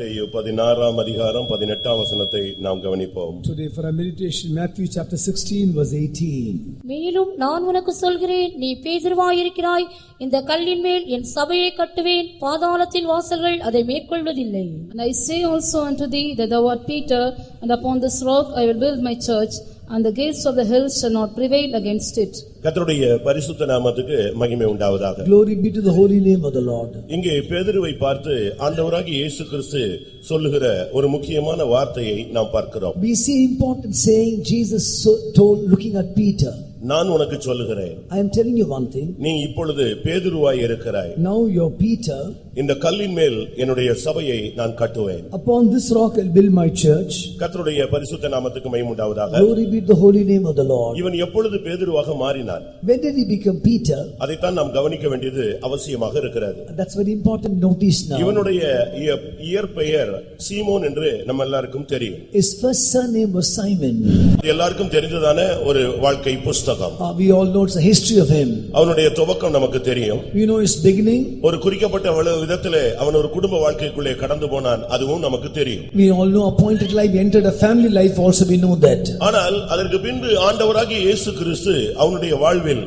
கவனத்திற்கு மத்தேயு பதினாறாம் அதிகாரம் பதினெட்டாம் வசனத்தை நாம் கவனிப்போம் Today for our meditation, Matthew chapter 16 verse 18. மேலும் நான் உனக்கு சொல்கிறேன் நீ பேதுருவாயிருக்கிறாய் இந்த கல்லின் மேல் என் சபையை கட்டுவேன் பாதாளத்தின் வாசல்கள் அதை மேற்கொள்வதில்லை And I say also unto thee that thou art Peter, and upon this rock I will build my church, and the gates of the hills shall not prevail against it. கர்த்தருடைய பரிசுத்த நாமத்துக்கு மகிமை உண்டாவதாக Glory be to the holy name of the Lord. இங்கே பேதுருவை பார்த்து ஆண்டவராகிய இயேசு கிறிஸ்து சொல்லுகிற ஒரு முக்கியமான வார்த்தையை நாம் பார்க்கிறோம் We see important saying Jesus so- told looking at Peter. நான் உனக்கு சொல்லுகிறேன் I am telling you one thing. நீ இப்பொழுது பேதுருவாய் இருக்கிறாய் Now you're Peter. இந்த கல்லின் மேல் என்னுடைய சபையை நான் கட்டுவேன் Upon this rock I'll build my church. கர்த்தருடைய பரிசுத்த நாமத்துக்கு மகிமை உண்டாவதாக Glory be the holy name of the Lord. இவன் எப்பொழுது பேதுருவாக மாறினான் When did he become Peter? அதைத்தான் நாம் கவனிக்க வேண்டியது அவசியமாக இருக்கிறது That's very important notice now. இவனுடைய இய- இயற்பெயர் சீமோன் என்று நம்ம எல்லாருக்கும் தெரியும் His first surname was Simon. இது எல்லாருக்கும் தெரிந்ததான ஒரு வாழ்க்கை புஸ்தகம் Uh, we all know it's the history of him. அவனுடைய துவக்கம் நமக்கு தெரியும் We know his beginning. ஒரு குறிக்கப்பட்ட விதத்திலே அவன் ஒரு குடும்ப வாழ்க்கைக்குள்ளே கடந்து போனான் அதுவும் நமக்கு தெரியும் We all know appointed life, entered a family life also, we know that. ஆனால் அதற்கு பின்பு ஆண்டவராகிய இயேசு கிறிஸ்து அவனுடைய வாழ்வில்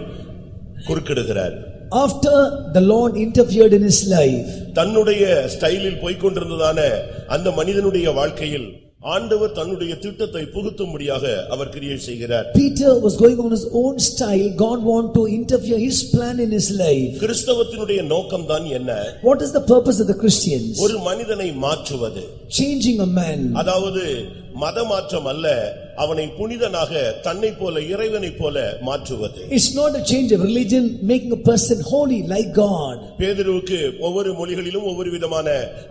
குறுக்கிடுகிறார் After the Lord interfered in his life, தன்னுடைய ஸ்டைலில் போய்க்கொண்டிருந்ததான அந்த மனிதனுடைய வாழ்க்கையில் ஆண்டவர் தன்னுடைய திட்டத்தை புகுத்தும்படியாக அவர் கிரியை செய்கிறார் Peter was going on his own style, God want to interfere his plan in his life. கிறிஸ்தவத்தினுடைய நோக்கம்தான் என்ன What is the purpose of the Christians? ஒரு மனிதனை மாற்றுவது Changing a man. அதாவது மத மாற்றம் அல்ல அவனை புனிதனாக தன்னை போல இறைவனை போல மாற்றுவது It's not a change of religion, making a person holy like God. பேதுருவுக்கு ஒவ்வொரு மொழிகளிலும் ஒவ்வொரு விதமான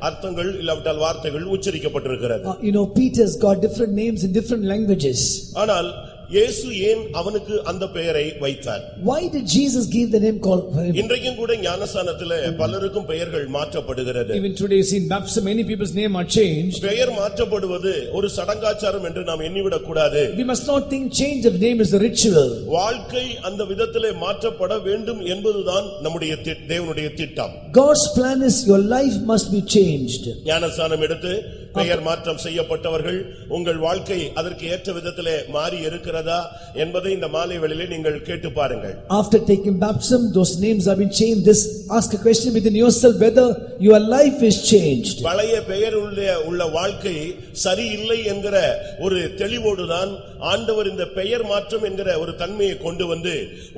அர்த்தங்கள் இல்லாவிட்டால் வார்த்தைகள் உச்சரிக்கப்பட்டிருக்கிறது Uh, You know, Peter's got different names in different languages. ஆனால் இயேசு ஏன் அவனுக்கு அந்த பெயரை வைத்தார் Why did Jesus give the name called? இன்றைக்கும் கூட ஞானஸ்தானத்திலே பலருக்கும் பெயர்கள் மாற்றப்படுகிறது Even today, see in baptism, many people's name are changed. பெயர் மாற்றப்படுவது ஒரு சடங்காச்சாரம் என்று நாம் எண்ணிவிடக் கூடாது We must not think change of name is a ritual. வாழ்க்கை அந்த விதத்திலே மாற்றப்பட வேண்டும் என்பதுதான் நம்முடைய தேவனுடைய திட்டம் God's plan is your life must be changed. ஞானஸ்தானம் எடுத்து பெயர் மாற்றம் செய்யப்பட்டவர்கள் உங்கள் வாழ்க்கை அதற்கு ஏற்ற விதத்திலே மாறி இருக்கிறதா என்பதை இந்த மாலை வேளையிலே நீங்கள் கேட்டு பாருங்கள் After taking baptism, those names have been changed. This, ask a question within yourself whether your life is changed. பழைய பெயர் உள்ள உள்ள வாழ்க்கை சரியில்லை என்கிற ஒரு தெளிவோடுதான் ஆண்டவர் இந்த பெயர் மாற்றம் என்கிற ஒரு தன்மையை கொண்டு வந்து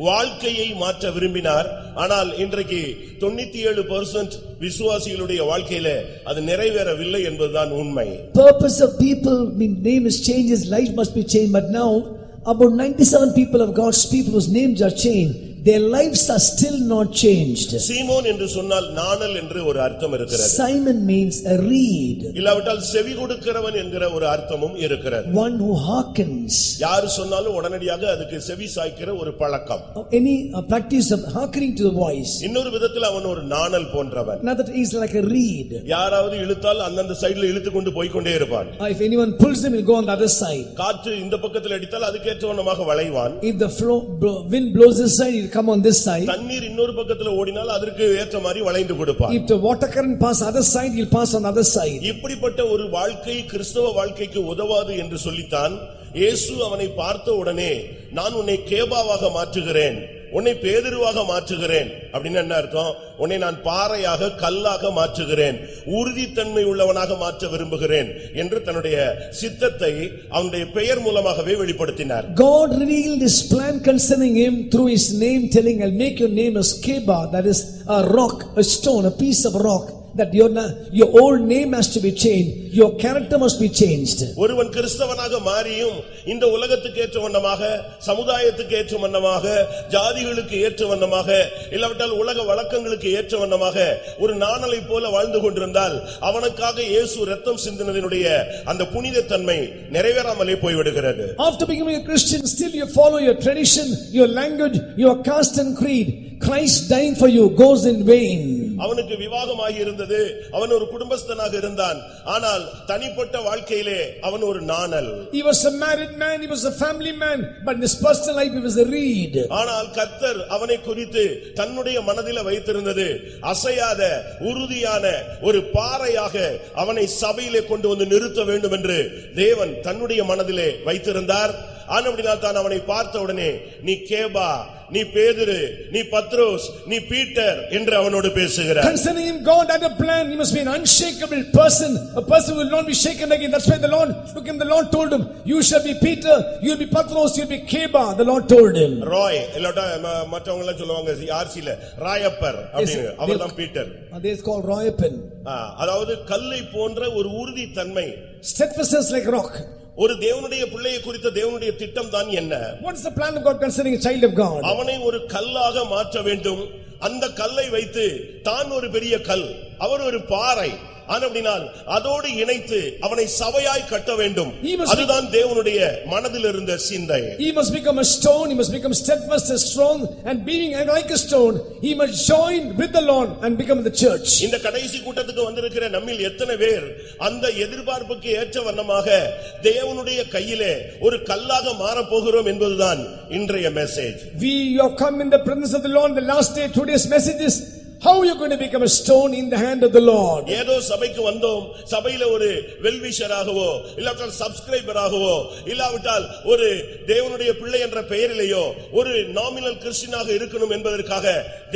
வாழ்க்கையை மாற்ற விரும்பினார் ஆனால் இன்றைக்கு தொண்ணூத்தி ஏழு விசுவாசிகளுடைய வாழ்க்கையில அது நிறைவேறவில்லை என்பதுதான் உண்மை Purpose of people, mean name is changed, his life must be changed, but now about ninety-seven people of God's people whose names are changed, their lives are still not changed. சீமோன் என்று சொன்னால் நாணல் என்று ஒரு அர்த்தம் இருக்கிறது Simon means a reed, இல்லாவிட்டால் செவி கொடுக்கிறவன் என்கிற ஒரு அர்த்தமும் இருக்கிறது one who hearkens. யாரு சொன்னாலும் உடனடியாக அதுக்கு செவி சாய்க்கிற ஒரு பழக்கம் Any uh, practice of hearkening to the voice. இன்னொரு விதத்தில் அவன் ஒரு நாணல் போன்றவன் Another is like a reed. யாராவது இழுத்தால் அந்தந்த சைடுல இழுத்து கொண்டு போய்க்கொண்டே இருப்பான் Uh, If anyone pulls them, he'll go on the other side. காற்று இந்த பக்கத்தில் அடித்தால் அதுக்கேற்ற வண்ணமாக வளைவான் If the flow, blo- wind blows this side, he'll come on this side. தண்ணீர் இன்னொரு பக்கத்துல ஓடினால் அதற்கு ஏற்ற மாதிரி வளைந்து கொடுப்பான் If the water current pass other side, he'll pass on the other side. இப்படிப்பட்ட ஒரு வாழ்க்கை கிறிஸ்தவ வாழ்க்கைக்கு உதவாது என்று சொல்லித்தான் இயேசு அவனை பார்த்த உடனே நான் உன்னை கேபாவாக மாற்றுகிறேன் உன்னை பேதுருவாக மாற்றுகிறேன். அப்படின்னு என்ன அர்த்தம்? உன்னை நான் பாறையாக கல்லாக மாற்றுகிறேன். உறுதித்தன்மை உள்ளவனாக மாற்ற விரும்புகிறேன் என்று தன்னுடைய சித்தத்தை அவனுடைய பெயர் மூலமாகவே வெளிப்படுத்தினார். God revealed his plan concerning him through his name telling, I'll make your name as Keba, that is a rock, a stone, a piece of rock. That your, your old name has to be changed, your character must be changed. ஒருவன் கிறிஸ்தவனாக மாறியும் இந்த உலகத்துக்கு ஏற்ற வண்ணமாக சமுதாயத்துக்கு ஏற்ற வண்ணமாக ஜாதிகளுக்கு ஏற்ற வண்ணமாக இல்லாவிட்டால் உலக வழக்கங்களுக்கு ஏற்ற வண்ணமாக ஒரு நாணலை போல வாழ்ந்து கொண்டிருந்தால் அவனுக்காக இயேசு ரத்தம் சிந்தினதனுடைய அந்த புனித தன்மை நிறைவேறாமலே போய்விடுகிறது After becoming a Christian, still you follow your tradition, your language, your caste and creed. Christ dying for you goes in vain. அவனுக்கு விவாகமாகி இருந்தது. அவன் ஒரு குடும்பஸ்தனாக இருந்தான். ஆனால் தனிப்பட்ட வாழ்க்கையிலே அவன் ஒரு நாணல். He was a married man, he was a family man, but in his personal life he was a reed. ஆனால் கர்த்தர் அவனை குறித்து தன்னுடைய மனதில வைத்திருந்தது. அசையாத உறுதியான ஒரு பாறையாக அவனை சபையிலே கொண்டு வந்து நிறுத்த வேண்டும் என்று தேவன் தன்னுடைய மனதிலே வைத்திருந்தார். ஆனபடினால் தான் அவனை பார்த்த உடனே நீ கேபா நீ பேதுரு நீ பத்ரோஸ் நீ பீட்டர் என்று அவனோடு பேசுகிறார் Concerning him, God had a plan. He must be an unshakable person. A person who will not be shaken again. That's why the Lord, look him, the Lord told him, you shall be Peter, you'll be Patros, you'll be Keba. The Lord told him. Rai இல்லாட்டா மற்றவங்க எல்லாம் சொல்லுவாங்க ஆர்சில ராயப்பர் அப்படின்னு அவர்தான் Peter is called Royapan. ஆ, அதாவது கல்லை போன்ற ஒரு உறுதித்தன்மை Steadfastness like rock. ஒரு தேவனுடைய பிள்ளையை குறித்த தேவனுடைய திட்டம் தான் என்ன plan of God concerning a child of God? அவனை ஒரு கல்லாக மாற்ற வேண்டும் அந்த கல்லை வைத்து தான் ஒரு பெரிய கல் அவர் ஒரு பாறை. ஆனபடினால் அதோடு இணைத்து அவனை சபையாய் கட்ட வேண்டும். அதுதான் தேவனுடைய மனதில் இருந்த சிந்தை. He must become a stone, he must become steadfast and strong, and being like a stone, he must join with the Lord and become the church. இந்த கடைசி கூட்டத்துக்கு வந்திருக்கிற நம்மில் எத்தனை பேர் அந்த எதிர்பார்ப்புக்கு ஏற்ற வண்ணமாக தேவனுடைய கையிலே ஒரு கல்லாக மாறப் போகிறோம் என்பதுதான் இன்றைய message We have come in the presence of the Lord, the last day, today's message is, how you going to become a stone in the hand of the Lord? ஏதோ சபைக்கு வந்தோம் சபையில ஒரு வெல்விஷராகவோ இல்லாவிட்டால் சப்ஸ்கிரைபராகவோ இல்லாவிட்டால் ஒரு தேவனுடைய பிள்ளை என்ற பெயரிலேயோ ஒரு நாமினல் கிறிஸ்டினாக இருக்கணும் என்பதற்காக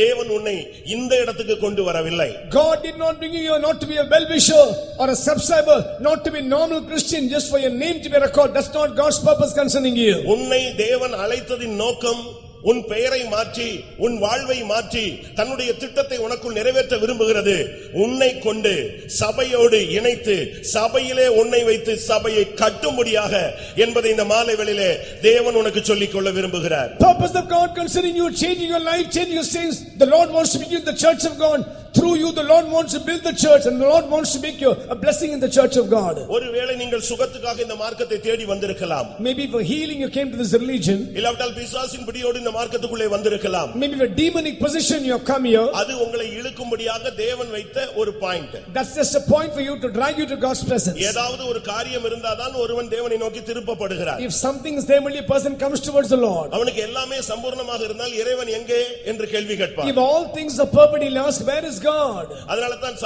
தேவன் உன்னை இந்த இடத்துக்கு கொண்டு வரவில்லை God did not bring you not to be a well-wisher or a subscriber, not to be normal Christian just for your name to be recorded. That's not God's purpose concerning you. உன்னை தேவன் அழைத்ததின் நோக்கம் உன் பெயரை மாற்றி உன் வாழ்வை மாற்றி தன்னுடைய திட்டத்தை உனக்குள் நிறைவேற்ற விரும்புகிறது உன்னை கொண்டு சபையோடு இணைத்து சபையிலே உன்னை வைத்து சபையை கட்டும்படியாக என்பதை இந்த மாலை வேளையிலே தேவன் உனக்கு சொல்லிக் கொள்ள விரும்புகிறார் Purpose of God concerning you, changing your life, changing your sins. The Lord wants to begin the church of God. Through you, the Lord wants to build the church and the Lord wants to make you a blessing in the church of God. ஒருவேளை நீங்கள் சுகத்துக்காக இந்த மார்க்கத்தை தேடி வந்திருக்கலாம் Maybe for healing you came to this religion. இல்லாவிட்டால் பிசாசின் பிடியோடு இந்த மார்க்கத்துக்குள்ளே வந்திருக்கலாம் Maybe for demonic position you have come here. அது உங்களை இழுக்கும்படியாக தேவன் வைத்த ஒரு point That's just a point for you to drag you to God's presence. ஏதாவது ஒரு காரியம் இருந்தாதான் ஒருவன் தேவனை நோக்கி திருப்பப்படுகிறார் If something is there, only a person comes towards the Lord. அவனுக்கு எல்லாமே சம்பூர்ணமாக இருந்தால் இறைவன் எங்கே என்று கேள்வி கேட்பான் If all things are perfect, he'll ask, where is God? அதனால தான்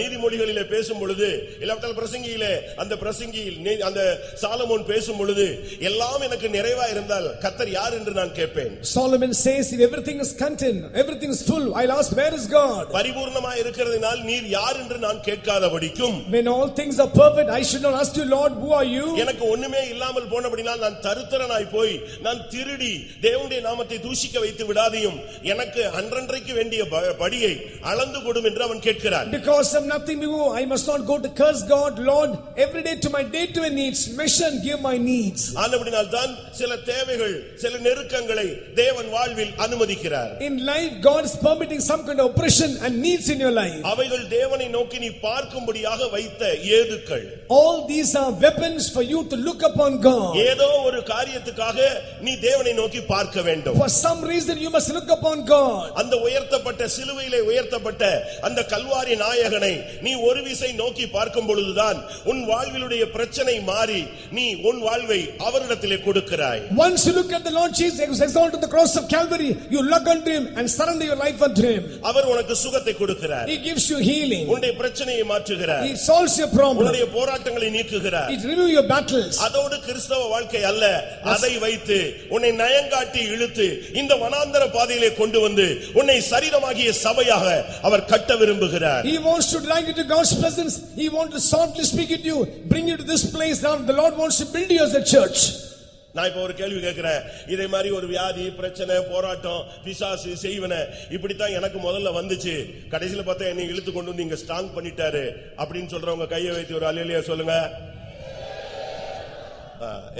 நீதிமொழிகளிலே பேசும் பொழுது இல்லாவிட்டால் பிரசங்கியிலே அந்த பிரசங்கியில் அந்த சாலமோன் பேசும் பொழுது எல்லாம் எனக்கு நிறைவா இருந்தால் கத்தர் யார் என்று நான் கேட்பேன் Solomon says, if everything is content, everything is full, I'll ask, where is God? பரிபூர்ணமா இருக்கிறதினால் நீர் யார் என்று நான் கேட்காதபடிக்கும் When all things are perfect, I should not ask you, Lord, who are you? எனக்கு ஒண்ணுமே இல்லாமல் போனபடினால் நான் தருத்தரனாய் போய் நான் திருடி தேவனுடைய நாமத்தை தூஷிக்க வைத்து விடாதையும் எனக்கு அன்றன்றைக்கு வேண்டிய படியை அளந்து கொடும் என்று அவன் கேட்கிறான் Because of nothing new, I must not go to curse God, Lord, every day to my day-to-day needs, measure and give my needs. ஆனபடினால் தான் சில தேவைகள் சில நெருக்கங்களை தேவன் வாழ்வில் அனுமதிக்கிறார் In life, God is permitting some kind of oppression and needs in your life. அவைகள் தேவனை நோக்கி நீ பார்க்கும்படியாக வைத்த ஏதுக்கள் All these are weapons for you to look upon God. ஏதோ ஒரு காரியத்துக்காக நீ தேவனை நோக்கி பார்க்க வேண்டும் For some reason, you must look upon God. அந்த உயர்த்தப்பட்ட சிலுவையிலே உயர்த்தப்பட்ட அந்த கல்வாரி நாயகனை நீ ஒரு விசை நோக்கி பார்க்கும் பொழுதுதான் உன் வாழ்விலுடைய பிரச்சனை மாறி நீ உன் வாழ்வை அவரிடத்திலே கொடுக்கிறாய் Once you look at the Lord Jesus, exalted on the cross of Calvary, you look unto him and surrender your life unto him. அவர் உனக்கு சுகத்தை கொடுக்கிறார் He gives you healing. உன்னுடைய பிரச்சனையை மாற்றுகிறார் He solves your problem. உன்னுடைய போராட்டங்களை நீக்குகிறார் He renews your battles. அதோடு கிறிஸ்தவ வாழ்க்கை அல்ல அதை வைத்து உன்னை நயங்காட்டி இழுத்து இந்த வனாந்தர பாதையிலே கொண்டு வந்து உன்னை சரீரமாகிய சபையாக அவர் கட்ட விரும்புகிறார் He wants to drag you to God's presence. He wants to softly speak to you, bring you to this place. Now the Lord wants to build you as a church. நான் இப்ப ஒரு கேள்வி கேட்கிறேன் இதே மாதிரி ஒரு வியாதி பிரச்சனை போராட்டம் பிசாசு செய்வன இப்படித்தான் எனக்கு முதல்ல வந்துச்சு கடைசியில பார்த்தா என்னை இழுத்து கொண்டு வந்து இங்க ஸ்ட்ராங் பண்ணிட்டாரு அப்படின்னு சொல்றவங்க கையை வைத்து ஒரு அலையிலேயே சொல்லுங்க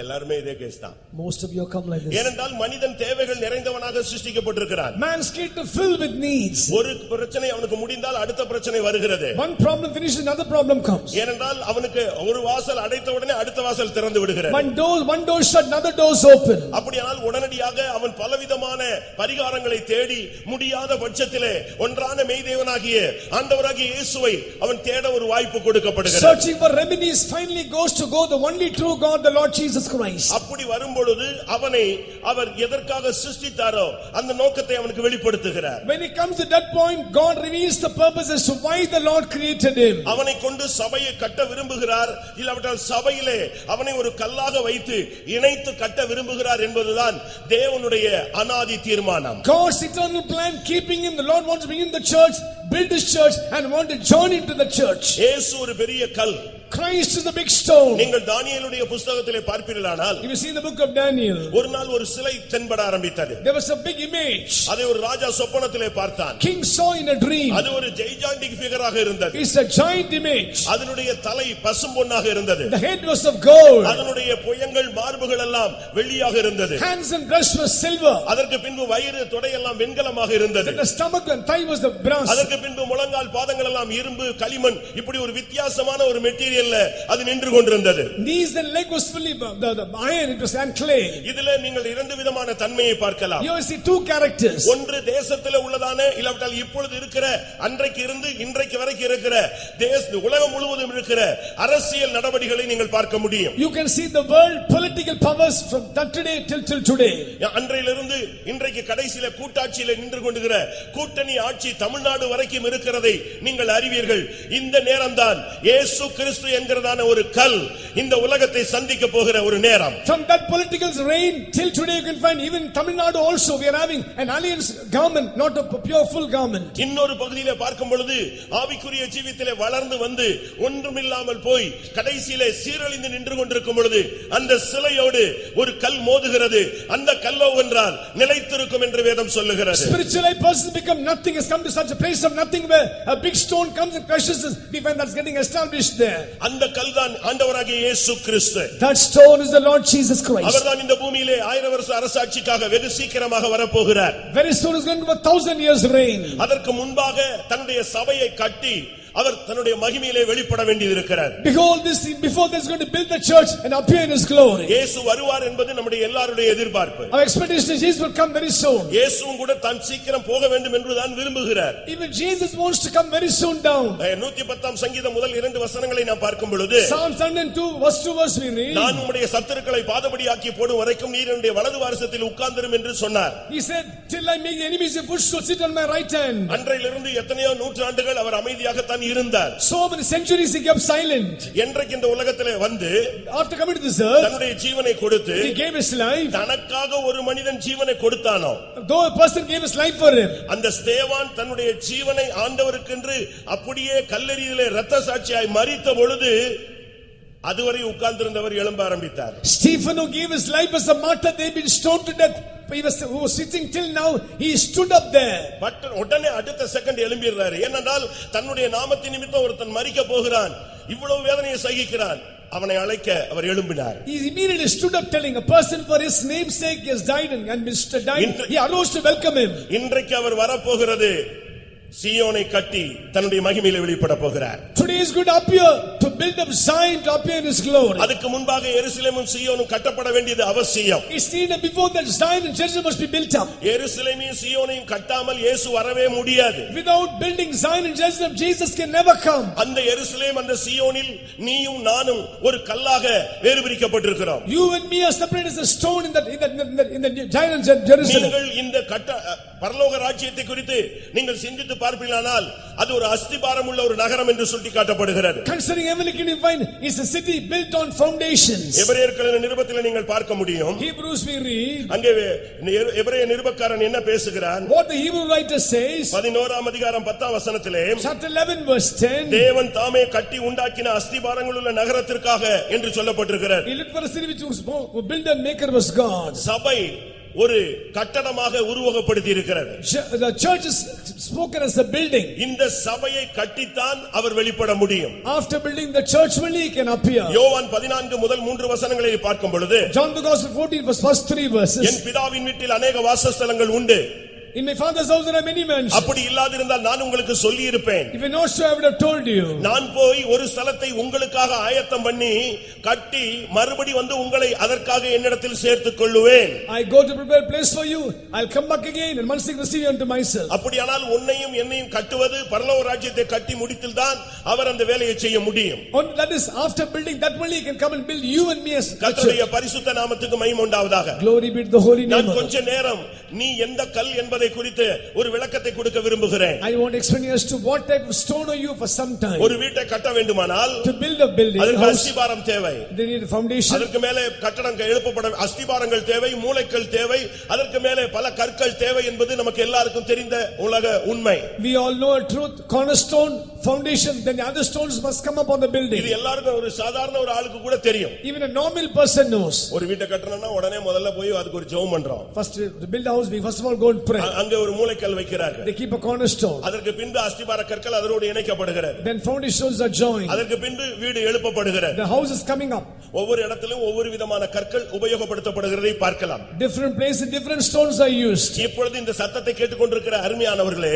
எல்லாருமே இதே கேஸ் தான் Most of you come like this. ஏனென்றால் மனிதன் தேவைகள் நிறைந்தவனாக சிருஷ்டிக்கப்பட்டிருக்கிறான் Man's created filled with needs. ஒரு பிரச்சனை அவனுக்கு முடிந்தால் அடுத்த பிரச்சனை வருகிறது One problem finishes, another problem comes. ஏனென்றால் அவனுக்கு ஒரு வாசல் அடைத்த உடனே அடுத்த வாசல் திறந்து விடுகிறது One door, one door shut, another door's open. அப்படியானால் உடனடியாக அவன் பலவிதமான பரிகாரங்களை தேடி முடியாத பட்சத்திலே ஒன்றான மெய்தேவனாகிய ஆண்டவராகிய இயேசுவை அவன் தேட ஒரு வாய்ப்பு கொடுக்கப்படுகிறது Searching for remedies, finally goes to go the only true God, the Lord Jesus Christ. அப்படி வரும்பொழுது அவனை அவர் எதற்காக சிருஷ்டித்தாரோ அந்த நோக்கத்தை அவனுக்கு வெளிப்படுத்துகிறார் When it comes to that point, God reveals the purpose as to why the Lord created him. அவனை கொண்டு சபையை கட்ட விரும்புகிறார் இல்லாவிட்டால் சபையிலே அவனை ஒரு கல்லாக வைத்து இணைத்து கட்ட விரும்புகிறார் என்பதுதான் தேவனுடைய அனாதி தீர்மானம் God's eternal plan, keeping him, the Lord wants to bring in the church, build his church, and want to join into the church. இயேசு ஒரு பெரிய கல் Christ is the big stone. நீங்கள் தானியேலுடைய புஸ்தகத்திலே பார்ப்பீர்களானால் If you see the book of Daniel, ஒரு நாள் ஒரு சிலை தென்பட ஆரம்பித்தது there was a big image. அதை ஒரு ராஜா சொப்பனத்திலே பார்த்தான் King saw in a dream. அது ஒரு ஜெய்ஜாண்டிக் பிகராக இருந்தது It's a giant image. அதனுடைய தலை பசும் பொன்னாக இருந்தது The head was of gold. அதனுடைய புயங்கள் மார்புகள் எல்லாம் வெள்ளியாக இருந்தது Hands and breast was silver. அதற்கு பின்பு வயிறு தொடையெல்லாம் வெண்கலமாக இருந்தது The stomach and thigh was the brass. அதற்கு பின்பு முழங்கால் பாதங்கள் எல்லாம் இரும்பு களிமண் இப்படி ஒரு வித்தியாசமான ஒரு மெட்டீரியல்ல அது நின்று கொண்டிருந்தது Knees and leg was fully the, the iron, it was and clay. இதுல நீங்கள் இரண்டு விதமான தன்மையை பார்க்கலாம் you see two characters. ஒன்று தேசத்தில் உள்ளதான இல்லாவிட்டால் இப்பொழுது இருக்கிற அன்றைக்கு இருந்து இன்றைக்கு வரைக்கும் இருக்கிற தேச உலகம் முழுவதும் இருக்கிற அரசியல் நடவடிக்கைகளை நீங்கள் பார்க்க முடியும் You can see the world political powers from that today till till today. அன்றையிலிருந்து இன்றைக்கு கடைசியில கூட்டாட்சியில நின்று கொண்டிருக்கிற கூட்டணி ஆட்சி தமிழ்நாடு வரைக்கும் இருக்கிறதை நீங்கள் அறிவீர்கள் இந்த நேரம்தான் இயேசு கிறிஸ்து என்கிறதான ஒரு கல் இந்த உலகத்தை சந்திக்க போகிற ஒரு நேரம் From that political reign till today you can find even Tamil Nadu also we are having an alliance government, not a pure full government. இன்னொரு பகுதியில பார்க்கும் பொழுது ஆவிக்குரிய ஜீவித்திலே வளர்ந்து வந்து ஒன்றுமில்லாமல் போய் கடைசியிலே சீரழிந்து நின்று கொண்டிருக்கும் பொழுது அந்த சிலையோடு ஒரு கல் மோதுகிறது அந்த கல்லோ என்றால் நிலைத்திருக்கும் என்று வேதம் சொல்லுகிறது Spiritually person become nothing has come to such a place of nothing where a big stone comes and crushes us. We find that's getting established there. அந்த கல் தான் ஆண்டவராகிய இயேசு கிறிஸ்து That stone is the Lord Jesus Christ. அவர்தான் இந்த பூமியிலே ஆயிரம் வருஷ அரசாட்சிக்காக வெகு சீக்கிரமாக வரப்போகிறார் Very soon is going to be a thousand years reign. அதற்கு முன்பாக தன்னுடைய சபையை கட்டி அவர் தன்னுடைய மகிமையிலே வெளிப்பட வேண்டியிருக்கிறார் Behold this, before there's going to build the church and appear in his glory. இயேசு வருவார் என்பது நம்முடைய எல்லாருடைய எதிர்பார்ப்பு Our expectation is Jesus will come very soon. இயேசுவும் கூட தான் சீக்கிரம் போக வேண்டும் என்றுதான் விரும்புகிறார் Even Jesus wants to come very soon down. நூத்தி பத்தாம் சங்கீதம் முதல் இரண்டு வசனங்களை நாம் பார்க்கும் பொழுது Psalms 102 verse 2 verse we read. நான் உம்முடைய சத்துருக்களை பாதபடியாக்கி போடும் வரைக்கும் நீர் என்னுடைய வலது வாரசத்தில் உட்கார்ந்திரும் என்று சொன்னார் He said, till I make enemies your footstool, sit on my right hand. அன்றையிலிருந்து எத்தனையோ நூற்றாண்டுகள் அவர் அமைதியாகத்தான் இருந்தார் So many centuries he kept silent. என்றைக்கு இந்த உலகத்திலே வந்து After coming to this earth, தன்னுடைய ஜீவனை கொடுத்து he gave his life. தனக்காக ஒரு மனிதன் ஜீவனை கொடுத்தானோ Though a person gave his life for him, அந்த ஸ்தேவான் தன்னுடைய ஜீவனை ஆண்டவருக்கென்று அப்படியே கல்லெறியிலே இரத்த சாட்சியாய் மரித்த பொழுது அதுவரை உட்கார்ந்திருந்தவர் எழும்ப ஆரம்பித்தார் Stephen who gave his life as a martyr, they've been stoned to death. He was, who was sitting till now, he stood up there. But உடனே அடுத்த செகண்ட் எழும்பிடுறாரு ஏனென்றால் தன்னுடைய நாமத்தின் நிமித்தம் ஒருத்தன் மரிக்க போகிறான் இவ்வளவு வேதனையை சகிக்கிறான் அவனை அழைக்க அவர் எழும்பினார் He immediately stood up telling a person for his name's sake has died and, and Mr. died. He arose to welcome him. இன்றைக்கு அவர் வரப்போகிறது சீயோனை கட்டி தன்னுடைய மகிமையில வெளிப்பட போகிறார் Today is to appear to build up Zion to appear in his glory. அதுக்கு முன்பாக எருசலேமும் சீயோனும் கட்டப்பட வேண்டியது அவசியம் It's seen that before that Zion and Jerusalem must be built up. எருசலேமையும் சீயோனையும் கட்டாமல் இயேசு வரவே முடியாது Without building Zion and Jerusalem, Jesus can never come. அந்த எருசலேம் அந்த சீயோனில் நீயும் நானும் ஒரு கல்லாக வேறு பிரிக்கப்பட்டிருக்கிறோம் You and me are separated as a stone in that, in that, in that, in the Zion and Jerusalem. நீங்கள் இந்த கட்ட பரலோக ராஜ்யத்தை குறித்து நீங்கள் சிந்தித்து பார்ப்பீர்களானால் அது ஒரு அஸ்திபாரம் உள்ள ஒரு நகரம் என்று சுட்டி காட்டப்படுகிறது Concerning you find it's a city built on foundations. எபிரேயர்களின் நிருபத்தில் நீங்கள் பார்க்க முடியும் Hebrews we read, அங்கே எபிரேய நிருபக்காரன் என்ன பேசுகிறான் what the Hebrew writer says, பதினோராம் அதிகாரம் பத்தாம் வசனத்திலே chapter 11 verse 10, தேவன் தாமே கட்டி உண்டாக்கின அஸ்திபாரங்கள் உள்ள நகரத்திற்காக என்று சொல்லப்பட்டிருக்கிறார் he looked for a city which was builder and maker was God. சபை ஒரு கட்டடமாக உருவகப்படுத்தி இருக்கிறது Ch- The church is spoken as a building. இந்த சபையை கட்டித்தான் அவர் வெளிப்பட முடியும் After building the church only he can appear. யோவான் பதினான்கு முதல் மூன்று வசனங்களை பார்க்கும் பொழுது John the Gospel 14 verse first three verses. என் பிதாவின் வீட்டில் அநேக வாசஸ்தலங்கள் உண்டு In my father's house there are many mansions. அப்படி இல்லாதிருந்தால் நான் உங்களுக்கு சொல்லி இருப்பேன் If you not so I would have told you. நான் போய் ஒரு ஸ்தலத்தை உங்களுக்காக ஆயத்தம் பண்ணி கட்டி மறுபடி வந்து உங்களை அதற்காக என்னிடத்தில் சேர்த்துக் கொள்ளுவேன் I go to prepare place for you. I'll come back again and once again receive you unto myself. அப்படியானால் உன்னையும் என்னையும் கட்டுவது பரலோக ராஜ்யத்தை கட்டி முடித்தில்தான் அவர் அந்த வேலையை செய்ய முடியும் that is after building that only he can come and build you and me as. கர்த்தருடைய பரிசுத்த நாமத்துக்கு மகிமை உண்டாவதாக Glory be to the holy name நான். கொஞ்ச நேரம் நீ எந்த கல் என்பதை குறித்து ஒரு விளக்கத்தை கொடுக்க விரும்புகிறேன் I want to explain as to what type of stone are you for some time. ஒரு வீட்டை கட்ட வேண்டுமானால் To build a building, a அதற்கு house, அஸ்திபாரம் தேவை they need a foundation. அதற்கு மேலே கட்டடம் எழுப்பப்பட அஸ்திபாரங்கள் தேவை மூளைக்கல் தேவை அதற்கு மேலே பல கற்கள் தேவை என்பது நமக்கு எல்லாருக்கும் தெரிந்த உலக உண்மை We all know a truth, cornerstone, foundation, then the other stones must come up on the இது building. எல்லாருக்கும் ஒரு சாதாரண ஒரு ஆளுக்கு கூட தெரியும் Even a normal person knows. ஒரு வீட்டை கட்டணும்னா உடனே முதல்ல போய் அதுக்கு ஒரு ஜெபம் பண்றோம் First, to build a house, we first of all go and pray. அ- அங்க ஒரு மூளைக்கல் வைக்கிறார்கள் They keep a cornerstone. அதற்கு பின்பு அஸ்திபார கற்கள் அதனோடு இணைக்கப்படுகிறது Then foundations are joined. அதற்கு பின்பு வீடு எழுப்பப்படுகிறது The house is coming up. ஒவ்வொரு இடத்திலும் ஒவ்வொரு விதமான கற்கள் உபயோகப்படுத்தப்படுகிறதை பார்க்கலாம் Different places, different stones are used. இப்பொழுது இந்த சத்தத்தை கேட்டுக்கொண்டிருக்கிற அருமையானவர்களே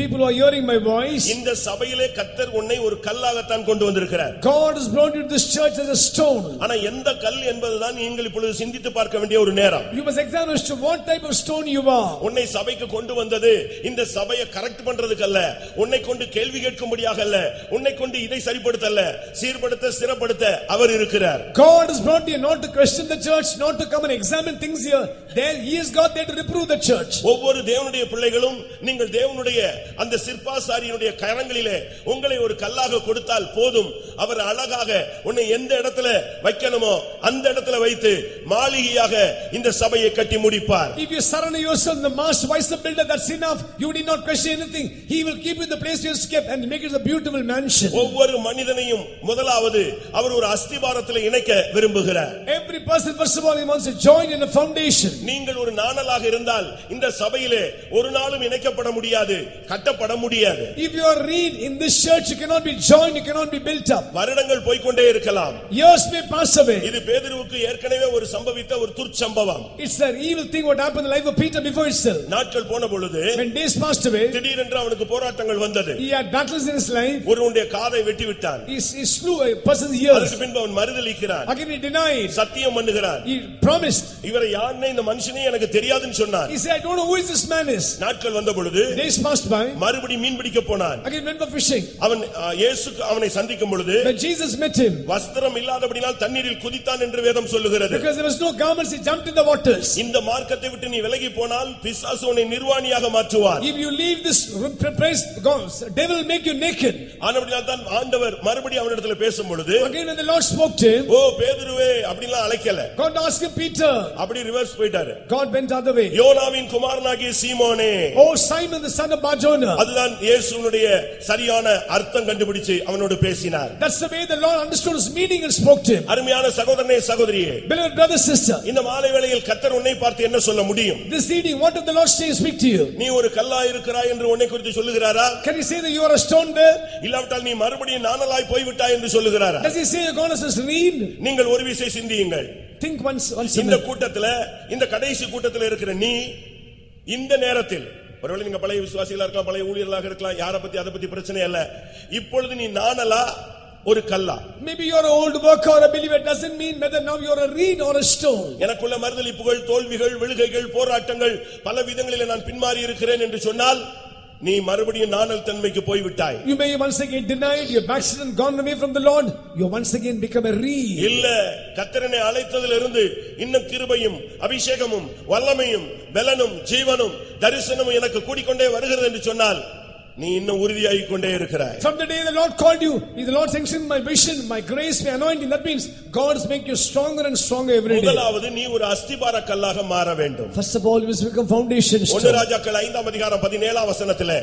People who are hearing my voice, இந்த சபையிலே கத்தர் உன்னை ஒரு கல்லாகத்தான் கொண்டு வந்திருக்கிறார் God has brought you to this church as a stone. ஆனா எந்த கல் என்பதுதான் நீங்கள் இப்பொழுது சிந்தித்து பார்க்க வேண்டிய ஒரு நேரம் You must examine as to what type of stone you are. உன்னை சபைக்கு கொண்டு வந்தது இந்த சபையை கரெக்ட் பண்றதுக்கு அல்ல உன்னை கொண்டு கேள்வி கேட்கும்படியாக அல்ல உன்னை கொண்டு இதை சரிப்படுத்த அல்ல சீர்படுத்த ஸ்திரப்படுத்த அவர் இருக்கிறார் God has brought you not to question the church, not to come and examine things here. There, He has got there to reprove the church. ஒவ்வொரு தேவனுடைய பிள்ளைகளும் நீங்கள் தேவனுடைய அந்த சிற்பாசாரியினுடைய கரங்களிலே உங்களை ஒரு கல்லாக கொடுத்தால் போதும் அவர் அழகாக உன்னை எந்த இடத்துல வைக்கணுமோ அந்த இடத்துல வைத்து மாளிகையாக இந்த சபையை கட்டி முடிப்பார் If you surrender yourself the master, wise the builder, that's enough. You need not question anything. He will keep you the place you escape and make it a beautiful mansion. ஒவ்வொரு மனிதனையும் முதலாவது அவர் ஒரு அஸ்திபாரத்தில் இணைக்க விரும்புகிறார் Every person, first of all, he wants to join in a foundation. நீங்கள் ஒரு நாணலாக இருந்தால் இந்த சபையிலே ஒரு நாளும் இணைக்கப்பட முடியாது கட்டப்பட முடியாது If you are read in this church, you cannot be joined, you cannot be built up. வருடங்கள் போய்க்கொண்டே இருக்கலாம் Years may pass away. இது பேதுருவுக்கு ஏற்கனவே ஒரு சம்பவித்த ஒரு துர்ச்சம்பவம் It's an evil thing what happened in the life of Peter before itself. நாட்கள் போன பொழுது When days passed away, திடீரென்று அவனுக்கு போராட்டங்கள் வந்தது he had battles in his life. ஒருவனுடைய காதை வெட்டி விட்டான் He, he slew a person's ears. அதற்கு பின்பு அவன் மறுதலிக்கிறான் Again he denied. சத்தியம் பண்ணுகிறான் He promised. இவரை யாருன்னு இந்த மனுஷனே எனக்கு தெரியாதுன்னு சொன்னான் He said, I don't know who is this man is. நாட்கள் வந்த பொழுது Days passed by. மறுபடி மீன் பிடிக்க போனான் Again went for fishing. அவன் ஆ, இயேசுக்கு அவனை சந்திக்கும் பொழுது When Jesus met him, வஸ்திரம் இல்லாதபடினால் தண்ணீரில் குதித்தான் என்று வேதம் சொல்லுகிறது because there was no garments, he jumped in the waters. இந்த மார்க்கத்தை விட்டு நீ விலகி போனால் பிசாசு உன்னை நிர்வாணியாக மாற்றுவார் If you leave this praise, God, devil make you naked. ஆனபடியால் தான் ஆண்டவர் மறுபடியும் அவனிடத்துல பேசும் பொழுது Again when the Lord spoke to him, ஓ பேதுருவே அப்படிலாம் அழைக்கல God asked him, Peter. அப்படி ரிவர்ஸ் போயிட்டாரு God went the other way. யோனாவின் குமாரனாகிய சீமோனே Oh Simon the son of Barjona. அதுதான் இயேசுனுடைய சரியான அர்த்தம் கண்டுபிடிச்சு அவனோடு பேசினார் That's the way the Lord understood his meaning and spoke to him. அருமையான சகோதரனே சகோதரியே Beloved brother, sister, இந்த மாலை வேளையில் கத்தர் உன்னை பார்த்து என்ன சொல்ல முடியும் this evening, what did the Lord say speak to you? நீ ஒரு கல்லா இருக்கிறாய் என்று உன்னை குறித்து சொல்லுகிறாரா Can he say that you are a stone there? இல்லாவிட்டால் நீ மறுபடியும் நாணலாய் போய்விட்டாய் என்று சொல்லுகிறாரா Does he say you're going to read? நீங்கள் ஒரு விசை சிந்தியுங்கள் Think once, once இந்த. கூட்டத்துல இந்த கடைசி கூட்டத்துல இருக்கிற நீ இந்த நேரத்தில் ஒருவேளை நீங்க பழைய விசுவாசிகளா இருக்கலாம் பழைய ஊழியர்களாக இருக்கலாம் யாரை பத்தி அதை பத்தி பிரச்சனை இல்ல இப்பொழுது நீ நாணலா ஒரு கல்லா Maybe you're an old worker or a believer, doesn't mean whether now you're a reed or a stone. எனக்குள்ள மறுதலிப்புகள் தோல்விகள் விழுகைகள் போராட்டங்கள் பல விதங்களிலே நான் பின்மாறி இருக்கிறேன் என்று சொன்னால் நீ மறுபடியும் நாணல் தன்மைக்கு போய்விட்டாய் You may once again denied, you're backslidden, gone away from the Lord, you once again become a reed. இல்ல கத்தரனை அழைத்ததிலிருந்து இன்னும் கிருபையும் அபிஷேகமும் வல்லமையும் பலனும் ஜீவனும் தரிசனமும் எனக்கு கூடிக்கொண்டே வருகிறது என்று சொன்னால் நீ இன்னும் உறுதியாகிக் கொண்டே இருக்கிறாய் From the day the Lord called you, the Lord sanctioned my vision, my grace, my anointing, that means God is making you stronger and stronger every day. முதலாவது நீ ஒரு அஸ்திபார கல்லாக மாற வேண்டும் First of all, you must become foundation ஒன்னு stone. ராஜாக்கள் ஐந்தாம் அதிகாரம் பதினேழாம் வசனத்திலே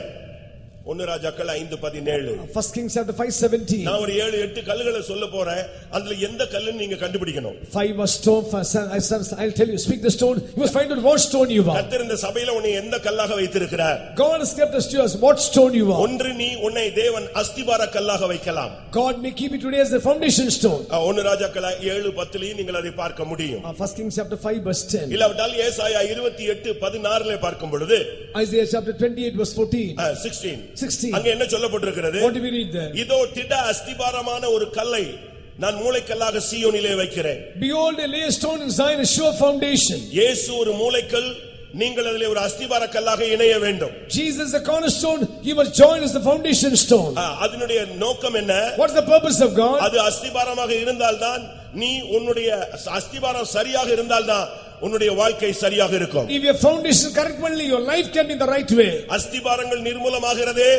ஒன்னு ராஜாக்கள் ஐந்து பதினேழு First Kings chapter 5 17. நான் ஒரு ஏழு எட்டு கல்லுகளை சொல்ல போறேன் அதுல எந்த கல்லுன்னு நீங்க கண்டுபிடிக்கணும் Five was stone, first, I, I'll tell you, speak the stone, you must find out what stone you are. கர்த்தர் இந்த சபையில உன்னை எந்த கல்லாக வைத்திருக்கிறார் God has kept us to us, what stone you are. ஒன்று நீ உன்னை தேவன் அஸ்திபார கல்லாக வைக்கலாம் God may keep it today as the foundation stone. அஹ், ஒன்னு ராஜாக்கள் ஏழு பத்திலையும் நீங்கள் அதை பார்க்க முடியும் Uh, First Kings chapter 5 verse 10. இல்லாவிட்டால் ஏசாயா இருபத்தி எட்டு பதினாறுல பார்க்கும் பொழுது Isaiah chapter 28 verse 14. சிக்ஸ்டீன் 16. அங்க என்ன சொல்லப்பட்டிருக்கிறது What do we read there? இதோ திட அஸ்திபாரமான ஒரு கல்லை நான் மூளைக்கல்லாக சீயோனிலே வைக்கிறேன் Behold, I lay a stone in Zion, a sure foundation. இயேசு ஒரு மூளைக்கல் நீங்கள் அதிலே ஒரு அஸ்திபார கல்லாக இணைய வேண்டும் Jesus the cornerstone, you must join as the foundation stone. அதனுடைய நோக்கம் என்ன What's the purpose of God? அது அஸ்திபாரமாக இருந்தால்தான் நீ உன்னுடைய அஸ்திபாரம் சரியாக இருந்தால்தான் உன்னுடைய வாழ்க்கை சரியாக இருக்கும் If your foundation correct only, your life can be the right way. அஸ்திபாரங்கள் நிர்மூலமாகிறதே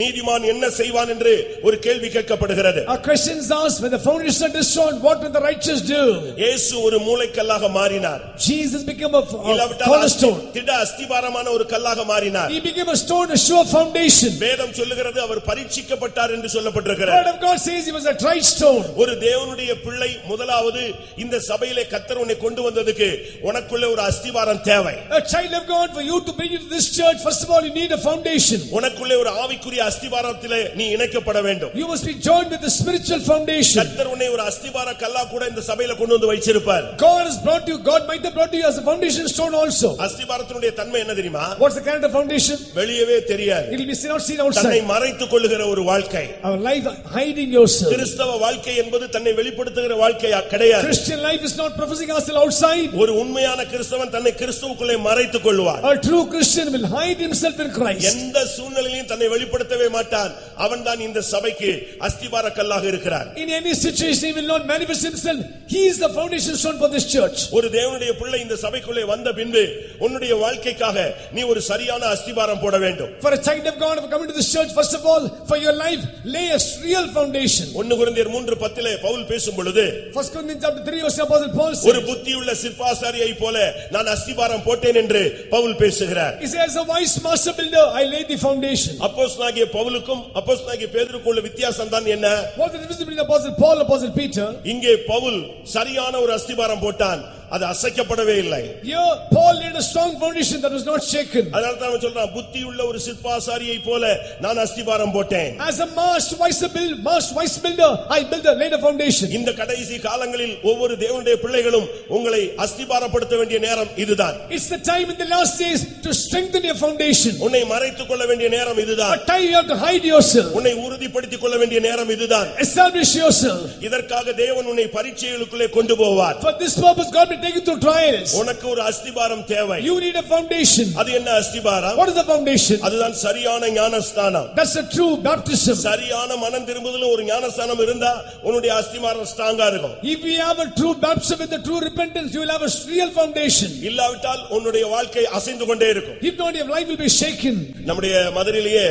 நீதிமான் என்ன செய்வான் என்று ஒரு கேள்வி கேட்கப்படுகிறது Our questions asked, when the foundation are destroyed, what will the righteous do? இயேசு ஒரு மூளைக்கல்லாக மாறினார் Jesus became a, a cornerstone. திட அஸ்திபாரமான ஒரு கல்லாக மாறினார் He became a stone, a sure foundation. வேதம் சொல்லுகிறது அவர் பரீட்சிக்கப்பட்டார் என்று The சொல்லப்பட்டிருக்கிறார் word of God says he was a tried stone. ஒரு தேவனுடைய பிள்ளை முதலாவது இந்த சபையிலே கத்தர் உன்னை கொண்டு வந்ததுக்கு உனக்குள்ள ஒரு அஸ்திவாரம் தேவை A child of God, for you to bring you to this church, first of all, you need a foundation. உனக்குள்ளே ஒரு ஆவிக்குரிய அஸ்திவாரத்திலே நீ இணைக்கப்பட வேண்டும் You must be joined with the spiritual foundation. கத்தர் உன்னை ஒரு அஸ்திவார கல்லா கூட இந்த சபையில கொண்டு வந்து வச்சிருப்பார் God has brought you, God might have brought you as a foundation stone also. அஸ்திபாரத்தினுடைய தன்மை என்ன தெரியுமா What's the character of foundation? வெளியவே தெரியாது It will be not seen தன்னை outside. மறைத்துக் கொள்ளுகிற ஒரு வாழ்க்கை Our life hiding yourself. கிறிஸ்தவ வாழ்க்கை என்பது தன்னை வெளிப்படுத்துகிற வாழ்க்கையா கிடையாது Christian life is not professing ourselves outside. ஒரு உண்மையான கிறிஸ்தவன் தன்னை கிறிஸ்துவுக்குள்ளே மறைத்துக் கொள்வார் A true Christian will hide himself in Christ. எந்த சூழ்நிலையிலும் தன்னை வெளிப்படுத்தவே மாட்டான் அவன்தான் இந்த சபைக்கு அஸ்திபார கல்லாக இருக்கிறார் In any situation, he will not manifest himself. He is the foundation stone for this church. ஒரு தேவனுடைய பிள்ளை இந்த சபைக்குள்ளே வந்த பின்பு உன்னுடைய வாழ்க்கைக்காக நீ ஒரு சரியான அஸ்திபாரம் போட வேண்டும் For a child of God, coming to this church, first of all, for your life, lay a real foundation. ஒன்னு குருந்தியர் மூன்று பத்திலே பவுல் பேசும் பொழுது First Corinthians chapter 3 verse Apostle Paul ஒரு புத்தியுள்ள சிற்பாசாரியை போல நான் அஸ்திபாரம் போட்டேன் என்று பவுல் பேசுகிறார் he says, a wise master builder, I laid the foundation. அப்போஸ்தலனாகிய பவுலுக்கும் அப்போஸ்தலனாகிய பேதுருக்கும் உள்ள வித்தியாசம் தான் என்ன What's the difference between Apostle Paul Apostle Peter? இங்கே பவுல் சரியான ஒரு அஸ்திபாரம் போட்டான் அது அசைக்கப்படவே இல்லை Here, Paul laid a strong foundation that was not shaken. அதனால தான் அவன் சொல்றான் புத்தியுள்ள ஒரு சிற்பாசாரியை போல நான் அஸ்திபாரம் போட்டேன் As a master wise build, master wise builder, I build a laid a foundation. இந்த கடைசி காலங்களில் ஒவ்வொரு தேவனுடைய பிள்ளைகளும் உங்களை அஸ்திபாரப்படுத்த வேண்டிய நேரம் இதுதான் It's the time in the last days to strengthen your foundation. உன்னை மறைத்துக் கொள்ள வேண்டிய நேரம் A இதுதான் time you have to hide yourself, உன்னை உறுதிப்படுத்திக் கொள்ள வேண்டிய நேரம் இதுதான் establish yourself. இதற்காக தேவன் உன்னை பரீட்சைகளுக்குள்ளே கொண்டு போவார் For this purpose, God will take you through trials. உனக்கு ஒரு அஸ்திபாரம் தேவை You need a foundation. அது என்ன அஸ்திபாரம் What is the foundation? அதுதான் சரியான ஞானஸ்தானம் That's the true baptism. சரியான மனம் திரும்புதலும் ஒரு ஞானஸ்தானம் இருந்தா உன்னுடைய அஸ்திபாரம் ஸ்ட்ராங்கா இருக்கும் If we have a true baptism with a true repentance, you will have a real foundation. இல்லாவிட்டால் உன்னுடைய வாழ்க்கை அசைந்து கொண்டே இருக்கும் If not, your life will be shaken. நம்முடைய மதுரையிலேயே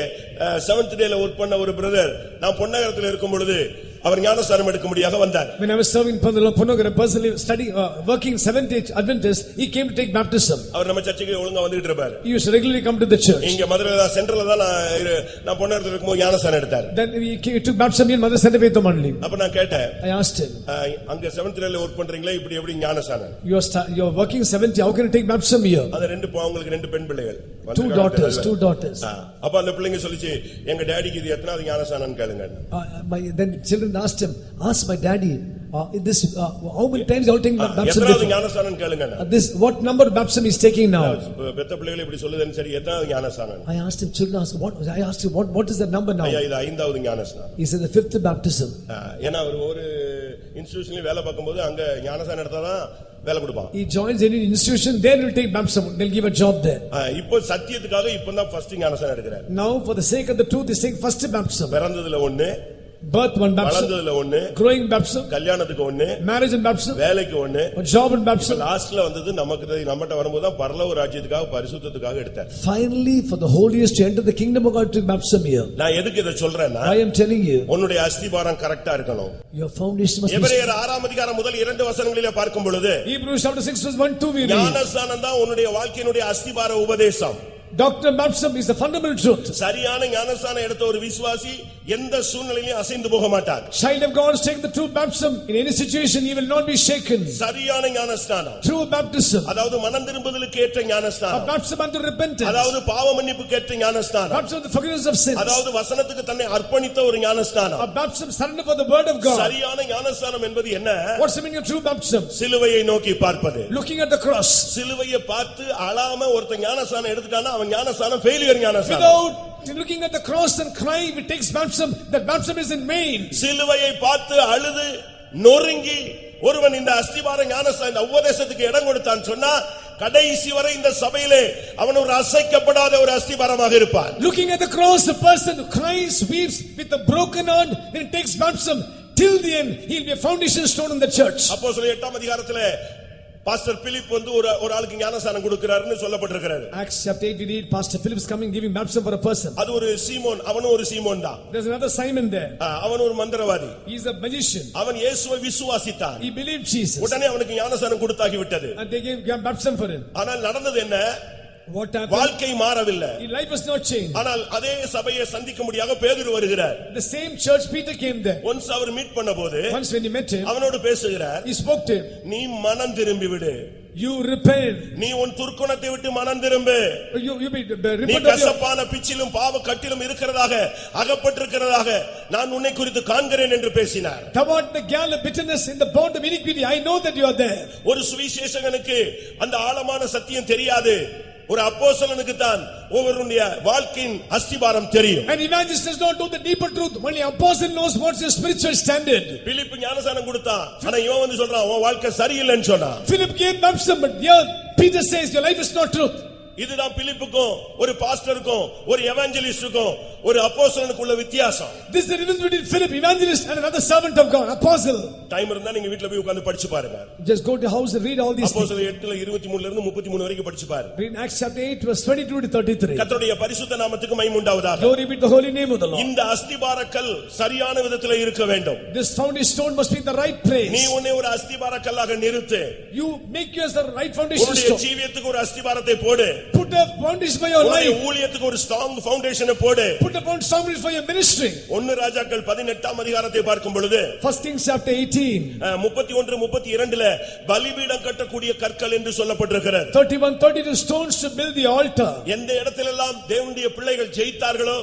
செவன்த் டேல ஒர்க் பண்ண ஒரு பிரதர் நான் பொன்னகரத்தில் இருக்கும் பொழுது அவர் ஞானஸ்தானம் எடுக்கும்படியாக வந்தார் When I was serving Punagara, personally studying, uh, working seventh day Adventist, he came to take baptism. அவர் நம்ம சர்ச்சுக்கு ஒழுங்கா வந்துட்டு இருப்பாரு He used to regularly come to the church. இங்க மதுரையில தான் சென்ட்ரல்ல தான் நான் இரு- நான் பொன்னகரத்தில் இருக்கும்போது ஞானஸ்தானம் எடுத்தார் Then he came- he took baptism in Mother Santa only. அப்ப நான் கேட்டேன் I asked him, அஹ், அங்க செவன்த் டேல ஒர்க் பண்றீங்களே இப்படி எப்படி ஞானஸ்தானம் you are, sta- you are working seventh day, how can you take baptism here? அந்த ரெண்டு பொ- அவங்களுக்கு ரெண்டு பெண் பிள்ளைகள் Two daughters, two daughters. ஆ, அப்ப அந்த பிள்ளைங்க சொல்லிச்சு எங்க டேடிக்கு இது எத்தனாவது ஞானஸ்தானம் கேளுங்க Uh, my, then children asked him, ask my daddy, uh, this, uh, how many times you all taking baptism எத்தனாவது before? ஞானஸ்தானம் கேளுங்க Uh, This, what number of baptism is taking now? பெத்த பிள்ளைகள் இப்படி சொல்லுதுன்னு சரி எத்தனாவது ஞானஸ்தானம் I asked him, children asked, what, I asked him, what, what is the number now? ஐயா இது ஐந்தாவது ஞானஸ்தானம் He said the fifth baptism. ஆ, ஏன்னா அவர் ஒரு இன்ஸ்டிடியூஷன்லயும் வேலை பார்க்கும்போது அங்க ஞானஸ்தானம் எடுத்தாதான் வேலை கொடுப்பான் He joins any institution, there will take baptism, they'll give a job there. ஆ, இப்போ சத்தியத்துக்காக இப்பதான் ஃபர்ஸ்ட் ஞானஸ்தானம் எடுக்கிறார் Now for the sake of the truth, he's taking first baptism. பிறந்ததுல ஒண்ணு Birth one baptism, வளர்ந்ததுல ஒண்ணு growing baptism, கல்யாணத்துக்கு ஒண்ணு marriage and baptism, வேலைக்கு ஒண்ணு a job and baptism. லாஸ்ட்ல வந்தது நமக்கு தெரி- நம்மகிட்ட வரும்போது தான் பரலோக ராஜ்யத்துக்காக பரிசுத்தத்துக்காக எடுத்தார் Finally, for the holiest to enter the kingdom of God to baptism here. நான் எதுக்கு இதை சொல்றேன்னா I am telling you, உன்னுடைய அஸ்திபாரம் கரெக்டா இருக்கணும் your foundation must be. எபிரேயர் ஆறாம் அதிகாரம் முதல் இரண்டு வசனங்களிலே பார்க்கும் பொழுது Hebrews chapter 6 verse 1 2 we read. ஞானஸ்தானம் தான் உன்னுடைய வாழ்க்கையினுடைய அஸ்திபார உபதேசம் சரியான ஞானஸ்தானம் எடுத்த ஒரு விசுவாசி எந்த சூழ்நிலையிலும் அசைந்து போக மாட்டார். சரியான ஞானஸ்தானம். அதாவது மனம் திரும்புதலுக்கு ஏற்ற ஞானஸ்தானம். அதாவது பாவ மன்னிப்புக்கு ஏற்ற ஞானஸ்தானம். அதாவது வசனத்துக்கு தன்னை அர்ப்பணித்த ஒரு ஞானஸ்தானம். சரியான ஞானஸ்தானம் என்பது என்ன true baptism? சிலுவையை நோக்கி பார்ப்பது at the cross. சிலுவையை பார்த்து அழாம ஒருத்தன் ஞானஸ்தானம் எடுத்துட்டானா அவன் ஞானஸ்தானம் ஃபெயிலியர் ஞானஸ்தானம் Without looking at the cross and crying, if it takes baptism, that baptism is in vain. சிலுவையை பார்த்து அழுது நொறுங்கி ஒருவன் இந்த அஸ்திபார ஞானஸ்தானம் இந்த உபதேசத்துக்கு இடம் கொடுத்தான் சொன்னா கடைசி வரை இந்த சபையிலே அவன் ஒரு அசைக்கப்படாத ஒரு அஸ்திபாரமாக இருப்பான் Looking at the cross, the person who cries, weeps with a broken heart, and takes baptism, till the end, he'll be a foundation stone in the church. அப்போ சொல்ல எட்டாம் அதிகாரத்திலே பாஸ்டர் பிலிப் வந்து ஒரு ஒரு ஆளுக்கு ஞானஸ்தானம் கொடுக்கிறாருன்னு சொல்லப்பட்டிருக்கிறது Acts chapter 8, we read Pastor Philip's coming giving baptism for a person. அது ஒரு சீமோன் அவனும் ஒரு சீமோன் தான் There's another Simon there. ஆ, அவன் ஒரு மந்திரவாதி He's a magician. அவன் இயேசுவை விசுவாசித்தான் He believed Jesus. உடனே அவனுக்கு ஞானஸ்தானம் கொடுத்தாகி விட்டது And they gave gave baptism for him. ஆனால் நடந்தது என்ன What happened? வாழ்க்கை மாறவில்லை His life was not changed. ஆனால் அதே சபையை சந்திக்க முடியாத பேதுரு வருகிறார் The same church, Peter came there. Once our meet பண்ணபோது Once when he met him, அவனோடு பேசுகிறார் he spoke to him. நீ மனம் திரும்பி விடு You repent. நீ உன் துர்க்குணத்தை விட்டு மனம் திரும்பு You, you be, be- நீ கசப்பான பிச்சிலும் பாவ கட்டிலும் இருக்கிறதாக அகப்பட்டிருக்கிறதாக நான் உன்னை குறித்து காண்கிறேன் என்று பேசினார் the gall of bitterness in the bond of iniquity. I know that you are there. ஒரு சுவிசேஷகனுக்கு அந்த ஆழமான சத்தியம் தெரியாது ஒரு அப்போஸ்தலனுக்கு தான் ஒவ்வொருடைய வாழ்க்கையின் அஸ்திபாரம் தெரியும் An evangelist does not know the deeper truth. Only apostle knows what's your spiritual standard. பிலிப்பு ஞானசானம் கொடுத்தான் ஆனா இவன் வந்து சொல்றான் உன் வாழ்க்கை சரியில்லைன்னு சொன்னான் Philip gave baptism, but here Peter says your life is not truth. இதுதான் பிலிப்புக்கும் ஒரு பாஸ்டருக்கும் ஒரு எவாஞ்சலிஸ்டுக்கும் ஒரு அப்போஸ்தலனுக்குள்ள வித்தியாசம் This is the difference between Philip, evangelist, and another servant of God, apostle. Time இருந்தா நீங்க வீட்ல போய் உட்கார்ந்து படிச்சு பாருங்க Just go to house and read all these things. அப்போஸ்தலர் எட்டுல இருபத்தி மூணுல இருந்து முப்பத்தி மூணு வரைக்கும் படிச்சு பாரு Read Acts chapter 8, verse 22 to 33. கர்த்தருடைய பரிசுத்த நாமத்துக்கு மைமுண்டாவதாக Glory be to the holy name of the Lord. இந்த அஸ்திபாரக்கல் சரியான விதத்துல இருக்க வேண்டும் This foundation stone must be in the right நீ place. உன்னை ஒரு அஸ்திபாரக்கல்லாக நிறுத்து You make you as the right foundation உன்னுடைய stone. ஜீவியத்துக்கு ஒரு அஸ்திபாரத்தை போடு Put a foundation for your உன்னுடைய life. ஊழியத்துக்கு ஒரு ஸ்ட்ராங் ஃபவுண்டேஷனை போடு Put a foundation for your ministry. ஒன்னு ராஜாக்கள் பதினெட்டாம் அதிகாரத்தை பார்க்கும் பொழுது First Kings chapter 18. முப்பத்தி ஒன்று முப்பத்தி இரண்டுல பலிபீடம் கட்டக்கூடிய கற்கள் என்று சொல்லப்பட்டிருக்கிறது 31, 32 stones to build the altar. எந்த இடத்திலெல்லாம் தேவனுடைய பிள்ளைகள் ஜெயித்தார்களோ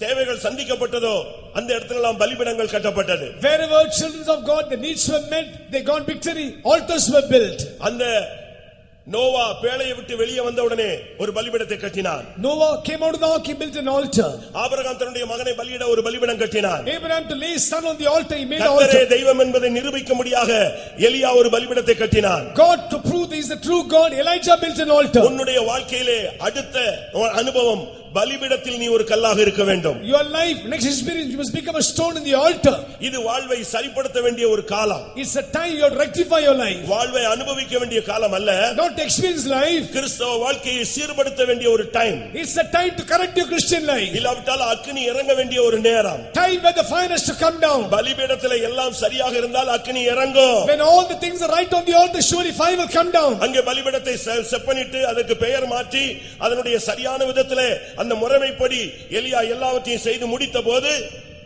தேவைகள் சந்திக்கப்பட்டதோ அந்த இடத்திலெல்லாம் பலிபீடங்கள் கட்டப்பட்டது Wherever children of God, the needs were met, they got victory, altars were built. அந்த நோவா பேழையை விட்டு வெளியே வந்த உடனே ஒரு பலிபீடத்தை கட்டினான் Noah came out of the ark, he built an altar. Abraham தன்னுடைய மகனை பலியிட ஒரு பலிபீடம் கட்டினான் Abraham to lay his son on the altar, he made an கர்த்தரே altar. தெய்வம் என்பதை நிரூபிக்கும்படியாக எலியா ஒரு பலிபீடத்தை கட்டினான் God, to prove he is the true God, Elijah built an altar. உன்னுடைய வாழ்க்கையிலே அடுத்த அனுபவம் பலிபீடத்தில் நீ ஒரு கல்லாக இருக்க வேண்டும் Your life, next experience, you must become a stone in the altar. இது வாழ்வை சரிப்படுத்த வேண்டிய ஒரு காலம் It's a time you have to rectify your life. வாழ்வை அனுபவிக்க வேண்டிய காலம் அல்ல Not experience life, கிறிஸ்தவ வாழ்க்கையை சீர்படுத்த வேண்டிய ஒரு time it's a time to correct your Christian life. இல்லாவிட்டால் அக்னி இறங்க வேண்டிய ஒரு நேரம் Time where the fire has to come down. பலிபீடத்துல எல்லாம் சரியாக இருந்தால் அக்னி இறங்கும் When all the things are right on the altar, surely fire will come down. அங்கே பலிபீடத்தை செப்பனிட்டு அதற்கு பெயர் மாற்றி அதனுடைய சரியான விதத்திலே அந்த முறைமைப்படி எலியா எல்லாவற்றையும் செய்து முடித்த போது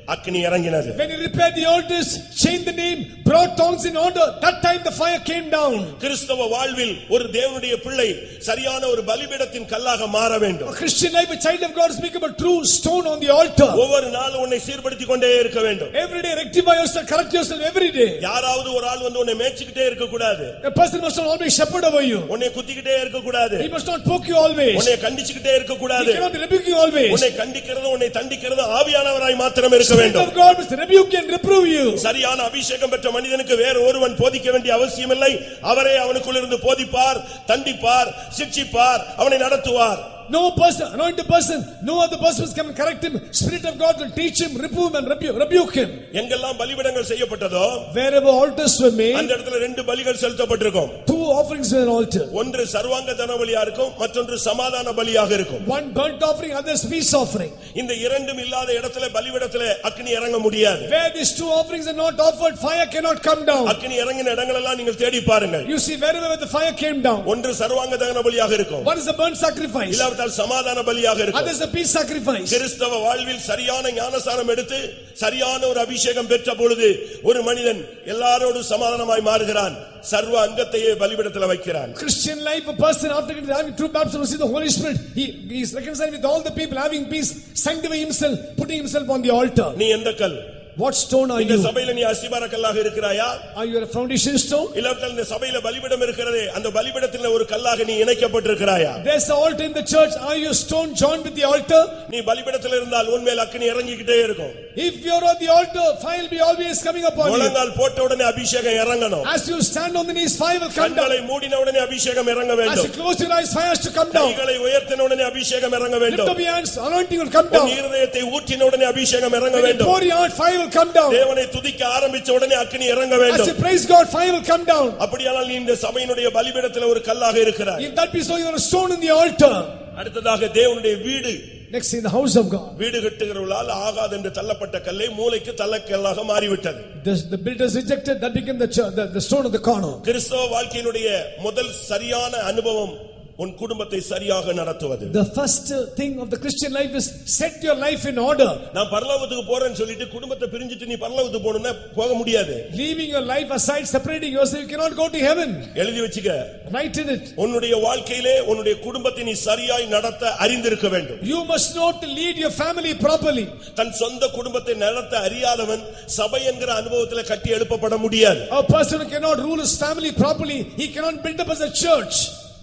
அக்னி இறங்கினது When he repaired the altars, changed the name, brought tongues in order, that time the fire came down. கிறிஸ்தவ வாழ்வில் ஒரு தேவனுடைய பிள்ளை சரியான ஒரு பலிபீடத்தின் கல்லாக மாற A வேண்டும் Christian life, a child of God has become a true stone on the altar. ஒவ்வொரு நாளும் உன்னை சீர்படுத்திக் கொண்டே இருக்க வேண்டும் Every day rectify yourself, correct yourself every day. யாராவது ஒரு ஆள் வந்து உன்னை மேய்ச்சிக்கிட்டே இருக்க கூடாது A person must not always shepherd over you. உன்னை குத்திக்கிட்டே இருக்க கூடாது He must not poke you always. உன்னை கண்டிச்சுக்கிட்டே இருக்க He கூடாது cannot rebuke you always. உன்னை கண்டிக்கிறதும் உன்னை தண்டிக்கிறதும் ஆவியானவராய் மாத்திரம் இருக்க Spirit வேண்டும். God must rebuke and reprove you. சரியான அபிஷேகம் பெற்ற மனிதனுக்கு வேறு ஒருவன் போதிக்க வேண்டிய அவசியமில்லை. அவரே அவனுக்குள் இருந்து போதிப்பார் தண்டிப்பார் சிட்சிப்பார் அவனை நடத்துவார். No person, anointed person, no other person can correct him. Spirit of God will teach him, reprove him and rebuke, rebuke him. எங்கெல்லாம் பலிபிடங்கள் செய்யப்பட்டதோ Wherever altars were made, அந்த இடத்துல ரெண்டு பலிகள் செலுத்தப்பட்டிருக்கும் two offerings were an altar. ஒன்று சர்வாங்க தன பலியா இருக்கும் மற்றொன்று சமாதான பலியாக இருக்கும் One burnt offering, others peace offering. இந்த இரண்டும் இல்லாத இடத்துல பலிபிடத்துல அக்னி இறங்க முடியாது Where these two offerings are not offered, fire cannot come down. அக்னி இறங்கின இடங்களெல்லாம் நீங்கள் தேடி பாருங்கள் You see, wherever the fire came down, ஒன்று சர்வாங்க தகன பலியாக இருக்கும் what is the burnt sacrifice? இல்லாவிட்டால் காரணத்தால் சமாதான பலியாக இருக்கும் Others a peace sacrifice. கிறிஸ்தவ வாழ்வில் சரியான ஞானசாரம் எடுத்து சரியான ஒரு அபிஷேகம் பெற்ற பொழுது ஒரு மனிதன் எல்லாரோடு சமாதானமாய் மாறுகிறான் சர்வ அங்கத்தையே பலிபிடத்தில் வைக்கிறான் Christian life, a person after having true baptism receive the Holy Spirit, he, he is reconciled with all the people, having peace, sanctify himself, putting himself on the altar. நீ எந்த கல் What stone are இந்த you? சபையில நீ அஸ்திபார கல்லாக இருக்கிறாயா Are you a foundation stone? இல்லாவிட்டால் இந்த சபையில பலிபிடம் இருக்கிறதே அந்த பலிபிடத்தில் ஒரு கல்லாக நீ இணைக்கப்பட்டிருக்கிறாயா There's the altar in the church. Are you a stone joined with the altar? நீ பலிபிடத்தில் இருந்தால் உன்மேல் அக்கினி இறங்கிக்கிட்டே இருக்கும் If you're on the altar, fire will be always coming upon you. முழங்கால் போட்ட உடனே அபிஷேகம் இறங்கணும் As you stand on the knees, fire will come down. கண்களை மூடின உடனே அபிஷேகம் இறங்க As you வேண்டும் close your eyes, fire has to come down. கைகளை உயர்த்தின உடனே அபிஷேகம் இறங்க Lift வேண்டும் up your hands, anointing will come உன் down. இருதயத்தை ஊற்றின உடனே அபிஷேகம் இறங்க When you வேண்டும் pour your heart, fire will come down. தேவனை துதிக்க ஆரம்பிச்ச உடனே அக்கினி இறங்க As வேண்டும் you praise God, fire will come down. அப்படியானால் இந்த சபையினுடைய பலிபீடத்தில் ஒரு கல்லாக இருக்கிறாய் If that be so, you are a stone in the altar. அடுத்ததாக தேவனுடைய வீடு Next, in the house of God. வீடு கட்டுகிறவர்களால் ஆகாது என்று தள்ளப்பட்ட கல்லை மூளைக்கு தள்ளக்கல்லாக மாறிவிட்டது The, the builders rejected, that became the, the, the stone of the corner. கிறிஸ்தவ வாழ்க்கையினுடைய முதல் சரியான அனுபவம் உன் குடும்பத்தை சரியாக நடத்துவது The first uh, thing of the Christian life is set your life in order. நான் பரலோகத்துக்கு போறேன்னு சொல்லிட்டு குடும்பத்தை பிரிஞ்சிட்டு நீ பரலோகத்துக்கு போகணும்னா போக முடியாது Leaving your life aside, separating yourself, you cannot go to heaven. எழுதி வச்சுக்க Write in it. உன்னுடைய வாழ்க்கையிலே உன்னுடைய குடும்பத்தை நீ சரியாய் நடத்த அறிந்திருக்க வேண்டும் You must know to lead your family properly. தன் சொந்த குடும்பத்தை நடத்த அறியாதவன் சபை என்கிற அனுபவத்தில் கட்டி எழுப்பப்பட முடியாது A person cannot rule his family properly, he cannot build up as a church.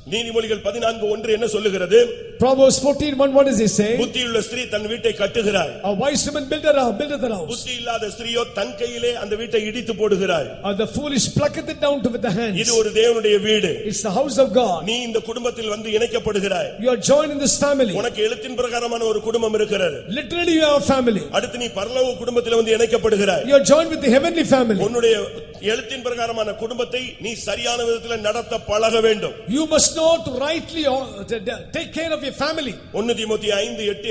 நீதிமொழிகள் பதினான்கு ஒன்று என்ன சொல்லுகிறது? Proverbs 14, 1, what does he say? புத்தியுள்ள ஸ்திரீ தன் வீட்டை கட்டுகிறாள் A wise woman buildeth a buildeth a house. புத்தி இல்லாத ஸ்திரீயோ தன் கையிலே அந்த வீட்டை இடித்து போடுகிறாள் Uh, the foolish plucketh it down to with the hands. இது ஒரு தேவனுடைய வீடு It's the house of God. நீ இந்த குடும்பத்தில் வந்து இணைக்கப்படுகிறாய் You are joined in this family. உனக்கு எழுத்தின் பிரகாரமான ஒரு குடும்பம் இருக்கிறது Literally, you have a family. அடுத்து நீ பரலோக குடும்பத்தில் வந்து இணைக்கப்படுகிறாய் You are joined with the heavenly family. உன்னுடைய எழுத்தின் பிரகாரமான குடும்பத்தை நீ சரியான விதத்தில் நடத்த பழக வேண்டும் You must know to rightly uh, to- to take care of your family. Timothy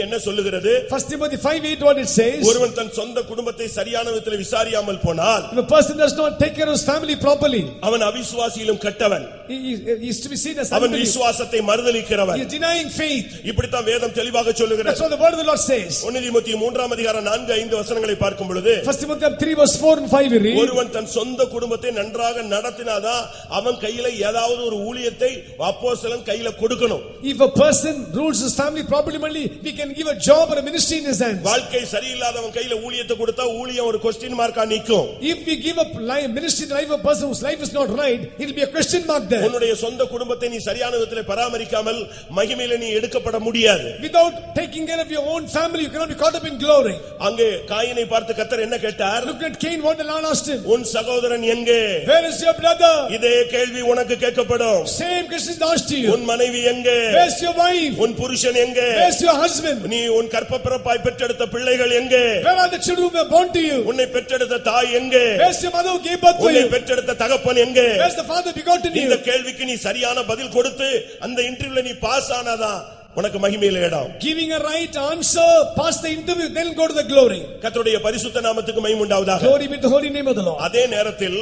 என்ன சொல்லுகிறது First Timothy 5, 8, what it says. ஒருவன் தன் சொந்த குடும்பத்தை சரியான விதத்தில் விசாரியாமல் போனால் If a person does not take care of his family properly, அவன் அவிசுவாசியிலும் கெட்டவன் he he- he is to be seen as அவன். விசுவாசத்தை He மறுதலிக்கிறவன் is denying faith. இப்படித்தான் வேதம் தெளிவாக That's சொல்லுகிறது what the word of the Lord says. ஒன்னு தீமோத்தி மூன்றாம் அதிகாரம் நான்கு ஐந்து வசனங்களை பார்க்கும் பொழுது First Timothy 3, verse 4 and 5, we read. ஒருவன் தன் சொந்த குடும்பத்தை நன்றாக நடத்தினாதான் அவன் கையில ஏதாவது ஒரு ஊழியத்தை அப்போஸ்தலன் கையில கொடுக்கணும் If a person rules his family properly, only we can give a job or a ministry in his hands. வாழ்க்கை சரியில்லாதவன் கையில ஊழியத்தை கொடுத்தா ஊழியம் ஒரு கொஸ்டின் மார்க்கா நிக்கும் If we give a life, ministry to the life of a person whose life is not right, it will be a question mark there. உன்னுடைய சொந்த குடும்பத்தை நீ சரியான விதத்தில் பராமரிக்காமல் மகிமையில நீ எடுக்கப்பட முடியாது Without taking care of your own family, you cannot be caught up in glory. அங்கே காயினை பார்த்து கத்தர் என்ன கேட்டார் Look at Cain, what the Lord asked him. உன் சகோதரன் எங்கே Where is your brother? இதே கேள்வி உனக்கு கேட்கப்படும் Same question is asked to you. உன் மனைவி எங்கே Where's your wife? உன் புருஷன் எங்கே Where's your husband? நீ உன் கற்ப பிறப்பாய் பெற்றெடுத்த பிள்ளைகள் எங்கே Where are the children who were born to you? உன்னை பெற்றெடுத்த தாய் எங்கே Where's your mother who gave birth to உன்னை you? பெற்றெடுத்த தகப்பன் எங்கே Where's the father begotten இந்த? கேள்விக்கு நீ சரியான பதில் கொடுத்து அந்த இன்டர்வியூல நீ பாஸ் ஆனாதான் உனக்கு மகிமையில இடம் Giving a right answer, pass the interview, then go to the glory. கர்த்தருடைய பரிசுத்த நாமத்துக்கு Glory be to the holy name of the Lord. அதே நேரத்தில்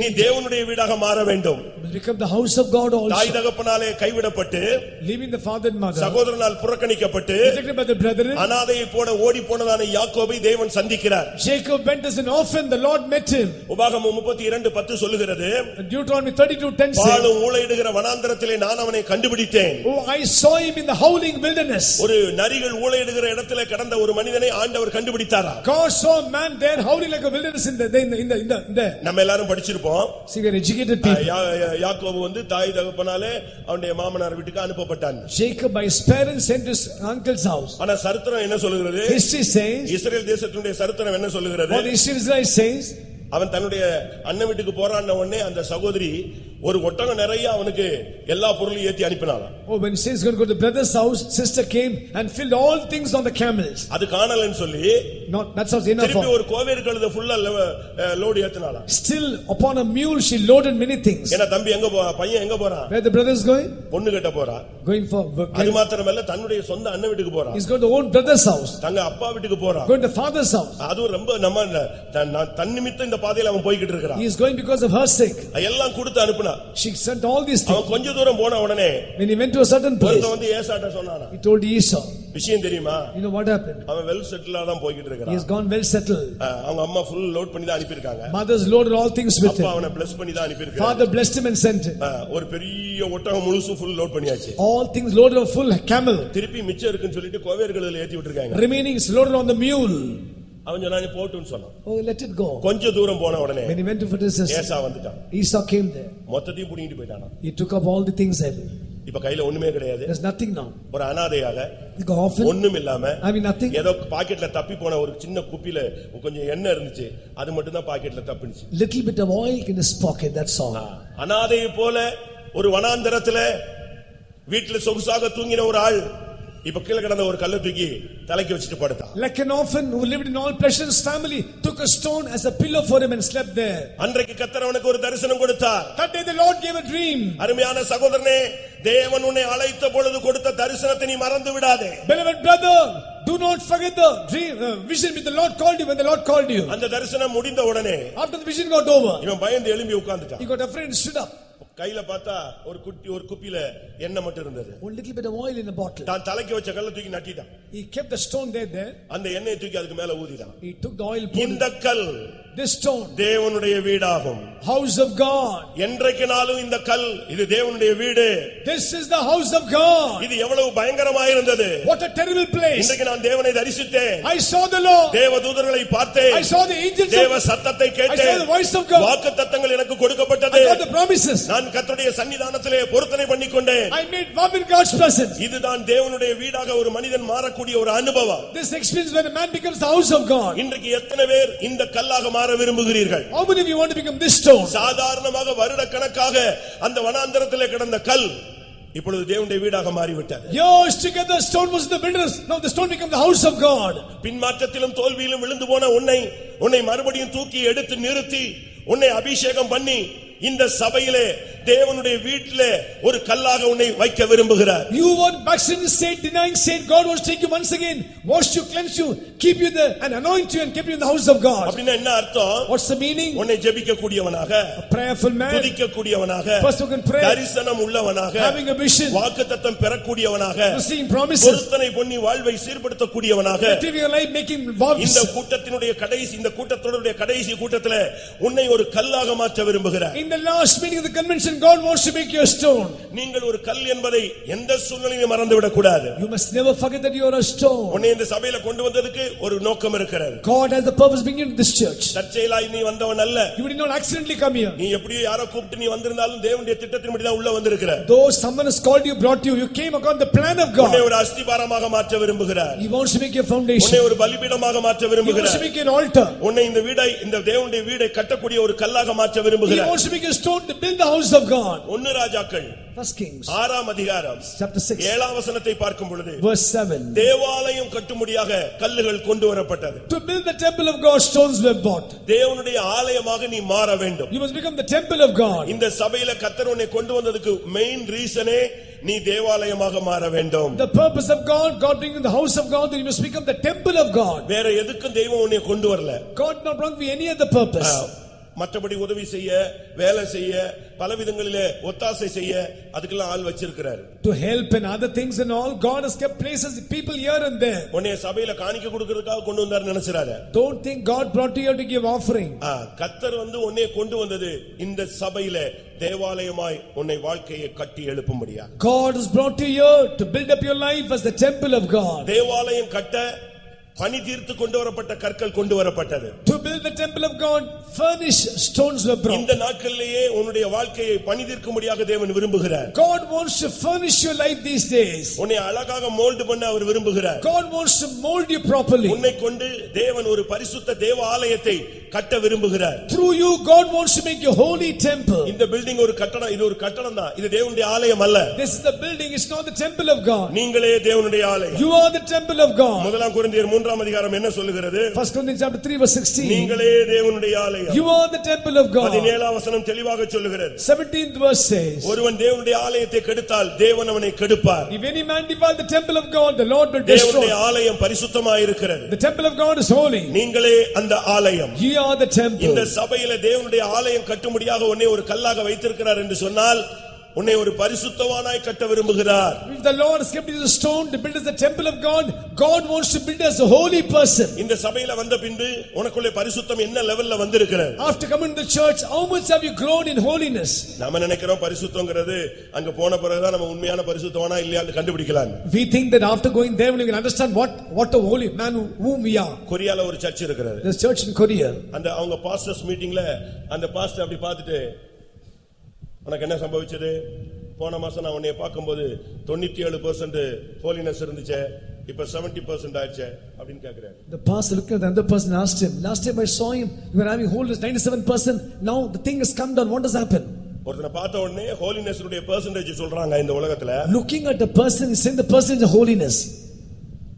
நீ தேவனுடைய வீடாக மாற வேண்டும் will become the house of God தாய். தகப்பனாலே கைவிடப்பட்டு Leaving the father and mother, சகோதரனால் புறக்கணிக்கப்பட்டு rejected by the brethren. அனாதையை போட ஓடி போனதான யாக்கோபை தேவன் சந்திக்கிறார் Jacob went as an orphan, the Lord met him. உபாகமம் முப்பத்தி இரண்டு பத்து சொல்லுகிறது Deuteronomy 32, 10 says, பாலும் ஊழையிடுகிற வனாந்தரத்திலே நான் அவனை கண்டுபிடித்தேன் Oh, I saw him in the howling wilderness. ஒரு நரிகள் ஊழையிடுகிற இடத்துல கடந்த ஒரு மனிதனை ஆண்டவர் கண்டுபிடித்தாரா God saw man there howling like a wilderness in the, in the, in the, in the. நம்ம எல்லாரும் படிச்சிருப்போம் See, we are educated people. யாக்கோபு வந்து தாய் தகப்பனாலே அவனுடைய மாமனார் வீட்டுக்கு அனுப்பப்பட்டான் Jacob by his parents sent his uncle's house. ஆனா சரித்திரம் என்ன சொல்லுகிறது History says, இஸ்ரேல் தேசத்தினுடைய சரித்திரம் என்ன சொல்லுகிறது what history says, அவன் தன்னுடைய அண்ணன் வீட்டுக்கு போறான்ன உடனே அந்த சகோதரி ஒரு ஒட்டகம் நிறைய அவனுக்கு எல்லா பொருளையும் ஏத்தி அனுப்பினாளாம் oh, when he says he's going to go to the brother's house, sister came and filled all things on the camels. அது காணலன்னு சொல்லி Not, that's not enough திருப்பி for. ஒரு கோவேறு கழுத ஃபுல்லா load ஏத்துனாலாம் Still upon a mule she loaded many things. ஏன்னா தம்பி எங்க போ பையன் எங்க போறான் Where the brother is going? பொண்ணு கட்ட போறான் Going for, அது மாத்திரமல்ல தன்னுடைய சொந்த அண்ணன் வீட்டுக்கு போறான் he's going to own brother's house, தங்க அப்பா வீட்டுக்கு போறான் going to father's house. அதுவும் ரொம்ப நம்ம தன் நான் தன் நிமித்தம் இந்த பாதையில அவன் போய்கிட்டு இருக்கிறான் He is going because of her sake. எல்லாம் கொடுத்து அனுப்புனா She sent all these things. அவன் கொஞ்ச தூரம் போன உடனே When he went to a certain place, ஒருத்தன் வந்து ஏசாட்ட சொன்னானா he told Esau, விஷயம் தெரியுமா you know what happened? அவன் வெல் செட்டிலா தான் போய்கிட்டு He இருக்கிறான் has gone well settled. அஹ், அவங்க அம்மா ஃபுல் லோட் பண்ணி தான் அனுப்பியிருக்காங்க Mothers loaded all things with அப்பா him. அவனை பிளஸ் பண்ணி தான் அனுப்பியிருக்காங்க Father blessed him and sent him. அஹ், ஒரு பெரிய ஒட்டகம் முழுசும் ஃபுல் லோட் பண்ணியாச்சு All things loaded on full camel. திருப்பி மிச்சம் இருக்குன்னு சொல்லிட்டு கோவேர்களில் ஏத்தி விட்டுருக்காங்க Remaining is loaded on the mule. அவன் சொன்னா "நீ போட்டுன்னு சொன்னான் it go. கொஞ்ச தூரம் போன உடனே When he went ஏசா வந்துட்டான் Esau came there. மொத்தத்தையும் புடிங்கிட்டு போயிட்டானா He took up all the things there. இப்ப கையில ஒண்ணுமே கிடையாது There's nothing now. ஒரு அனாதையாக ஒண்ணும் இல்லாம having nothing. ஏதோ பாக்கெட்ல தப்பி போன ஒரு சின்ன குப்பில கொஞ்சம் எண்ணெய் இருந்துச்சு அது மட்டும் தான் பாக்கெட்ல தப்பினுச்சு Little bit of oil in his pocket, that's all. அனாதையை போல ஒரு வனாந்தரத்துல வீட்டுல சொகுசாக தூங்கின ஒரு ஆள் இப்ப கீழே கிடந்த ஒரு கல்லை தூக்கி தலைக்கு வச்சுட்டு படுத்தான் Like an orphan who lived in all pleasures, family took a stone as a pillow for him and slept there. அன்றைக்கு கத்தர் அவனுக்கு ஒரு தரிசனம் கொடுத்தார் That day the Lord gave a dream. அருமையான சகோதரனே தேவன் உன்னை அழைத்த பொழுது கொடுத்த தரிசனத்தை நீ மறந்து விடாதே Beloved brother, do not forget the dream, uh, vision which the Lord called you when the Lord called you. அந்த தரிசனம் முடிந்த உடனே After the vision got over, இவன் பயந்து எழும்பி உட்கார்ந்துட்டான் he got afraid and stood up. கையில பார்த்தா ஒரு குட்டி ஒரு குப்பில எண்ணெய் மட்டும் இருந்தது One little bit of oil in a bottle. தான் தலைக்கு வச்ச கல்லை தூக்கி நட்டிட்டான் He kept the stone there, there. அந்த எண்ணெயை தூக்கி அதுக்கு மேல ஊதிட்டான் He took the oil, இந்த கல் this stone, தேவனுடைய வீடாகும் house of God. என்றைக்குனாலும் இந்த கல் இது தேவனுடைய வீடு This is the house of God. இது எவ்வளவு பயங்கரமா இருந்தது What a terrible place. இன்றைக்கு நான் தேவனை தரிசித்தேன் I saw the Lord. தேவ தூதர்களை பார்த்தேன் I saw the angels. தேவ சத்தத்தை I saw கேட்டேன் the voice of God. வாக்கு தத்தங்கள் எனக்கு I கொடுக்கப்பட்டது got the promises. நான் கர்த்தருடைய சன்னிதானத்திலே பொருத்தனை பண்ணிக்கொண்டேன் I made vow in God's presence. இதுதான் தேவனுடைய வீடாக ஒரு மனிதன் மாறக்கூடிய ஒரு அனுபவம் This experience when a man becomes the house of God. இன்றைக்கு எத்தனை பேர் இந்த கல்லாக மாற விரும்புகிறீர்கள் How many of you want to become this stone? சாதாரணமாக வருடக்கணக்காக அந்த வனாந்தரத்திலே கிடந்த கல் இப்பொழுது தேவனுடைய வீடாக மாறிவிட்டது Years together, stone was the wilderness. Now the stone become the house of God. பின்மாற்றத்திலும் தோல்வியிலும் விழுந்து போன உன்னை உன்னை மறுபடியும் தூக்கி எடுத்து நிறுத்தி உன்னை அபிஷேகம் பண்ணி இந்த சபையிலே தேவனுடைய வீட்டிலே ஒரு கல்லாக உன்னை வைக்க விரும்புகிறார் You want backsliding state, denying state, God wants to take you once again, wash you, cleanse you, keep you there, and anoint you and keep you in the house of God. அப்படின்னா என்ன அர்த்தம் What's the meaning? உன்னை ஜெபிக்க கூடியவனாக prayerful man, துதிக்க கூடியவனாக person can pray, தரிசனம் உள்ளவனாக having a vision, வாக்குத்தத்தம் பெறக்கூடியவனாக receiving promises, பொருத்தனை பொன்னி வாழ்வை சீர்படுத்தக்கூடியவனாக living your life, making vows. இந்த கூட்டத்தினுடைய கடைசி இந்த கூட்டத்தோடைய கடைசி கூட்டத்திலே உன்னை ஒரு கல்லாக மாற்ற விரும்புகிறார் In the last meeting of the convention, God wants to make you a stone. நீங்கள் ஒரு கல் என்பதை எந்த சூழ்நிலையும் மறந்து விடக்கூடாது You must never forget that you are a stone. உன்னை இந்த சபையில கொண்டு வந்ததுக்கு ஒரு நோக்கம் இருக்கிறது God has the purpose bringing you to this church. தற்செயலாய் நீ வந்தவன் அல்ல You did not accidentally come here. நீ எப்படியோ யாரோ கூப்பிட்டு நீ வந்திருந்தாலும் தேவனுடைய திட்டத்தின்படி தான் உள்ள வந்திருக்கிற Though someone has called you, brought you, you came according to the plan of உன்னை God. ஒரு அஸ்திபாரமாக மாற்ற விரும்புகிறார் He wants to make you a உன்னை foundation. ஒரு பலிபீடமாக மாற்ற He wants விரும்புகிறார் to make you an altar. உன்னை இந்த வீடை இந்த தேவனுடைய வீடை கட்டக்கூடிய ஒரு கல்லாக மாற்ற He விரும்புகிறார் wants to make you a stone to build the house of God. ஒன்னு ராஜாக்கள் First Kings, ஆறாம் அதிகாரம் chapter 6, ஏழாம் வசனத்தை பார்க்கும் பொழுது verse 7. தேவாலயம் கட்டும்படியாக கல்லுகள் கொண்டு வரப்பட்டது To build the temple of God, stones were bought. தேவனுடைய ஆலயமாக நீ மாற வேண்டும் You must become the temple of God. இந்த சபையில கத்தர் உன்னை கொண்டு வந்ததுக்கு மெயின் ரீசனே நீ தேவாலயமாக மாற வேண்டும் The purpose of God, God bringing the house of God, then you must become the temple of God. வேற எதுக்கும் தெய்வம் உன்னை கொண்டு வரல God not brought me any other purpose. மற்றபடி உதவி செய்ய வேலை செய்ய பல விதங்களிலே ஒத்தாசை செய்ய அதுக்கெல்லாம் ஆள் வச்சிருக்கிறார் To help and other things and all, God has kept places, people here and there. உன்னைய சபையில காணிக்க கொடுக்கறதுக்காக கொண்டு வந்தாரு நினைச்சிராத Don't think God brought you here to give offering. ஆ, கத்தர் வந்து உன்னை கொண்டு வந்தது இந்த சபையில தேவாலயமாய் உன்னை வாழ்க்கையை கட்டி எழுப்பும்படியா God has brought you here to build up your life as the temple of God. தேவாலயம் கட்ட பணி தீர்த்து கொண்டு வரப்பட்ட கற்கள் கொண்டு வரப்பட்டது to build the temple of god furnished stones were brought இந்த நாட்களிலேயே உன்னுடைய வாழ்க்கையை பணி தீர்க்கும்படியாக தேவன் விரும்புகிறார் god wants to furnish your life these days உன்னை அழகாக mold பண்ண அவர் விரும்புகிறார் god wants to mold you properly உன்னை கொண்டு தேவன் ஒரு பரிசுத்த தேவ ஆலயத்தை கட்ட விரும்புகிறார் through you god wants to make your holy temple இந்த building ஒரு கட்டடம் இது ஒரு கட்டடம் தான் இது தேவனுடைய ஆலயம் அல்ல this is the building it's not the temple of god நீங்களே தேவனுடைய ஆலயம் you are the temple of god முதலாம் கொரிந்தியர் 3 ஒன்றாம் அதிகாரம் என்ன சொல்லுகிறது? நீங்களே தேவனுடைய ஆலயம். You are the temple of god. 17 வசனம் தெளிவாக சொல்லுகிறது. 17th verse says ஒருவன் தேவனுடைய ஆலயத்தை கெடுத்தால் தேவன் அவனை கெடுப்பார். If any man defile the temple of god the lord will destroy தேவனுடைய ஆலயம் பரிசுத்தமாய் இருக்கிறது the temple of god is holy. நீங்களே அந்த ஆலயம். You are the temple. இந்த சபையில தேவனுடைய ஆலயம் கட்டும்படியாக உன்னை ஒரு கல்லாக வைத்திருக்கிறார் என்று சொன்னால் உன்னை ஒரு பரிசுத்தவானாய் கட்ட விரும்புகிறார் If the Lord has kept you a stone to build as the temple of God, God wants to build as a holy person. இந்த சபையில வந்த பின்பு உனக்குள்ளே பரிசுத்தம் என்ன லெவல்ல வந்திருக்கிறது After coming to the church, how much have you grown in holiness? நாம நினைக்கிறோம் பரிசுத்தங்கிறது அங்க போன பிறகுதான் நம்ம உண்மையான பரிசுத்தவானா இல்லையான்னு கண்டுபிடிக்கலாம் We think that after going there, we can understand what, what a holy man whom we are. கொரியால ஒரு சர்ச் இருக்கிறது There's church in Korea. அந்த அவங்க பாஸ்டர்ஸ் மீட்டிங்ல அந்த பாஸ்டர் அப்படி பார்த்துட்டு உனக்கு என்ன சம்பவிச்சது போன மாசம் நான் உன்னைய பார்க்கும்போது தொண்ணூத்தி ஏழு பெர்சென்ட் ஹோலினஸ் இருந்துச்சே இப்ப செவன்டி பெர்சென்ட் ஆயிடுச்சே அப்படின்னு கேக்குறாரு The pastor looked at the other person and asked him, last time I saw him, you were having holiness 97%, now the thing has come down, what has happened? ஒருத்தனை பார்த்த உடனே holiness percentage சொல்றாங்க இந்த உலகத்துல Looking at the person, he's saying the person is a holiness.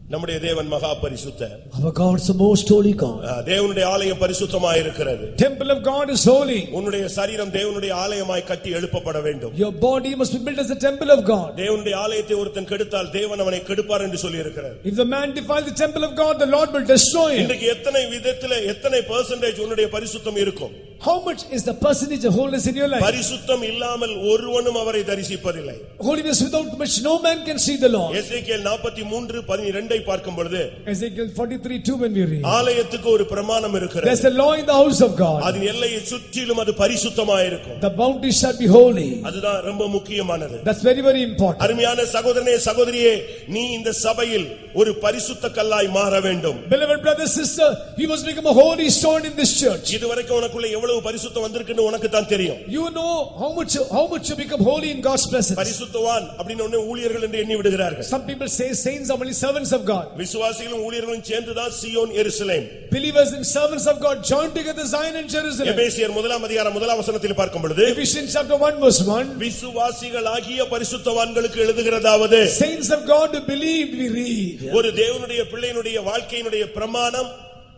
நம்முடைய தேவன் மகா பரிசுத்தர் Our God is the most holy God. தேவனுடைய ஆலயம் பரிசுத்தமாய் இருக்கிறது Temple of God is holy. உன்னுடைய சரீரம் தேவனுடைய ஆலயமாய் கட்டி எழுப்பப்பட வேண்டும் Your body must be built as a temple of God. தேவனுடைய ஆலயத்தை ஒருத்தன் கெடுத்தால் தேவன் அவனை கெடுப்பார் என்று சொல்லி இருக்கிறார் If the man defiles the temple of God, the Lord will destroy him. இன்றைக்கு எத்தனை விதத்துல எத்தனை பெர்சன்டேஜ் உன்னுடைய பரிசுத்தம் இருக்கும் How much is the percentage of holiness in your life? பரிசுத்தம் இல்லாமல் ஒருவனும் அவரை தரிசிப்பதில்லை Holiness without which no man can see the Lord. எசேக்கியேல் நாற்பத்தி மூன்று பதினிரெண்டை பார்க்கும் பொழுது Ezekiel 43 2 when we read. ஆலயத்துக்கு ஒரு பிரமாணம் There's இருக்கிறது a law in the house of God. அதன் எல்லையை சுற்றிலும் அது பரிசுத்தமாயிருக்கும் The bounty shall be holy. அதுதான் ரொம்ப முக்கியமானது That's very, very important. அருமையான சகோதரனே சகோதரியே நீ இந்த சபையில் ஒரு பரிசுத்த கல்லாய் மாற வேண்டும் Beloved brother, sister, you must become a holy stone in this church. இதுவரைக்கும் உனக்குள்ள எவ்வளவு பரிசுத்தம் வந்திருக்குன்னு உனக்கு தான் தெரியும் You know how much, how much you become holy in God's presence. பரிசுத்தவான் அப்படின்னு ஒண்ணு ஊழியர்கள் என்று எண்ணி விடுகிறார்கள் Some people say saints are only servants of God. விசுவாசிகளும் ஊழியர்களும் சேர்ந்துதான் Zion Jerusalem Believers and servants of God join together Zion and Jerusalem. எபேசியர் முதலாம் அதிகாரம் முதலாம் வசனத்தில் பார்க்கும் பொழுது Ephesians chapter 1 verse 1. விசுவாசிகளாகிய பரிசுத்தவான்களுக்கு எழுதுகிறதாவது Saints of God who believe, we read. ஒரு தேவனுடைய பிள்ளையினுடைய வாழ்க்கையினுடைய பிரமாணம்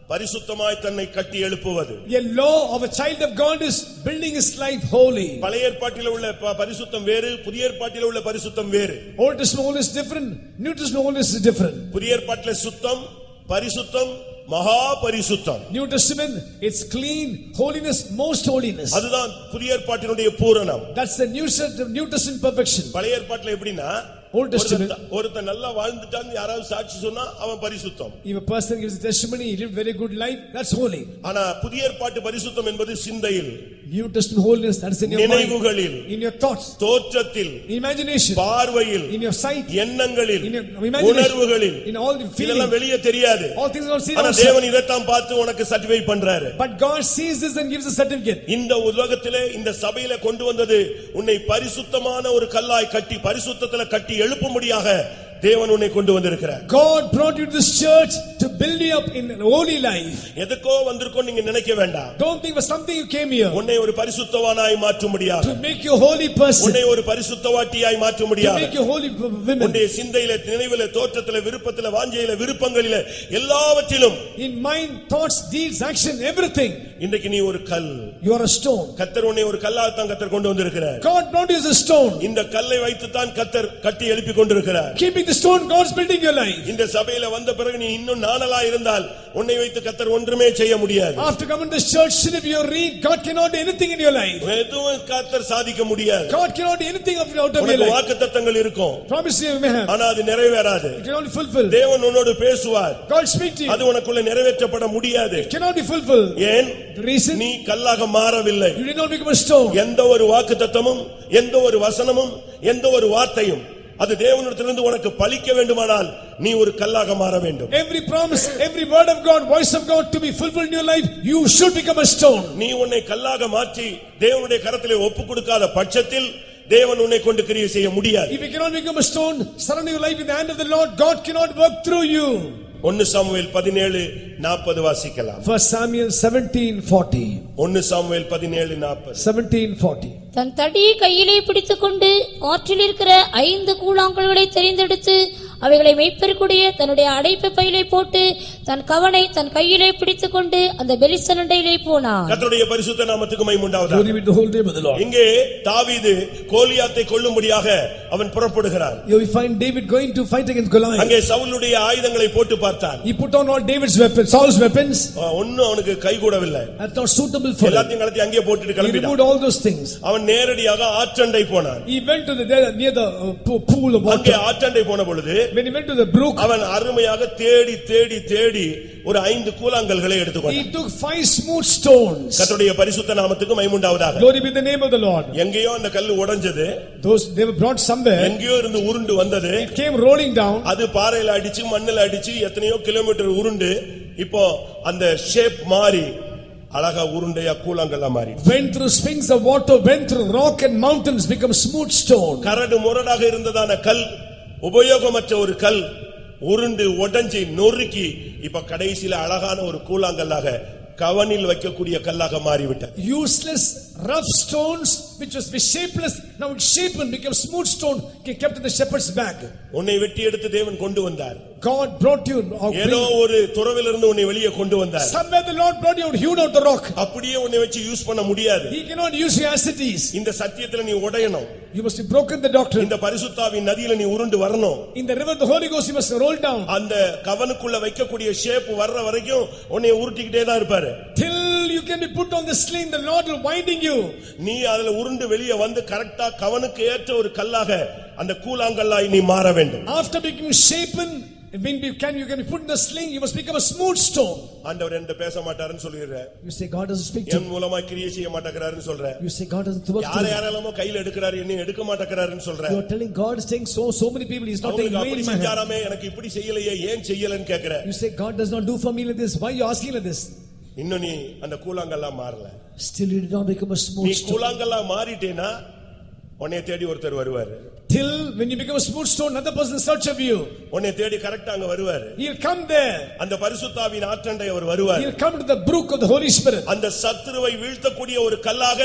பரிசுத்தமாய் தன்னை கட்டி எழுப்புவது A law of a child of God is building his life holy. பழைய ஏற்பாட்டில் உள்ள பரிசுத்தம் வேறு புதிய ஏற்பாட்டில் உள்ள பரிசுத்தம் வேறு Old Testament holiness is different. New Testament is different. புதிய ஏற்பாட்டில் சுத்தம் பரிசுத்தம் மகா பரிசுத்தம் New Testament, it's clean, holiness, most holiness. அதுதான் புதிய ஏற்பாட்டினுடைய பூரணம் That's the New Testament, New Testament perfection. பழைய ஏற்பாட்டில் எப்படின்னா Old Testament. ஒருத்தன் நல்லா வாழ்ந்துட்டான்னு யாராவது சாட்சி சொன்னா அவன் பரிசுத்தம் If a person gives a testimony, he lived very good life, that's holy. ஆனா புதிய ஏற்பாட்டு பரிசுத்தம் என்பது சிந்தையில் New Testament holiness, that's in your mind, நினைவுகளில் in your thoughts, தோற்றத்தில் imagination, பார்வையில் in your sight, எண்ணங்களில் in your imagination, உணர்வுகளில் in all the இதெல்லாம் feeling. வெளியே தெரியாது All things are not seen ஆனா. தேவன் இதைத்தான் பார்த்து உனக்கு சர்டிஃபை பண்றாரு But God sees this and gives a certificate. இந்த உலகத்திலே இந்த சபையில கொண்டு வந்தது உன்னை பரிசுத்தமான ஒரு கல்லாய் கட்டி பரிசுத்தத்துல கட்டி எழுப்பும்படியாக தேவன் உன்னை கொண்டு வந்திருக்கிறார் God brought you to this church to build you up in a holy life. எதுக்கோ வந்திருக்கோம் நீங்க நினைக்க வேண்டாம் Don't think for something you came here. உன்னை ஒரு பரிசுத்தவானாய் மாற்ற முடியாது To make you holy person. உன்னை ஒரு பரிசுத்தவாட்டியாய் மாற்ற To முடியாது make you holy women. உன்னுடைய சிந்தையில நினைவில தோற்றத்துல விருப்பத்துல வாஞ்சையில விருப்பங்களில எல்லாவற்றிலும் In mind, thoughts, deeds, action, everything. இன்றைக்கு நீ ஒரு கல் You are a stone. கத்தர் உன்னை ஒரு கல்லாகத்தான் கத்தர் கொண்டு வந்திருக்கிறார் God brought you as a stone. இந்த கல்லை வைத்துத்தான் கத்தர் கட்டி எழுப்பி கொண்டிருக்கிறார் Keeping the stone, God's building your life. இந்த சபையில வந்த பிறகு நீ இன்னும் நாணலா இருந்தால் உன்னை வைத்து கத்தர் ஒன்றுமே செய்ய முடியாது After coming to church, if you read, God cannot do anything in your life. எதுவும் கத்தர் சாதிக்க முடியாது God cannot do anything of out of your உனக்கு life. வாக்குத்தத்தங்கள் இருக்கும் Promise you, may have. ஆனா அது நிறைவேறாது It cannot be fulfilled. தேவன் உன்னோடு பேசுவார் God speak to you. அது உனக்குள்ள நிறைவேற்றப்பட முடியாது It cannot be fulfilled. ஏன் The reason, நீ கல்லாக மாறவில்லை you did not become a stone. எந்த ஒரு வாக்குத்தத்தமும் எந்த ஒரு வசனமும் எந்த ஒரு வார்த்தையும் அது தேவனிடத்திலிருந்து உனக்கு பலிக்க வேண்டுமானால் நீ ஒரு கல்லாக மாற வேண்டும் Every promise, every word of God, voice of God to be fulfilled in your life, you should become a stone. நீ உன்னை கல்லாக மாற்றி தேவனுடைய கரத்திலே ஒப்பு கொடுக்காத பட்சத்தில் தேவன் உன்னை கொண்டு கிரியை செய்ய முடியாது If you cannot become a stone, surrender your life in the hand of the Lord, God cannot work through you. ஒன்னு சாமுவேல் பதினேழு நாற்பது வாசிக்கலாம் First Samuel seventeen forty. ஒன்னு சாமுவேல் பதினேழு நாற்பது Seventeen forty. தன் தடியை கையிலே பிடித்துக்கொண்டு ஆற்றில் இருக்கிற ஐந்து கூழாங்கல்களை தெரிந்தெடுத்து அவைகளை மெய்ப்பெருக்குடைய தன்னுடைய அடைப்பு பையிலே போட்டு தன் கவனை தன் கையிலே பிடித்துக்கொண்டு அந்த பெலிஸ்தனண்டையிலே போனான் கர்த்தருடைய பரிசுத்த நாமத்துக்கு Glory be to the whole name of the Lord. இங்கே தாவீது கோலியாத்தை கொல்லும்படியாக அவன் புறப்படுகிறான் Here we find David going to fight against Goliath. அங்கே சவுலுடைய ஆயுதங்களை போட்டு பார்த்தான் He put on all David's weapons, Saul's weapons, ஒன்னும் அவனுக்கு கைகூடவில்லை that's not suitable for him. எல்லாத்தையும் கலத்தி அங்கே போட்டுட்டு He கிளம்பிட்டான் removed all those things. அவன் நேரடியாக ஆற்றண்டை போனான் He went to the, there, near the uh, po- pool of அங்கே water. ஆற்றண்டை போன பொழுது When he went to the brook, அவன் அருமையாக தேடி தேடி தேடி ஒரு ஐந்து கூழாங்கல்களை எடுத்துக்கொண்டான் he took five smooth stones. கர்த்தருடைய பரிசுத்த நாமத்துக்கு மைமுண்டாவதாக Glory be the name of the Lord. எங்கேயோ அந்த கல்லு உடைஞ்சது Those, they were brought somewhere. எங்கேயோ இருந்து உருண்டு வந்தது It came rolling down. அது பாறையில அடிச்சு மண்ணுல அடிச்சு எத்தனையோ கிலோமீட்டர் உருண்டு இப்போ அந்த ஷேப் மாறி அழகா உருண்டையா கூழாங்கல்லா மாறி Went through springs of water, went through rock and mountains, become smooth stone. கரடு முரடாக இருந்ததான கல் உபயோகமற்ற ஒரு கல் உருண்டு உடைஞ்சி நொறுக்கி இப்ப கடைசியில அழகான ஒரு கூழாங்கல்லாக கவனில் வைக்கக்கூடிய கல்லாக மாறிவிட்டது Useless, rough stones, which was shapeless, now it's shapen, become smooth stone, kept in the shepherd's bag. உன்னை வெட்டி எடுத்து தேவன் கொண்டு வந்தார் God brought you, or ஏதோ ஒரு துறவிலிருந்து உன்னை வெளியே கொண்டு வந்தார் somewhere the Lord brought you out, hewn out the rock. அப்படியே உன்னை வச்சு யூஸ் பண்ண முடியாது He cannot use you as it is. இந்த சத்தியத்துல நீ உடையணும் You must be broken the doctrine. இந்த பரிசுத்தாவின் நதியில நீ உருண்டு வரணும் In the river the Holy Ghost, you must roll down. அந்த கவனுக்குள்ள வைக்கக்கூடிய ஷேப் வர்ற வரைக்கும் உன்னை உருட்டிக்கிட்டே தான் இருப்பாரு Till you can be put on the sling, the Lord will winding you. நீ அதுல உருண்டு வெளியே வந்து கரெக்டா கவனுக்கு ஏற்ற ஒரு கல்லாக அந்த கூழாங்கல்லாய் நீ மாற வேண்டும் After becoming shapen, when you can, you can be put in the sling, you must become a smooth stone. ஆண்டவர் என்கிட்ட பேச மாட்டாருன்னு சொல்லிடுற You say God doesn't speak to என் மூலமா கிரியை செய்ய மாட்டேங்கிறாருன்னு சொல்ற you. You say God doesn't work யார through you. யாரெல்லாமோ கையில எடுக்கிறாரு என்ன எடுக்க மாட்டேங்கிறாருன்னு சொல்ற You are telling God is saying so, so many people, He's not taking அவங்களுக்கு away அப்படி in my hand. செஞ்சாராமே எனக்கு இப்படி செய்யலையே ஏன் செய்யலன்னு கேக்குற You say God does not do for me like this. Why are you asking like this? இன்னும் நீ அந்த கூழாங்கல்லா மாறல Still you did not become a நீ smooth stone. கூழாங்கல்லா மாறிட்டேனா உன்னை தேடி ஒருத்தர் வருவாரு Till when you become a smooth stone, another person search of you. உன்னை தேடி கரெக்டா அங்க வருவாரு He'll come there. அந்த பரிசுத்தாவின் ஆற்றண்டை அவர் வருவார் He'll come to the brook of the Holy Spirit. அந்த சத்துருவை வீழ்த்தக்கூடிய ஒரு கல்லாக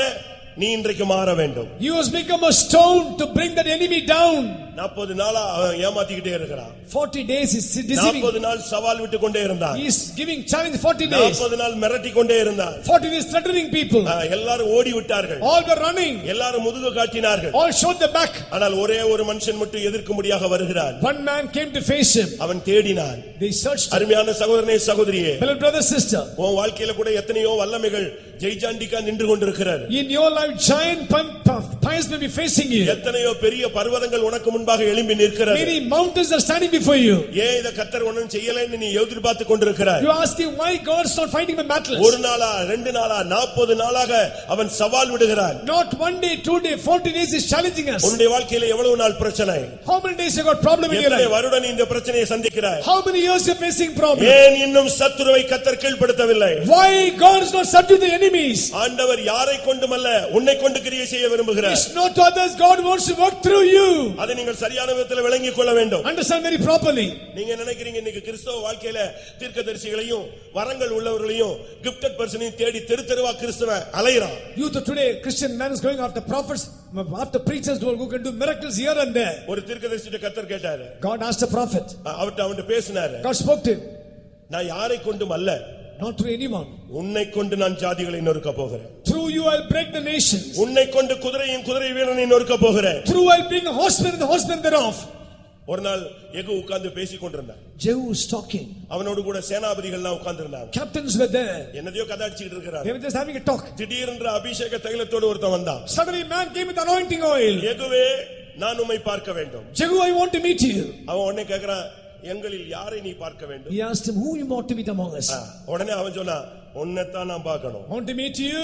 நீ இன்றைக்கு மாற வேண்டும் You must become a stone to bring that enemy down. நாற்பது நாளா அவன் ஏமாத்திக்கிட்டே இருக்கிறான் 40 days he's deceiving. நாற்பது நாள் சவால் விட்டு கொண்டே இருந்தான் He's giving challenge 40 days. நாற்பது நாள் மிரட்டி கொண்டே இருந்தான் 40 days threatening people. எல்லாரும் ஓடி விட்டார்கள் All were running. எல்லாரும் முதுகு காட்டினார்கள் All showed their back. ஆனால் ஒரே ஒரு மனுஷன் மட்டும் எதிர்க்கும்படியாக வருகிறான் One man came to face him. அவன் தேடினான் They searched. அருமையான சகோதரனே சகோதரியே Beloved brother, sister. உன் வாழ்க்கையில கூட எத்தனையோ வல்லமைகள் ஜெய்ஜாண்டிக்கா நின்று கொண்டிருக்கிறார் In your life, giant pim- p- pies may be facing you. எத்தனையோ பெரிய பர்வதங்கள் உனக்கு முன்பாக எழும்பி நிற்கிறது Many mountains are standing before you. ஏன் இத கத்தர் ஒண்ணும் செய்யலைன்னு நீ எதிர்பார்த்து கொண்டிருக்கிறாய் You are asking why God is not fighting my battles. ஒரு நாளா ரெண்டு நாளா நாற்பது நாளாக அவன் சவால் விடுகிறான் Not one day, two day, 40 days is challenging us. உன்னுடைய வாழ்க்கையில எவ்வளவு நாள் பிரச்சனை How many days you got problem in your எத்தனை life? வருடம் நீ இந்த பிரச்சனையை சந்திக்கிறாய் How many years you are facing problem? ஏன் இன்னும் சத்துருவை கத்தர் கீழ்ப்படுத்தவில்லை Why God is not subdue the enemies? ஆண்டவர் யாரை கொண்டுமல்ல உன்னை கொண்டு கிரியை செய்ய விரும்புகிறார் It's not to others, God wants to work through you. அதை நீங்கள் சரியான விதத்தில் விளங்கிக் கொள்ள வேண்டும் Understand very properly. நீங்க நினைக்கிறீங்க இன்னைக்கு கிறிஸ்தவ வாழ்க்கையில தீர்க்கதரிசிகளையும் வரங்கள் உள்ளவர்களையும் கிஃப்டட் பர்சனையும் தேடி தெரு தெருவா கிறிஸ்தவன் அலைகிறான் Youth of today, Christian man is going after prophets, after preachers who can do miracles here and there. ஒரு தீர்க்கதரிசிட்ட கத்தர் கேட்டாரு God asked a prophet. அ- அவர்ட்ட அவன்கிட்ட பேசினாரு God spoke to him, நான் யாரை கொண்டும் அல்ல not through anyone. உன்னை கொண்டு நான் ஜாதிகளை நொறுக்க போகிறேன் Through you I'll break the nations. உன்னை கொண்டு குதிரையும் குதிரை வீரனை நொறுக்க போகிறேன் Through I'll bring a horseman and the horseman thereof. ஒரு நாள் எகு உட்கார்ந்து பேசிக் கொண்டிருந்தான் Jehu was talking. அவனோடு கூட சேனாபதிகள்லாம் உட்கார்ந்து இருந்தாங்க Captains were there. என்னதையோ கதை அடிச்சுக்கிட்டு They இருக்கிறாங்க were just having a talk. திடீரென்று அபிஷேக தைலத்தோடு ஒருத்தன் வந்தான் Suddenly a man came with anointing oil. எகுவே நான் உம்மை பார்க்க வேண்டும் Jehu, I want to meet you. அவன் உடனே கேக்குறான் எங்களில் யாரை நீ பார்க்க வேண்டும் He asked him, who you want to meet among us? உடனே அவன் சொன்னான் உன்னைத்தான் நான் பார்க்கணும் want to meet you.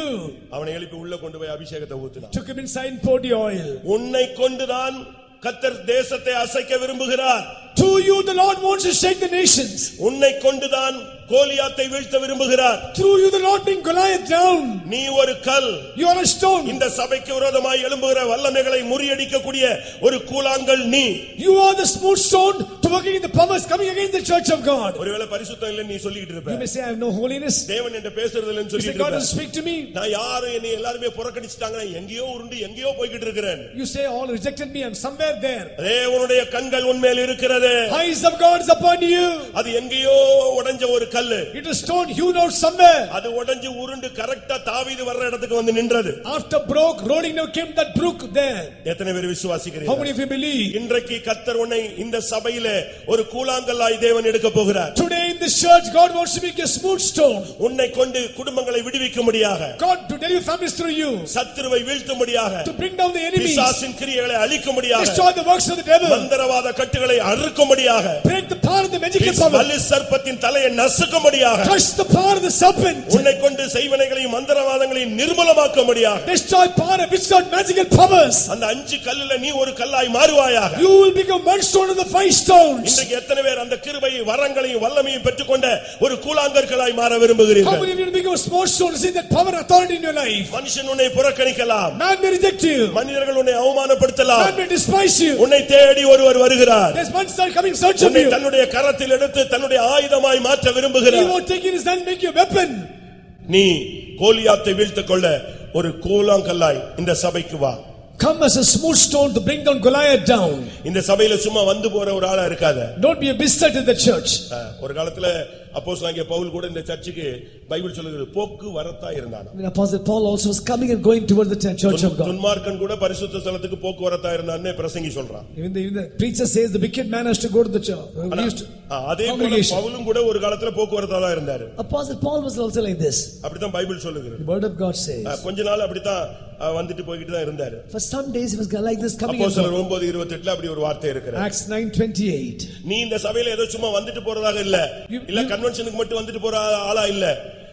அவனை எழுப்பி உள்ள கொண்டு போய் அபிஷேகத்தை ஊத்தினான் Took him inside poured the oil. உன்னை கொண்டுதான் கத்தர் தேசத்தை அசைக்க விரும்புகிறார் To you the Lord wants to shake the nations. உன்னை கொண்டுதான் கோலியாத்தை வீழ்த்த விரும்புகிறார் Through you the Lord bring Goliath down. நீ ஒரு கல் You are a stone. இந்த சபைக்கு விரோதமாய் எழும்புகிற வல்லமைகளை முறியடிக்கக்கூடிய ஒரு கூழாங்கல் நீ You are the smooth stone to working in the powers coming against the church of God. ஒருவேளை பரிசுத்தம் இல்லைன்னு நீ சொல்லிட்டு You இருப்ப may say, I have no holiness. தேவன் என்ற பேசுறது இல்லைன்னு You சொல்லிட்டு God இருப்ப doesn't speak to me. நான் யாரும் என்னை எல்லாருமே புறக்கணிச்சிட்டாங்க எங்கேயோ உருண்டு எங்கேயோ போய்கிட்டு இருக்கிறேன் You say, all rejected me. I'm somewhere there. தேவனுடைய கண்கள் உன்மேல் இருக்கிறது இருக்கிறது Eyes of God is upon you. அது எங்கேயோ உடைஞ்ச ஒரு கல்லு It is stone hewn out somewhere. அது உடைஞ்சு உருண்டு கரெக்டா தாவீது வர்ற இடத்துக்கு வந்து நின்றது After broke, rolling now came that brook there. எத்தனை பேர் How விசுவாசிக்கிறீர்கள் many of you believe? இன்றைக்கு கத்தர் உன்னை இந்த சபையிலே ஒரு கூழாங்கல்லாய் தேவன் எடுக்க போகிறார் Today in this church, God wants to make a smooth stone. உன்னை கொண்டு குடும்பங்களை விடுவிக்க முடியாக God to deliver families through you. சத்துருவை வீழ்த்த முடியாக To bring down the enemies. பிசாசின் கிரியைகளை அழிக்க முடியாக Destroy the works of the devil. மந்திரவாத கட்டுகளை அறுக்கும்படியாக Break the power of the magical power. வலு சர்ப்பத்தின் தலையை நசுக்கும்படியாக Crush the power of the serpent. உன்னை கொண்டு செய்வனைகளையும் மந்திரவாதங்களையும் நிர்மூலமாக்கும்படியாக Destroy power of witchcraft magical powers. அந்த அஞ்சு கல்லுல நீ ஒரு கல்லாய் மாறுவாயாக You will become one stone of the five stones. இன்றைக்கு எத்தனை பேர் அந்த கிருபையை வரங்களையும் வல்லமையும் பெற்றுக்கொண்ட ஒரு கூழாங்கற்களாய் மாற How விரும்புகிறீர்கள் many of you will become a small stone to see that power and authority in your life? மனுஷன் உன்னை புறக்கணிக்கலாம் Man may reject you. மனிதர்கள் உன்னை அவமானப்படுத்தலாம் Man may despise you. உன்னை தேடி ஒருவர் வருகிறார் There's one star coming in search of you. தன்னுடைய கரத்தில் எடுத்து தன்னுடைய ஆயுதமாய் மாற்ற He விரும்புகிறார் won't take in his hand and make you a weapon. நீ கோலியாத்தை வீழ்த்துக் கொள்ள ஒரு கூழாங்கல்லாய் இந்த சபைக்கு வா Come as a smooth stone to bring down Goliath down. இந்த சபையில சும்மா வந்து போற ஒரு ஆளா இருக்காத Don't be a visitor to the church. ஒரு காலத்துல அப்போஸ் பவுல் கூட இந்த சர்ச்சுக்கு பைபிள் சொல்லுகிறது போக்கு வரத்தா இருந்தான் When Apostle Paul also was coming and going towards the church of God. துன்மார்க்கன் கூட பரிசுத்த ஸ்தலத்துக்கு போக்குவரத்தா இருந்தான்னு பிரசங்கி சொல்றான் Even the, even the preacher says the wicked man has to go to the church. ஆனா, He used to- அஹ், அதே போல Congregation. பவுலும் கூட ஒரு காலத்துல போக்குவரத்தா தான் இருந்தாரு Apostle Paul was also like this. அப்படித்தான் பைபிள் சொல்லுகிறது The word of God says. Ah, கொஞ்ச நாள் அப்படித்தான் அஹ், வந்துட்டு போய்கிட்டு தான் இருந்தாரு For some days he was like this coming அப்படி ஒரு வார்த்தை இருக்கிறது Acts 9:28. நீ இந்த சபையில ஏதோ சும்மா வந்துட்டு போறதாக இல்ல இல்ல கன்வென்ஷனுக்கு மட்டும் வந்துட்டு போற ஆளா இல்ல.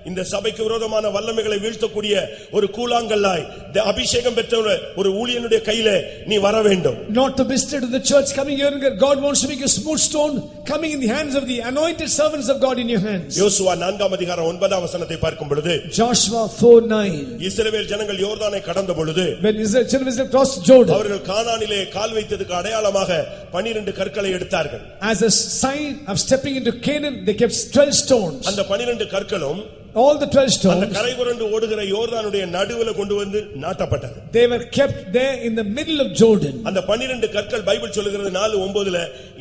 இந்த சபைக்கு விரோதமான வல்லமைகளை வீழ்த்தக்கூடிய ஒரு கூழாங்கல்லாய் இந்த அபிஷேகம் பெற்ற ஒரு- ஊழியனுடைய கையில நீ வர வேண்டும் Not to visitor to the church coming here and God wants to make a smooth stone coming in the hands of the anointed servants of God in your hands. யோசுவா நான்காம் அதிகாரம் ஒன்பதாம் வசனத்தை பார்க்கும் பொழுது Joshua 4:9. இஸ்ரவேல் ஜனங்கள் யோர்தானை கடந்த பொழுது When Israel, children of Israel crossed Jordan, அவர்கள் கானானிலே கால் வைத்ததுக்கு அடையாளமாக பனிரெண்டு கற்களை எடுத்தார்கள் as a sign of stepping into Canaan, they kept 12 stones. அந்த பனிரெண்டு கற்களும் All the 12 அந்த stones, கரை புரண்டு ஓடுகிற யோர்தானுடைய நடுவுல கொண்டு வந்து நாட்டப்பட்டது they were kept there in the middle of Jordan. அந்த பன்னிரண்டு கற்கள் பைபிள் சொல்லுகிறது நாலு ஒன்பதுல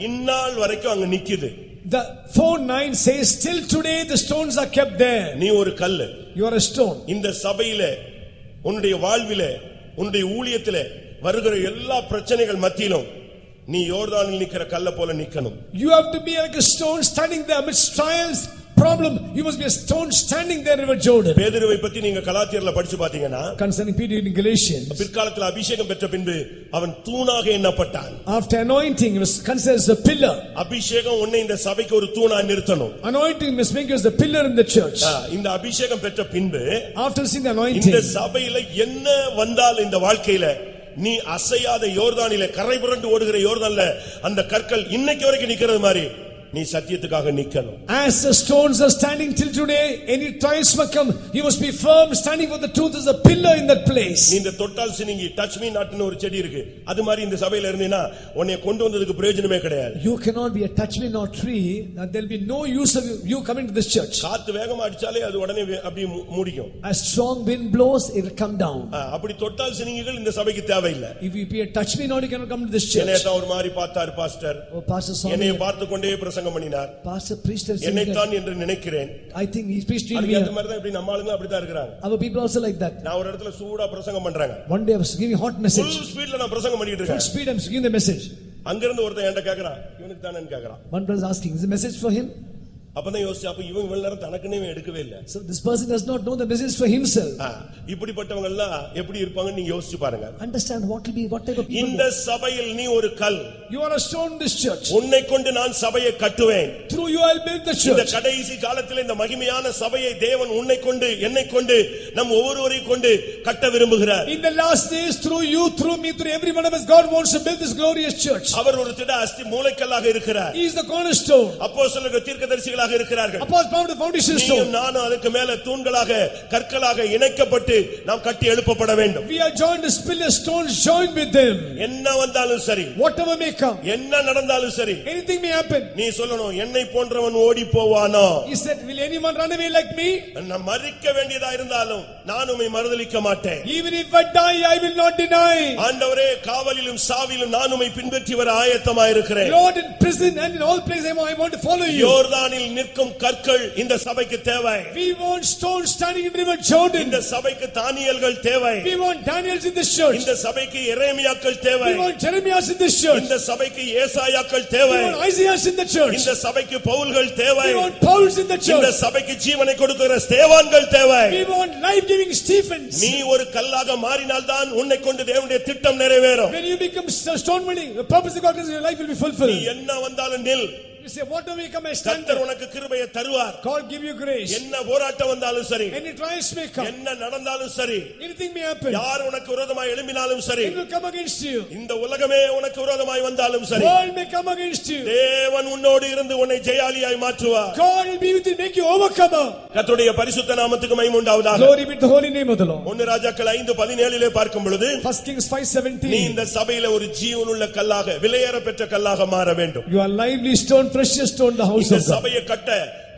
இந்நாள் வரைக்கும் அங்க நிக்குது The 4:9 says, Till today the stones are kept there. நீ ஒரு கல்லு You are a stone. இந்த சபையிலே உன்னுடைய வாழ்விலே உன்னுடைய ஊழியத்திலே வருகிற எல்லா பிரச்சனைகள் மத்தியிலும் நீ யோர்தானில் நிக்கிற கல்ல போல நிக்கணும் You have to be like a stone standing there amidst trials, problem. You must be a stone standing there River Jordan. பேதுருவை பத்தி நீங்க கலாத்தியர்ல படிச்சு பாத்தீங்கன்னா Concerning Peter in Galatians, பிற்காலத்தில் அபிஷேகம் பெற்ற பின்பு அவன் தூணாக எண்ணப்பட்டான் after anointing, he was considered as a pillar. அபிஷேகம் உன்னை இந்த சபைக்கு ஒரு தூணா நிறுத்தணும் Anointing must make you as the pillar in the church. இந்த அபிஷேகம் பெற்ற பின்பு After seeing the இந்த anointing, சபையில என்ன வந்தால் இந்த வாழ்க்கையில நீ அசையாத யோர்தானில கரை புரண்டு ஓடுகிற யோர்தான்ல அந்த கற்கள் இன்னைக்கு வரைக்கும் நிக்கிறது மாதிரி நீ சத்தியத்துக்காக நிக்கணும் as the stones are standing till today, any trials may come, you must be firm, standing for the truth as a pillar in that நீ place. இந்த தொட்டால் சினிங்கி டச் மீ நாட்னு ஒரு செடி இருக்கு அது மாதிரி இந்த சபையில இருந்தீன்னா உன்னை கொண்டு வந்ததுக்கு பிரயோஜனமே கிடையாது You cannot be a touch me not tree, that there'll be no use of you, you coming to this church. காத்து வேகமா அடிச்சாலே அது உடனே வே- அப்படியே மூ- மூடிக்கும் As strong wind blows, it'll come down. ஆ, அப்படி தொட்டால் சினிங்கிகள் இந்த சபைக்கு தேவையில்லை If you be a touch me not, you cannot come to this church. என்னையத்தான் ஒரு மாதிரி பார்த்தார் பாஸ்டர் Oh, Pastor Swami, என்னைய பார்த்து கொண்டே பிரசங்கம் பண்ணினார் has said that. என்னைத்தான் என்று நினைக்கிறேன் he's preached to அதுக்கு me. ஏத்த மாதிரி தான் இப்படி நம்ம ஆளுங்க அப்படித்தான் இருக்கிறாங்க Our people also like that. நான் ஒரு இடத்துல சூடா பிரசங்கம் பண்றாங்க One day I was giving hot full. ஸ்பீட்ல நான் பிரசங்கம் பண்ணிட்டு இருக்கேன் speed I'm giving the message. அங்கிருந்து ஒருத்தன் என்கிட்ட கேக்குறான் இவனுக்கு தானே கேக்குறான் brother is asking, is the message for him? அப்பதான் யோசிச்சு அப்ப இவன் இவ்வளவு நேரம் தனக்குன்னே இவன் எடுக்கவே இல்ல So this person does not know the message for himself. ஆ, இப்படிப்பட்டவங்க எல்லாம் எப்படி இருப்பாங்கன்னு நீங்க யோசிச்சு பாருங்க Understand what will be, what type of people. இந்த சபையில் நீ ஒரு கல் You are a stone in this church. உன்னை கொண்டு நான் சபையை கட்டுவேன் Through you I'll build the இந்த church. கடைசி காலத்தில் இந்த மகிமையான சபையை தேவன் உன்னை கொண்டு என்னை கொண்டு நம் ஒவ்வொருவரையும் கொண்டு கட்ட விரும்புகிறார் In the last days, through you, through me, through every one of us, God wants to build this glorious church. அவர் ஒரு திட அஸ்தி மூளைக்கல்லாக இருக்கிறார் He is the cornerstone. அப்போ சொல்லுங்க தீர்க்கதரிசிகளாக தூண்களாக இருக்கிறார்கள் Apostles bound the foundation நீயும் stone. நானும் அதுக்கு மேல தூண்களாக கற்களாக இணைக்கப்பட்டு நாம் கட்டி எழுப்பப்பட வேண்டும் We are joined as pillar stones joined with them. என்ன வந்தாலும் சரி Whatever may come, என்ன நடந்தாலும் சரி anything may happen. நீ சொல்லணும் என்னை போன்றவன் ஓடி போவானோ He said, will anyone run away like me? நான் மறிக்க வேண்டியதா இருந்தாலும் நான் உம்மை மறுதலிக்க மாட்டேன் Even if I die, I will not deny. ஆண்டவரே காவலிலும் சாவிலும் நான் உம்மை பின்பற்றி வர ஆயத்தமாயிருக்கிறேன் Lord, in prison and in all places, I want- I want to follow you. யோர்தானில் நிற்கும் கற்கள் இந்த சபைக்கு தேவை We want stones standing in river Jordan. இந்த சபைக்கு தானியல்கள் தேவை We want Daniels in this church. இந்த சபைக்கு எரேமியாக்கள் தேவை We want Jeremiahs in this church. இந்த சபைக்கு ஏசாயாக்கள் We தேவை want Isaiahs in the church. இந்த சபைக்கு பவுல்கள் தேவை We want Pauls in the இந்த church. சபைக்கு ஜீவனை கொடுக்கிற ஸ்தேவான்கள் தேவை We want life-giving Stephens. நீ ஒரு கல்லாக மாறினால்தான் உன்னை கொண்டு தேவனுடைய திட்டம் நிறைவேறும் When you become st- stone building, the purpose of God is your life will be நீ fulfilled. என்ன வந்தாலும் நில் You say, whatever may come, I stand கர்த்தர் there. உனக்கு கிருபையை தருவார் God give you grace. என்ன போராட்டம் வந்தாலும் சரி Any trials may come. என்ன நடந்தாலும் சரி Anything may happen. யார் உனக்கு விரோதமாய் எழும்பினாலும் சரி It will come against you. இந்த உலகமே உனக்கு விரோதமாய் வந்தாலும் சரி World may come against you. தேவன் உன்னோடு இருந்து உன்னை ஜெயாலியாய் மாற்றுவார் God will be with you, make you overcomer. கர்த்தருடைய பரிசுத்த நாமத்துக்கு மகிமை உண்டாவதாக Glory be to the holy name of the Lord. ஒன்னு ராஜாக்கள் ஐந்து பதினேழிலே பார்க்கும் பொழுது First Kings நீ 5:17. இந்த சபையில ஒரு ஜீவனுள்ள கல்லாக விலையேற பெற்ற கல்லாக மாற வேண்டும் You are lively stone, precious stone, the house இந்த of God. சபையை கட்ட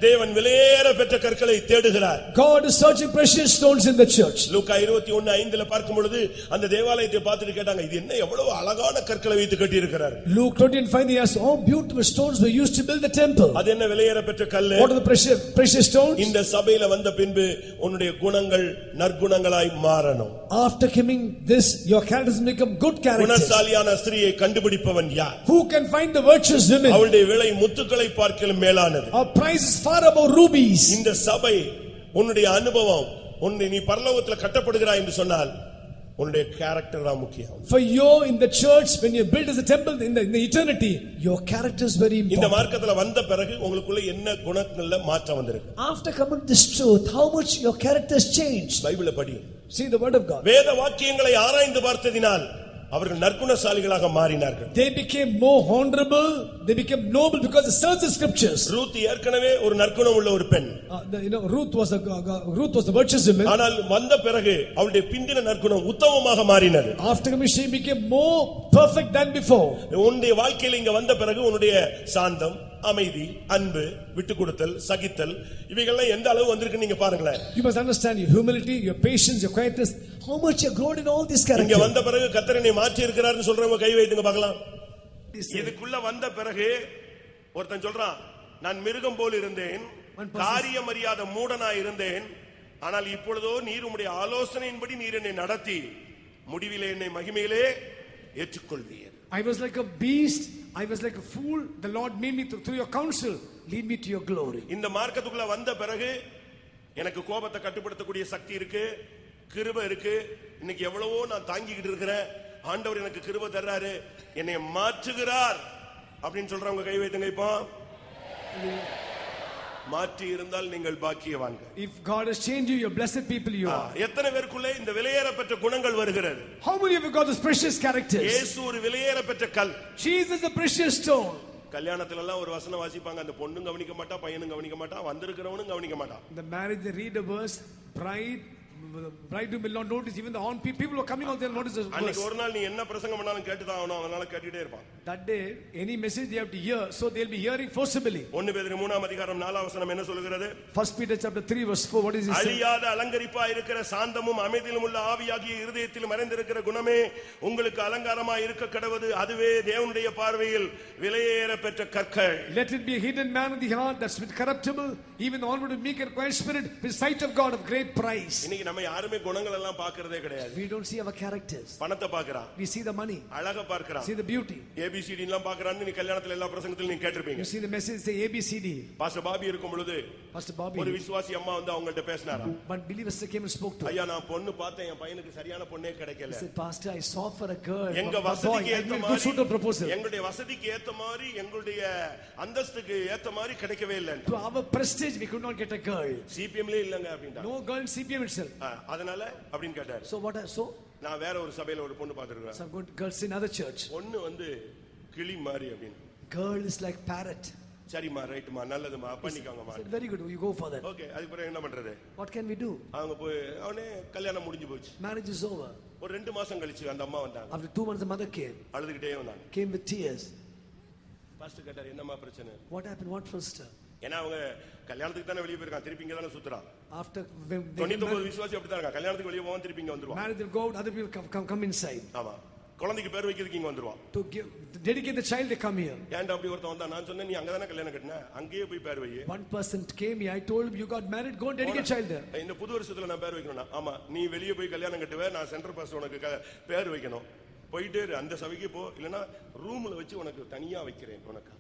தேவன் விலையேற பெற்ற கற்களை தேடுகிறார் God is searching precious stones in the church. லூக்கா இருபத்தி ஒன்னு ஐந்துல பார்க்கும் பொழுது அந்த தேவாலயத்தை பார்த்துட்டு கேட்டாங்க இது என்ன எவ்வளவு அழகான கற்களை வைத்து கட்டி இருக்கிறார் Luke 20 and 5, they asked, oh, beautiful stones were used to build the temple. அது என்ன விலையேற பெற்ற கல்லு What are the precious, precious stones? இந்த சபையில வந்த பின்பு உன்னுடைய குணங்கள் நற்குணங்களாய் மாறணும் After coming this, your characters become good characters. குணசாலியான ஸ்திரியை கண்டுபிடிப்பவன் யார் Who can find the virtuous women? அவளுடைய விலை முத்துக்களை பார்க்கலும் மேலானது Our price is far above rubies. இந்த சபை உன்னுடைய அனுபவம் உன்னை நீ பரலோகத்துல கட்டப்படுகிறாய் என்று சொன்னால் உன்னுடைய கேரக்டர் தான் முக்கியம் For you in the church, when you build as a temple in the, in the eternity, your character is very இந்த important. மார்க்கத்துல வந்த பிறகு உங்களுக்குள்ள என்ன குணங்கள்ல மாற்றம் வந்திருக்கு After coming this truth, how much your character has changed. பைபிளை படி See the word of God. வேத வாக்கியங்களை ஆராய்ந்து பார்த்ததினால் அவர்கள் நற்குணசாலிகளாக மாறினார்கள் They became more honorable, they became noble because they searched the scriptures. Ruth ஏற்கனவே ஒரு நற்குணம் உள்ள ஒரு பெண் Uh, you know, Ruth was a Ruth was the virtuous woman. ஆனால் வந்த பிறகு அவளுடைய பிந்தின நற்குணம் உத்தமமாக மாறினது After she became more perfect than before. உன்னுடைய வாழ்க்கையில இங்க வந்த பிறகு உன்னுடைய சாந்தம் அமைதி அன்பு விட்டு கொடுத்தல் சகித்தல் இவைகள்லாம் எந்த அளவு வந்திருக்கு நீங்க பாருங்களேன் You must understand your humility, your patience, your quietness. How much you grown in all these இங்க characters. வந்த பிறகு கத்தரனை மாற்றி இருக்கிறாருன்னு சொல்றவங்க கை வைத்துங்க பார்க்கலாம் இதுக்குள்ள வந்த பிறகு ஒருத்தன் சொல்றான் நான் மிருகம் போல் இருந்தேன் காரியம் அறியாத மூடனா இருந்தேன் ஆனால் இப்பொழுதோ நீர் உம்முடைய ஆலோசனையின்படி நீர் என்னை நடத்தி முடிவிலே என்னை மகிமையிலே ஏற்றுக்கொள்வீர் I was like a beast. I was like a fool. The Lord made me through, through your counsel. Lead me to your glory. இந்த மார்க்கத்துக்குள்ள வந்த பிறகு எனக்கு கோபத்தை கட்டுப்படுத்தக்கூடிய சக்தி இருக்கு கிருபை இருக்கு இன்னைக்கு எவ்வளவோ நான் தாங்கிக்கிட்டு இருக்கிறேன் ஆண்டவர் எனக்கு கிருபை தர்றாரு என்னை மாற்றுகிறார் அப்படின்னு சொல்றவங்க கை வைத்துங்க இப்போ மாற்றி இருந்தால் நீங்கள் பாக்கியவான்கள் If God has changed you, you're blessed people you ah, are. எத்தனை பேருக்குள்ளே இந்த விலையேறப்பெற்ற குணங்கள் வருகிறது How many of you got those precious characters? இயேசு ஒரு விலையேறப்பெற்ற கல் Jesus the precious stone. கல்யாணத்துல எல்லாம் ஒரு வசனம் வாசிப்பாங்க அந்த பொண்ணும் கவனிக்க மாட்டா பையனும் கவனிக்க மாட்டான் வந்திருக்கிறவனும் கவனிக்க மாட்டான் In the marriage, they read the verse, bride, bride will not notice, even the on people who are coming out, they'll notice the அன்னைக்கு verse. ஒரு நாள் நீ என்ன பிரசங்கம் பண்ணாலும் கேட்டுதான் ஆகணும் அதனால கேட்டுட்டே இருப்பான் That day, any message they have to hear, so they'll be hearing forcibly. ஒன்னு பேர் மூணாம் அதிகாரம் நாலாம் வசனம் என்ன சொல்லுகிறது First Peter chapter 3 verse 4, what is he saying? அழியாத அலங்கரிப்பா இருக்கிற சாந்தமும் அமைதியிலும் உள்ள ஆவியாகிய இருதயத்தில் மறைந்திருக்கிற குணமே உங்களுக்கு அலங்காரமா இருக்க கடவுது அதுவே தேவனுடைய பார்வையில் விலையேற பெற்ற கற்கள் Let it be a hidden man in the heart that's with corruptible, even the onward meek and quiet spirit, with sight of God of great price. இன்னைக்கு நம்ம யாருமே குணங்கள் எல்லாம் பார்க்கறதே கிடையாது We don't see our characters. பணத்தை பார்க்கறான் We see the money, அழக பார்க்கறான் see the beauty. ஏபிசிடி எல்லாம் பார்க்கறான்னு நீ கல்யாணத்துல எல்லா பிரசங்கத்திலும் நீ கேட்டிருப்பீங்க You see the message, say ABCD. Pastor Bobby இருக்கும் பொழுது Pastor ஒரு Bobby, விசுவாசி அம்மா வந்து அவங்கள்ட்ட பேசினாராம் one believer came and spoke to. ஐயா நான் பொண்ணு பார்த்தேன் என் பையனுக்கு சரியான பொண்ணே கிடைக்கல said, Pastor, I saw for a girl, எங்க a வசதிக்கு ஏத்த a மாதிரி proposal. எங்களுடைய வசதிக்கு ஏத்த மாதிரி எங்களுடைய அந்தஸ்துக்கு ஏத்த மாதிரி கிடைக்கவே இல்லை To our prestige, we could not get a girl. சிபிஎம்லயே இல்லங்க அப்படின்ட்டாங்க No girl in CPM itself. ஆ, அதனால அப்படின்னு கேட்டாரு So what? I- So நான் வேற ஒரு சபையில ஒரு பொண்ணு பார்த்திருக்கேன் some good girls in other church. பொண்ணு வந்து கிளி மாதிரி அப்படின்னு Girl is like parrot. சரிம்மா ரைட்டுமா நல்லதுமா பண்ணிக்கோங்கம்மா said, Very good, you go for that. Okay அதுக்கு பிறகு என்ன பண்றது What can we do? அவங்க போய் அவனே கல்யாணம் முடிஞ்சு போச்சு Marriage is over. ஒரு ரெண்டு மாசம் கழிச்சு அந்த அம்மா வந்தாங்க After two months, the mother came, அழுதுகிட்டே வந்தாங்க came with tears. பாஸ்டர் கேட்டார் என்னம்மா பிரச்சனை What happened? What first? ஏன்னா அவங்க கல்யாணத்துக்கு தானே வெளியே போயிருக்கான் திருப்பி இங்க தானே சுத்துறான் After when they get தொண்ணூத்தி married, விசுவாசி அப்படித்தான் இருக்கான் கல்யாணத்துக்கு வெளியே போவான் திருப்பி இங்க வந்துருவான். Out, other people come, come, come inside. ஆமா. குழந்தைக்கு பேர் வைக்கிறதுக்கு இங்க வந்துருவான். To dedicate the child, they come here. ஏன்டா அப்படி ஒருத்தன் வந்தா நான் சொன்னேன் நீ அங்கதானே கல்யாணம் கட்டின? அங்கேயே போய் பேர் வை. I told him, you got married, go and dedicate child. there. இந்த புது வருஷத்துல நான் பேர் வைக்கணும்னா ஆமா நீ வெளியே போய் கல்யாணம் கட்டுவ நான் சென்டர் பாஸ் உனக்கு க- பேர் வைக்கணும். போயிட்டே அந்த சபைக்கு போ இல்லனா ரூம்ல வச்சு உனக்கு தனியா வைக்கிறேன் உனக்கு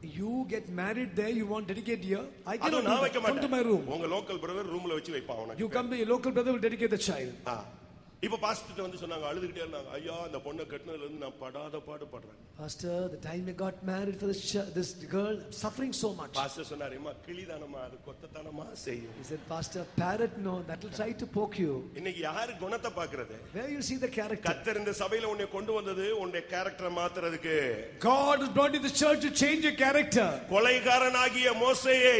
married there, you want dedicate here, I அது cannot do நான். வைக்க Come to my room. மாட்டேன் உங்க லோக்கல் பிரதர் ரூம்ல வச்சு வைப்பான் உனக்கு come to your local brother will dedicate the child. இப்ப பாஸ்டர் வந்து சொன்னாங்க அழுதுகிட்டே இருந்தாங்க ஐயா அந்த பொண்ணை கட்டினதுல இருந்து நான் படாத பாடு படுறேன் Pastor, the time I got married for this, this girl, I'm suffering so much. Pastor சொன்னாரு "அம்மா, கிளிதானமா அது கொத்தத்தனமா செய்யும் He said, Pastor, parrot, no, that will try to poke you. இன்னைக்கு யாரு குணத்தை பாக்குறது Where you see the character? கத்தர் இந்த சபையில உன்னை கொண்டு வந்தது உன்னுடைய கேரக்டரை மாத்துறதுக்கு God has brought you the church to change your character. கொலைகாரனாகிய மோசேயை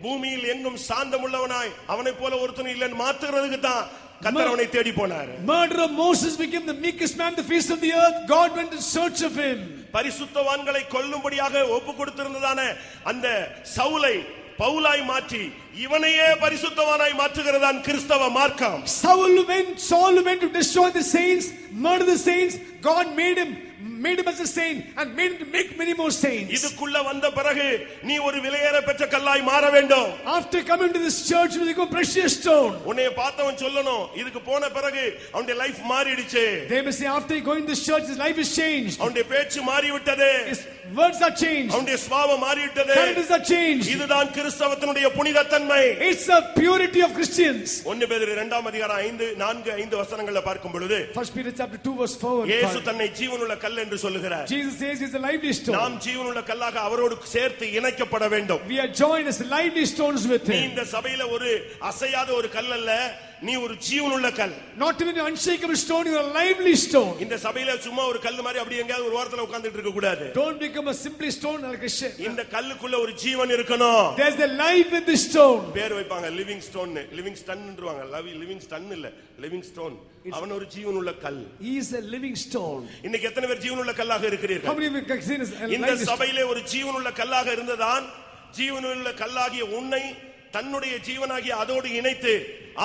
பூமியில் எங்கும் சாந்தமுள்ளவனாய் அவனை போல ஒருத்தன் இல்லைன்னு மாத்துறதுக்கு தான் கத்தர் அவனை தேடி போனார் Murderer Moses became the meekest man the face of the earth. God went in search of him. பரிசுத்தவான்களை கொல்லும்படியாக ஒப்பு கொடுத்திருந்ததான அந்த சவுலை பவுலாய் மாற்றி இவனையே பரிசுத்தவானாய் மாற்றுகிறதான் கிறிஸ்தவ மார்க்கம் Saul went, Saul went to destroy the saints, murder the saints. God made him, made him as a saint and made him to make many more saints. இதுக்குள்ள வந்த பிறகு நீ ஒரு விலையேற பெற்ற கல்லாய் மாற வேண்டும் After coming to this church, you become precious stone. உன்னைய பார்த்தவன் சொல்லணும் இதுக்கு போன பிறகு அவனுடைய லைஃப் மாறிடுச்சு They may say, after going to this church, his life is changed. அவனுடைய பேச்சு மாறிவிட்டது His words are changed. அவனுடைய சுவாபம் மாறிவிட்டது Characters are changed. இதுதான் கிறிஸ்தவத்தினுடைய புனிதத்தன்மை It's the purity of Christians. ஒன்னு பேர் இரண்டாம் அதிகாரம் ஐந்து நான்கு ஐந்து வசனங்கள்ல பார்க்கும் பொழுது First Peter chapter 2 verse 4 and இயேசு 5. தன்னை ஜீவனுள்ள கல் என்று சொல்லுகிறார் Jesus says he's a lively stone. நாம் ஜீவனுள்ள கல்லாக அவரோடு சேர்த்து இணைக்கப்பட வேண்டும் We are joined as lively stones with him. இந்த சபையில ஒரு அசையாத ஒரு கல் அல்ல நீ ஒரு ஜீவனுள்ள கல் Not even an unshakable stone, you are a lively stone. இந்த சபையில சும்மா ஒரு கல் மாதிரி அப்படி எங்கேயாவது ஒரு ஓரத்துல உட்கார்ந்துட்டு இருக்க கூடாது Don't become a simply stone like a இந்த கல்லுக்குள்ள ஒரு ஜீவன் இருக்கணும் There's the life in this stone. பேர் வைப்பாங்க லிவிங் ஸ்டோன் லிவிங் ஸ்டன்ன்றுவாங்க லவ் லிவிங் ஸ்டன் இல்ல லிவிங் ஸ்டோன் அவன் ஒரு ஜீவனுள்ள கல் He is a living stone. இன்னைக்கு எத்தனை பேர் ஜீவனுள்ள கல்லாக How இருக்கிறீர்கள் many of you? A இந்த? சபையிலே ஒரு ஜீவனுள்ள கல்லாக இருந்ததான் ஜீவனுள்ள கல்லாகிய உன்னை தன்னுடைய ஜீவனாகிய அதோடு இணைத்து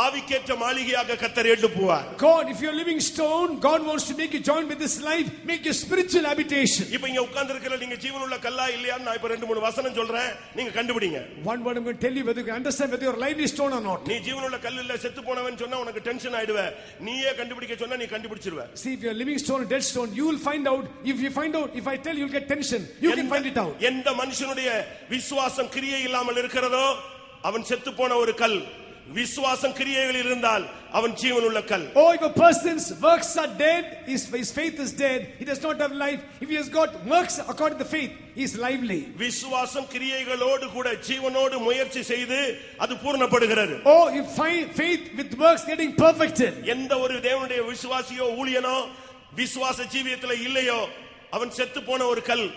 ஆவிக்கேற்ற மாளிகையாக கத்தர் எழுப்புவார் God, if you're living stone, God wants to make you join with this life, make your spiritual habitation. இப்ப இங்க உட்கார்ந்து இருக்கிற நீங்க ஜீவனுள்ள கல்லா இல்லையான்னு நான் இப்ப ரெண்டு மூணு வசனம் சொல்றேன் நீங்க கண்டுபிடிங்க One word I'm going to tell you whether you understand whether you're a lively stone or not. நீ ஜீவனுள்ள கல் இல்ல செத்து போனவன் சொன்னா உனக்கு டென்ஷன் ஆயிடுவ நீயே கண்டுபிடிக்க சொன்னா நீ கண்டுபிடிச்சிருவ See, if you're living stone dead stone, you will find out. If you find out, if I tell you, you'll get tension. You can find it out. எந்த மனுஷனுடைய விசுவாசம் கிரியை இல்லாமல் இருக்கிறதோ அவன் செத்து போன ஒரு கல் விசுவாசம் கிரியைகள் இருந்தால் அவன் ஜீவனுள்ள கல் Oh, if a person's works are dead, his, his faith is dead, he does not have life. If he has got works according to the faith, he is lively. விசுவாசம் கிரியைகளோடு கூட ஜீவனோடு முயற்சி செய்து அது பூர்ணப்படுகிறது Oh, if fi- faith with works getting perfected. எந்த ஒரு தேவனுடைய விசுவாசியோ ஊழியனோ விசுவாச ஜீவியத்துல இல்லையோ அவன் செத்து போன ஒரு கல்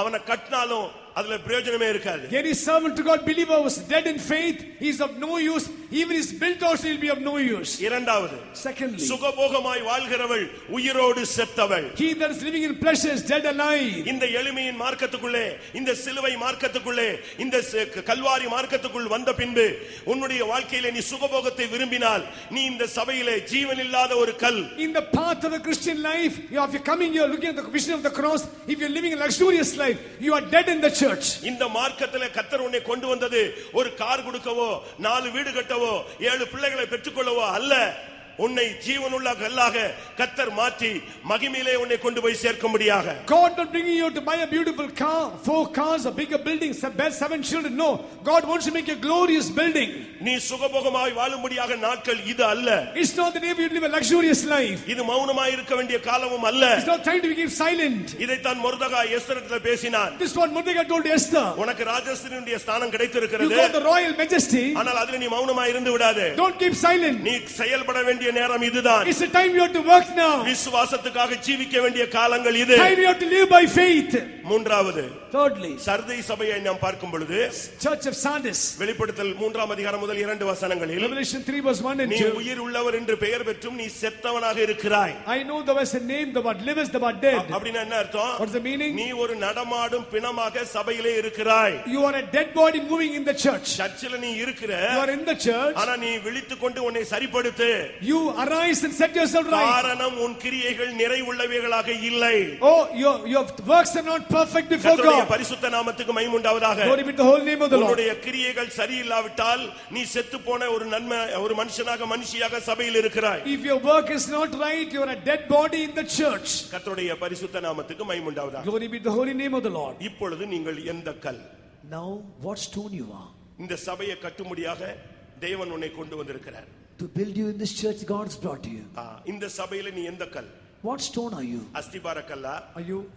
அவனை கட்டினாலும் அதுல பிரயோஜனமே இருக்காது Any servant to God believer was dead in faith, he is of no use. Even his built house will be of no use. இரண்டாவது Secondly, சுகபோகமாய் வாழ்கிறவள் உயிரோடு செத்தவள் he that is living in pleasure is dead alive. இந்த எளிமையின் மார்க்கத்துக்குள்ளே இந்த சிலுவை மார்க்கத்துக்குள்ளே இந்த ச- கல்வாரி மார்க்கத்துக்குள் வந்த பின்பு உன்னுடைய வாழ்க்கையிலே நீ சுகபோகத்தை விரும்பினால் நீ இந்த சபையிலே ஜீவன் இல்லாத ஒரு கல் In the path of the Christian life, you are- if you're coming here looking at the vision of the cross, if you're living a luxurious life, you are dead in the church. இந்த மார்க்கத்துல கத்தர் உன்னை கொண்டு வந்தது ஒரு car கொடுக்கவோ நாலு வீடு கட்டவோ ஏழு பிள்ளைகளை பெற்றுக்கொள்ளவோ அல்ல. உன்னை ஜீவனுள்ள கல்லாக கத்தர் மாற்றி மகிமையிலே உன்னை கொண்டு போய் சேர்க்கும்படியாக God not bringing you to buy a beautiful car, four cars, a bigger building, seven children. No, God wants to make a glorious building. நீ சுகபோகமாய் வாழும்படியாக நாட்கள் இது அல்ல It's not the day you live a luxurious life. இது மௌனமாய் இருக்க வேண்டிய காலமும் அல்ல It's not time to keep silent. இதைத்தான் மொர்தகா எஸ்தரத்தில் பேசினான் This is what Mordecai told Esther. உனக்கு ராஜஸ்திரியுடைய ஸ்தானம் You கிடைத்திருக்கிறது got the royal majesty. ஆனால் அதுல நீ மௌனமாய் இருந்து விடாது Don't keep silent. நீ செயல்பட வேண்டிய வேண்டிய நேரம் இதுதான் It's the time you have to work now. விசுவாசத்துக்காக ஜீவிக்க வேண்டிய காலங்கள் இது Time you have to live by faith. மூன்றாவது Thirdly, சர்தை சபையை நாம் பார்க்கும் பொழுது Church of Sardis. வெளிப்படுத்தல் மூன்றாம் அதிகாரம் முதல் இரண்டு வசனங்களில் Revelation 3 verse 1 and நீ 2. உயிர் உள்ளவர் என்று பெயர் பெற்றும் நீ செத்தவனாக இருக்கிறாய் I know there was a name, the word livest, the word dead. அப்படின்னு என்ன அர்த்தம் What's the meaning? நீ ஒரு நடமாடும் பிணமாக சபையிலே இருக்கிறாய் You are a dead body moving in the church. சர்ச்சில் நீ இருக்கிற You are in the church. ஆனா நீ விழித்துக் கொண்டு உன்னை சரிப்படுத்து You arise and set yourself right. காரணம் உன் கிரியைகள் நிறைவுள்ளவைகளாக இல்லை Oh, your, your works are not perfect before கர்த்தருடைய God. பரிசுத்த நாமத்துக்கு மைமுண்டாவதாக Glory be to the holy name of the Lord. உன்னுடைய கிரியைகள் சரியில்லாவிட்டால் நீ செத்து போன ஒரு நன்மை ஒரு மனுஷனாக மனுஷியாக சபையில் இருக்கிறாய் If your work is not right, you are a dead body in the church. கர்த்தருடைய பரிசுத்த நாமத்துக்கு மைமுண்டாவதாக Glory be to the holy name of the Lord. இப்பொழுது நீங்கள் எந்த கல் Now, what stone you are? இந்த சபையை கட்டும்படியாக தேவன் உன்னை கொண்டு வந்திருக்கிறார் To build you in this church, God's brought you. ஆ, இந்த சபையில நீ எந்த கல் What stone are you? அஸ்திபார கல்லா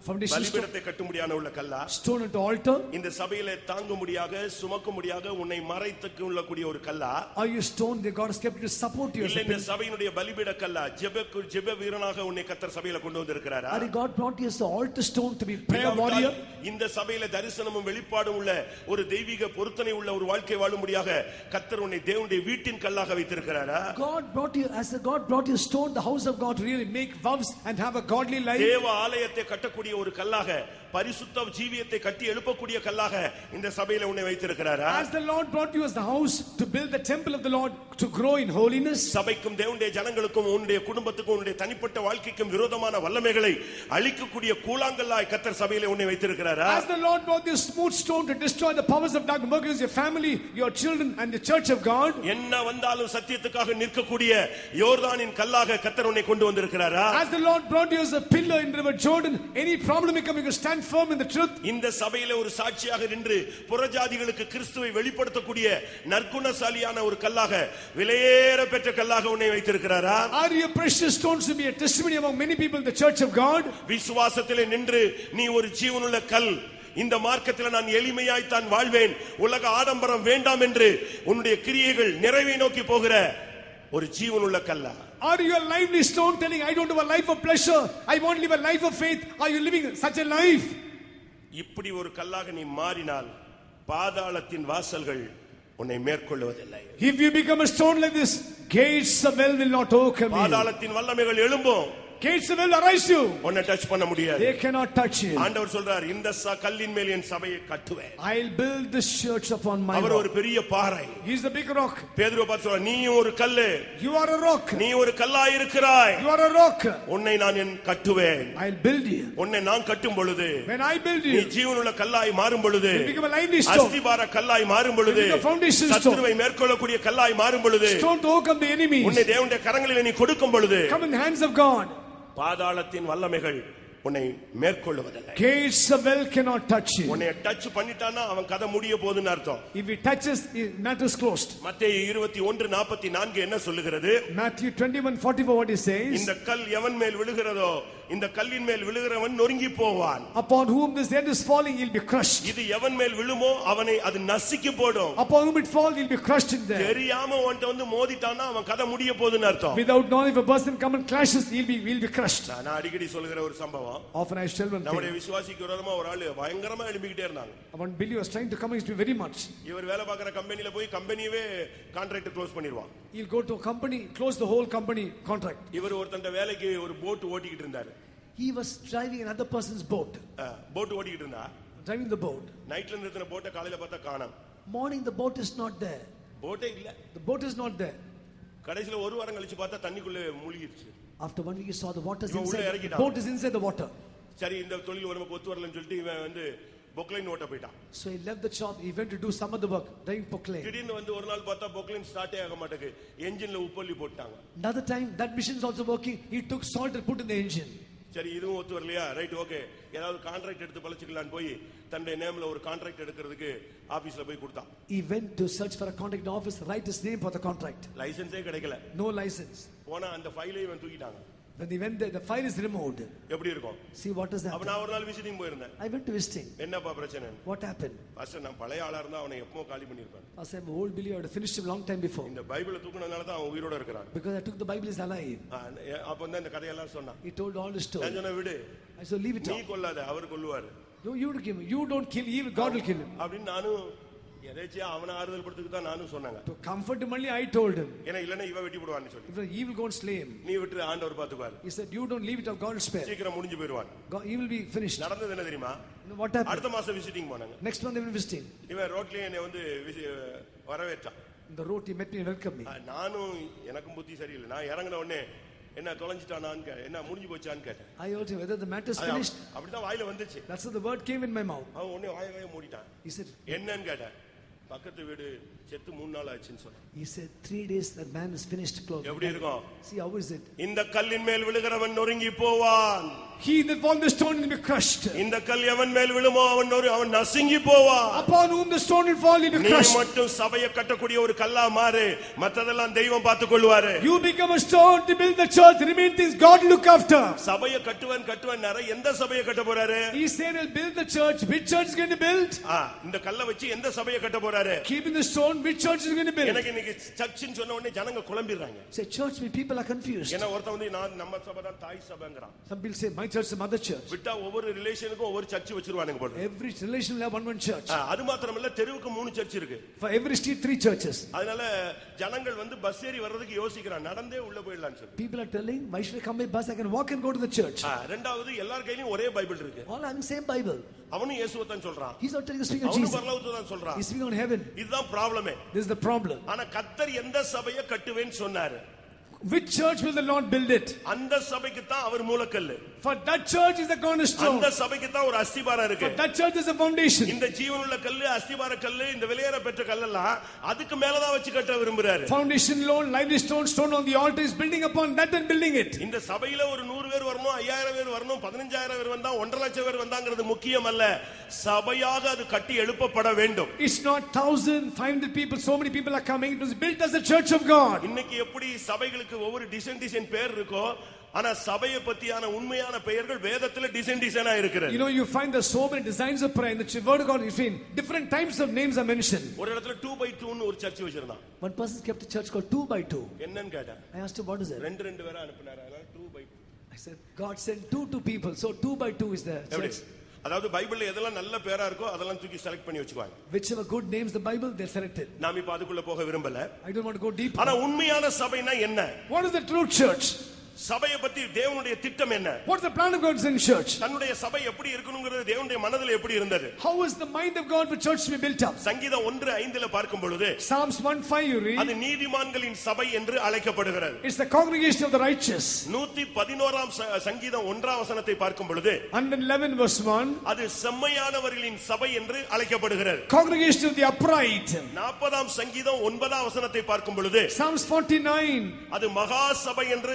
foundation stone? பலிபீடத்தை கட்டும்படியான உள்ள கல்லா at the altar? இந்த சபையில தாங்கும்படியாக சுமக்கும்படியாக உன்னை மறைத்துக்கு உள்ளக்கூடிய ஒரு கல்லா Are you stone that God has kept you to support you? as இல்ல a இந்த? சபையினுடைய பலிபீட கல்லா ஜெப ஜெப வீரனாக உன்னை கத்தர் சபையில கொண்டு வந்திருக்கிறாரா brought you as the altar stone to be prayer இல்லாவிட்டால் warrior? இந்த சபையில தரிசனமும் வெளிப்பாடும் உள்ள ஒரு தெய்வீக பொருத்தனை உள்ள ஒரு வாழ்க்கை வாழும்படியாக கத்தர் உன்னை தேவனுடைய வீட்டின் கல்லாக வைத்திருக்கிறாரா God brought you as a God brought you stone, the house of God really make vows and have a godly life. தேவ ஆலயத்தை கட்டக்கூடிய ஒரு கல்லாக பரிசுத்த ஜீவியத்தை கட்டி எழுப்பக்கூடிய கல்லாக இந்த சபையில உன்னை வைத்திருக்கிறாரா As the Lord brought you as the house to build the temple of the Lord to grow in holiness. சபைக்கும் தேவனுடைய ஜனங்களுக்கும் உன்னுடைய குடும்பத்துக்கும் உன்னுடைய தனிப்பட்ட வாழ்க்கைக்கும் விரோதமான வல்லமைகளை அழிக்கக்கூடிய கூழாங்கல்லாய் கத்தர் சபையில உன்னை வைத்திருக்கிறாரா As the Lord brought a smooth stone to destroy the powers of darkness, against your family, your children, and the church of God. என்ன வந்தாலும் சத்தியத்துக்காக நிற்கக்கூடிய யோர்தானின் கல்லாக கத்தர் உன்னை கொண்டு வந்திருக்கிறாரா As the Lord brought you as a pillar in River Jordan, any problem come, you can stand firm in the truth. இந்த சபையில ஒரு சாட்சியாக நின்று புறஜாதிகளுக்கு கிறிஸ்துவை வெளிப்படுத்தக்கூடிய நற்குணசாலியான ஒரு கல்லாக விலையேற பெற்ற கல்லாக உன்னை வைத்திருக்கிறாரா Are you precious stones to be a testimony among many people in the church of God? விசுவாசத்திலே நின்று நீ ஒரு ஜீவனுள்ள கல் இந்த மார்க்கத்தில் நான் எளிமையாய் தான் வாழ்வேன் உலக ஆடம்பரம் வேண்டாம் என்று உன்னுடைய கிரியைகள் நிறைவை நோக்கி போகிற ஒரு ஜீவனுள்ள கல்லா Are you a lively stone telling, I don't have a life of pleasure, I won't live a life of faith? Are you living such a life? இப்படி ஒரு கல்லாக நீ மாறினால் பாதாளத்தின் வாசல்கள் உன்னை மேற்கொள்வதில்லை If you become a stone like this, gates of hell will not overcome you. பாதாளத்தின் வல்லமைகள் எழும்பும் Gates of hell arise you. உன்னை டச் பண்ண முடியாது They cannot touch you. ஆண்டவர் சொல்றார் இந்த ச- கல்லின் மேல் என் சபையை கட்டுவேன் I'll build this church upon my அவர் ஒரு. பெரிய பாறை He's the big rock. பேதுருவை பார்த்து சொல்றார் நீயும் ஒரு கல்லு You are a rock. நீ ஒரு கல்லாய் இருக்கிறாய் You are a rock. உன்னை நான் என் கட்டுவேன் I'll build you. உன்னை நான் கட்டும் பொழுது When I build நீ you, ஜீவனுள்ள கல்லாய் மாறும் பொழுது you become a lively stone. அஸ்திபார கல்லாய் மாறும் பொழுது. சத்துருவை மேற்கொள்ளக்கூடிய கல்லாய் மாறும் பொழுது Stone to overcome the enemies. உன்னை தேவனுடைய கரங்களில் நீ கொடுக்கும் பொழுது Come in the hands of God. பாதாளத்தின் வல்லமைகள். உன்னை மேற்கொள்வதில்லை hell cannot touch you. உன்னை டச் பண்ணிட்டான்னா அவன் கதை முடிய போகுதுன்னு அர்த்தம் If he touches, matter is closed. மத்தேயு இருபத்தி ஒன்று நாற்பத்தி நான்கு என்ன சொல்லுகிறது Matthew 21 44, what he says, இந்த கல் எவன் மேல் விழுகிறதோ இந்த கல்லின் மேல் விழுகிறவன் நொறுங்கி போவான் Upon whom this head is falling, he'll be crushed. இது எவன் மேல் விழுமோ அவனை அது நசுக்கி போடும் Upon whom it falls, he'll be crushed in there. தெரியாம உன்கிட்ட வந்து மோதிட்டான்னா அவன் கதை முடிய போகுதுன்னு அர்த்தம் Without knowing if a person come and clashes, he'll be, he'll be crushed. நான் அடிக்கடி சொல்லுகிற ஒரு சம்பவம் Often I tell one நம்முடைய thing. விசுவாசிக்கு விரோதமா ஒரு ஆளு பயங்கரமா எழுப்பிக்கிட்டே இருந்தாங்க One Billy was trying to come against me very much. இவர் வேலை பார்க்குற கம்பெனில போய் கம்பெனியவே கான்ட்ராக்ட் க்ளோஸ் பண்ணிடுவான் He'll go to a company, close the whole company contract. இவர் ஒருத்தண்ட வேலைக்கு ஒரு போட் ஓட்டிக்கிட்டு இருந்தாரு He was driving another person's boat, boat ஓட்டிக்கிட்டு இருந்தா driving the boat. நைட்ல நிறுத்தின போட்டை காலையில பார்த்தா காணோம் Morning, the boat is not there. போட்டே இல்ல The boat is not there. கடைசியில ஒரு வாரம் கழிச்சு பார்த்தா தண்ணிக்குள்ள மூழ்கிருச்சு After one week, you saw the water is இவன் உள்ள inside. The இறக்கிட்டான். boat is inside the water. சரி இந்த தொழில் ஒரு நமக்கு ஒத்து வரலன்னு சொல்லிட்டு இவன் வந்து பொக்லைன் ஓட்ட போயிட்டான் So he left the shop. He went to do some other work, driving for clay. திடீர்னு வந்து ஒரு நாள் பார்த்தா பொக்லைன் ஸ்டார்ட்டே ஆக மாட்டேங்குது என்ஜின்ல உப்பள்ளி போட்டாங்க Another time, that machine is also working. He took salt and put in the engine. சரி இதுவும் ஒத்து வரலையா ரைட் ஓகே ஏதாவது கான்ட்ராக்ட் எடுத்து பழச்சிக்கலான்னு போய் தன்னுடைய நேம்ல ஒரு கான்ட்ராக்ட் எடுக்கிறதுக்கு ஆபீஸ்ல போய் கொடுத்தான் He went to search for a contract in office, write his name for the contract. லைசென்ஸே கிடைக்கல No license. போனா அந்த ஃபைலை இவன் தூக்கிட்டாங்க When they went there, the fire is removed. எப்படி இருக்கும் See what is அப்ப that? நான் ஒரு நாள் விசிட்டிங் போயிருந்தேன் I went to visiting. என்னப்பா பிரச்சனை What happened? பாஸ்டர் நான் பழைய ஆளா இருந்தா அவனை எப்போ காலி பண்ணிருப்பேன் I said, I'm an old believer. I would have finished him long time before. இந்த பைபிளை தூக்குனதுனால தான் அவன் உயிரோட இருக்கிறான் Because I took the Bible is alive. ஆ, அப்ப வந்து இந்த கதையெல்லாம் சொன்னான் He told all the நான் story. சொன்ன விடு I said, leave it நீ off. கொல்லாத our கொல்லுவாரு No, you don't kill him. You don't kill evil. God will kill him. அப்படின்னு நானும் எதாச்சும் அவனை ஆறுதல் படுத்துக்கு தான் நானும் சொன்னாங்க To comfort him only, I told him. ஏன்னா இல்லைன்னா இவ வெட்டி போடுவான்னு சொல்லி If he will go and slay him. நீ விட்டு ஆண்டவர் பாத்துக்குவாரு He said, you don't leave it off. God spare. சீக்கிரம் முடிஞ்சு போயிருவான் God, he will be finished. நடந்தது என்ன தெரியுமா what happened? அடுத்த மாசம் விசிட்டிங் போனாங்க Next month they will visiting. இவன் ரோட்லயே என்னை வந்து விசி- வரவேற்றான் the road, he met me and welcomed me. நானும் எனக்கும் புத்தி சரியில்லை நான் இறங்கின உடனே என்ன தொலைஞ்சிட்டானான்னு கே- என்ன முடிஞ்சு போச்சான்னு கேட்டேன் I asked him whether the matter is அது finished. அப்ப- அப்படிதான் வாயில வந்துச்சு That's the word came in my mouth. அவன் உடனே வாய வாய மூடிட்டான் He said, என்னன்னு கேட்டேன் பக்கத்து வீடு செத்து மூணு நாள் ஆச்சுன்னு சொன்னான் he said, three days that man is finished clothes. எப்படி இருக்கும் See, how is it? இந்த கல்லின் மேல் விழுகிறவன் நொறுங்கி போவான் He that fall the stone will be crushed. இந்த கல் எவன் மேல் விழுமோ அவன் நொறு அவன் நசுங்கி போவான் Upon whom the stone will fall, he will be நீ crushed. மட்டும் சபையை கட்டக்கூடிய ஒரு கல்லா மாறு மத்ததெல்லாம் தெய்வம் பார்த்துக் கொள்வாரு You become a stone to build the church. The remaining things God look after. சபையை கட்டுவன் கட்டுவன் எந்த சபையை கட்ட போறாரு He said he'll build the church. Which church is going to build? இந்த கல்லை வச்சு எந்த சபையை கட்ட போறாரு Keeping the stone, which church is going to build? எனக்கு இன்னைக்கு சர்ச்சுன்னு சொன்ன உடனே ஜனங்க குழம்பிடுறாங்க Say church, mean people are confused. ஏன்னா ஒருத்தன் வந்து நான் நம்ம சபை தான் தாய் சபைங்கிறான் Some people say my church is the mother church. விட்டா ஒவ்வொரு ரிலேஷனுக்கும் ஒவ்வொரு சர்ச் வச்சிருவானுங்க போல Every relation will have one one church. ஆ, அது மாத்திரமல்ல தெருவுக்கு மூணு சர்ச் இருக்கு For every street, three churches. அதனால ஜனங்கள் வந்து பஸ் ஏறி வர்றதுக்கு யோசிக்கிறான் நடந்தே உள்ள போயிடலாம்னு சொல்லி People are telling, why should I come by bus? I can walk and go to the church. ஆ, ரெண்டாவது எல்லார் கையிலயும் ஒரே பைபிள் இருக்கு All having same Bible. அவனும் இயேசுவை தான் சொல்றான் He's not telling us speaking of அவனும் Jesus. பரலோகத்தை தான் சொல்றான் He's speaking on heaven. இதுதான் ப்ராப்ளமே This is the problem. ஆனா கத்தர் எந்த சபையை கட்டுவேன்னு சொன்னாரு Which church will the Lord build it? அந்த சபைக்கு தான் அவர் மூலக்கல்லு For that church is the cornerstone. அந்த சபைக்கு தான் ஒரு அஸ்திபாரம் இருக்கு For that church is the foundation. இந்த ஜீவனுள்ள கல்லு அஸ்திபார கல்லு இந்த வெளியேற பெற்ற கல்லெல்லாம் அதுக்கு மேலதான் வச்சு கட்ட விரும்புறாரு Foundation stone, lively stone, stone on the altar is building upon that and building it. இந்த சபையில ஒரு நூறு பேர் வரணும் ஐயாயிரம் பேர் வரணும் பதினஞ்சாயிரம் பேர் வந்தா ஒன்றரை லட்சம் பேர் வந்தாங்கிறது முக்கியம் அல்ல சபையாக அது கட்டி எழுப்பப்பட வேண்டும் It's not thousand, five hundred people, so many people are coming. It was built as the church of God. இன்னைக்கு எப்படி சபைகளுக்கு ஒவ்வொரு டிசைன் டிசைன் பேர் இருக்கோ ஆனா சபையை பத்தியான உண்மையான பெயர்கள் வேதத்துல டிசைன் டிசைனா இருக்கிறது You know, you find there's so many designs of prayer in the word of God. You find different types of names are mentioned. ஒரு இடத்துல டூ பை டூன்னு ஒரு சர்ச் வச்சிருந்தான் One person kept a church called two by two. என்னன்னு கேட்டேன் I asked him, what is it? ரெண்டு ரெண்டு பேரா அனுப்பினாரு அதனால two by two I said, God sent two to people. So two by two is the எப்படி church. அதாவது பைபிள்ல எதெல்லாம் நல்ல பேரா இருக்கோ அதெல்லாம் தூக்கி செலக்ட் பண்ணி வச்சுக்குவாங்க Whichever good names the Bible, they're selected. நாம் இப்ப அதுக்குள்ள போக விரும்பல I don't want to go deep. ஆனா உண்மையான சபைனா என்ன What is the true church? சபையை பத்தி தேவனுடைய திட்டம் என்ன What's the plan of God in church? தன்னுடைய சபை எப்படி இருக்கணுங்கிறது தேவனுடைய மனதில் எப்படி இருந்தது How is the mind of God for church to be built up? சங்கீதம் ஒன்று ஐந்துல பார்க்கும் பொழுது Psalms 1 5 you read. அது நீதிமான்களின் சபை என்று அழைக்கப்படுகிறது It's the congregation of the righteous. நூத்தி பதினோராம் ச- சங்கீதம் ஒன்றாம் வசனத்தை பார்க்கும் பொழுது 111 verse 1. அது செம்மையானவர்களின் சபை என்று அழைக்கப்படுகிறது Congregation of the upright. நாற்பதாம் சங்கீதம் ஒன்பதாம் வசனத்தை பார்க்கும் பொழுது Psalms 49. அது மகா சபை என்று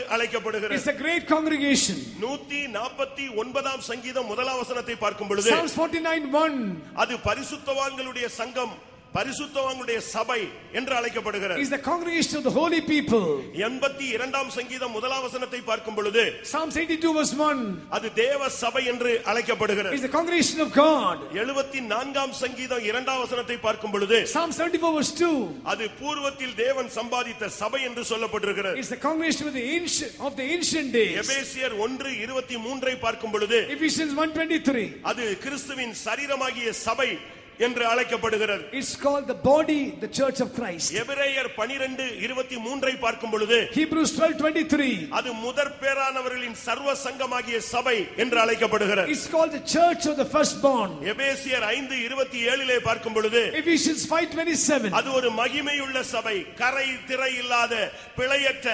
It's அழைக்கப்படுகிறது a great congregation. நூத்தி நாற்பத்தி ஒன்பதாம் சங்கீதம் முதலாம் வசனத்தை பார்க்கும் பொழுது Psalms 49 1 அது பரிசுத்தவான்களுடைய சங்கம். பரிசுத்தவான்களுடைய சபை என்று அழைக்கப்படுகிறது is the congregation of the holy people. எண்பத்தி இரண்டாம் சங்கீதம் முதலாம் வசனத்தை பார்க்கும் பொழுது Psalms 82 verse 1 அது தேவ சபை என்று அழைக்கப்படுகிறது is the congregation of God. எழுபத்தி நான்காம் சங்கீதம் இரண்டாம் வசனத்தை பார்க்கும் பொழுது Psalm 74 verse 2 அது பூர்வத்தில் தேவன் சம்பாதித்த சபை என்று சொல்லப்பட்டிருக்கிறது is the congregation of the ancient of the ancient days. எபேசியர் ஒன்று இருபத்தி மூன்றை பார்க்கும் பொழுது Ephesians 1:23 அது கிறிஸ்துவின் சரீரமாகிய சபை என்று அழைக்கப்படுகிறது it's called the body the church of Christ. எபிரேயர் பனிரெண்டு இருபத்தி மூன்றை பார்க்கும் பொழுது Hebrews 12:23 அது முதற் பேரானவர்களின் சர்வ சங்கமாகிய சபை என்று அழைக்கப்படுகிறது it's called the church of the firstborn. எபேசியர் ஐந்து இருபத்தி ஏழிலே பார்க்கும் பொழுது Ephesians 5:27 அது ஒரு மகிமையுள்ள சபை கரை திரை இல்லாத பிழையற்ற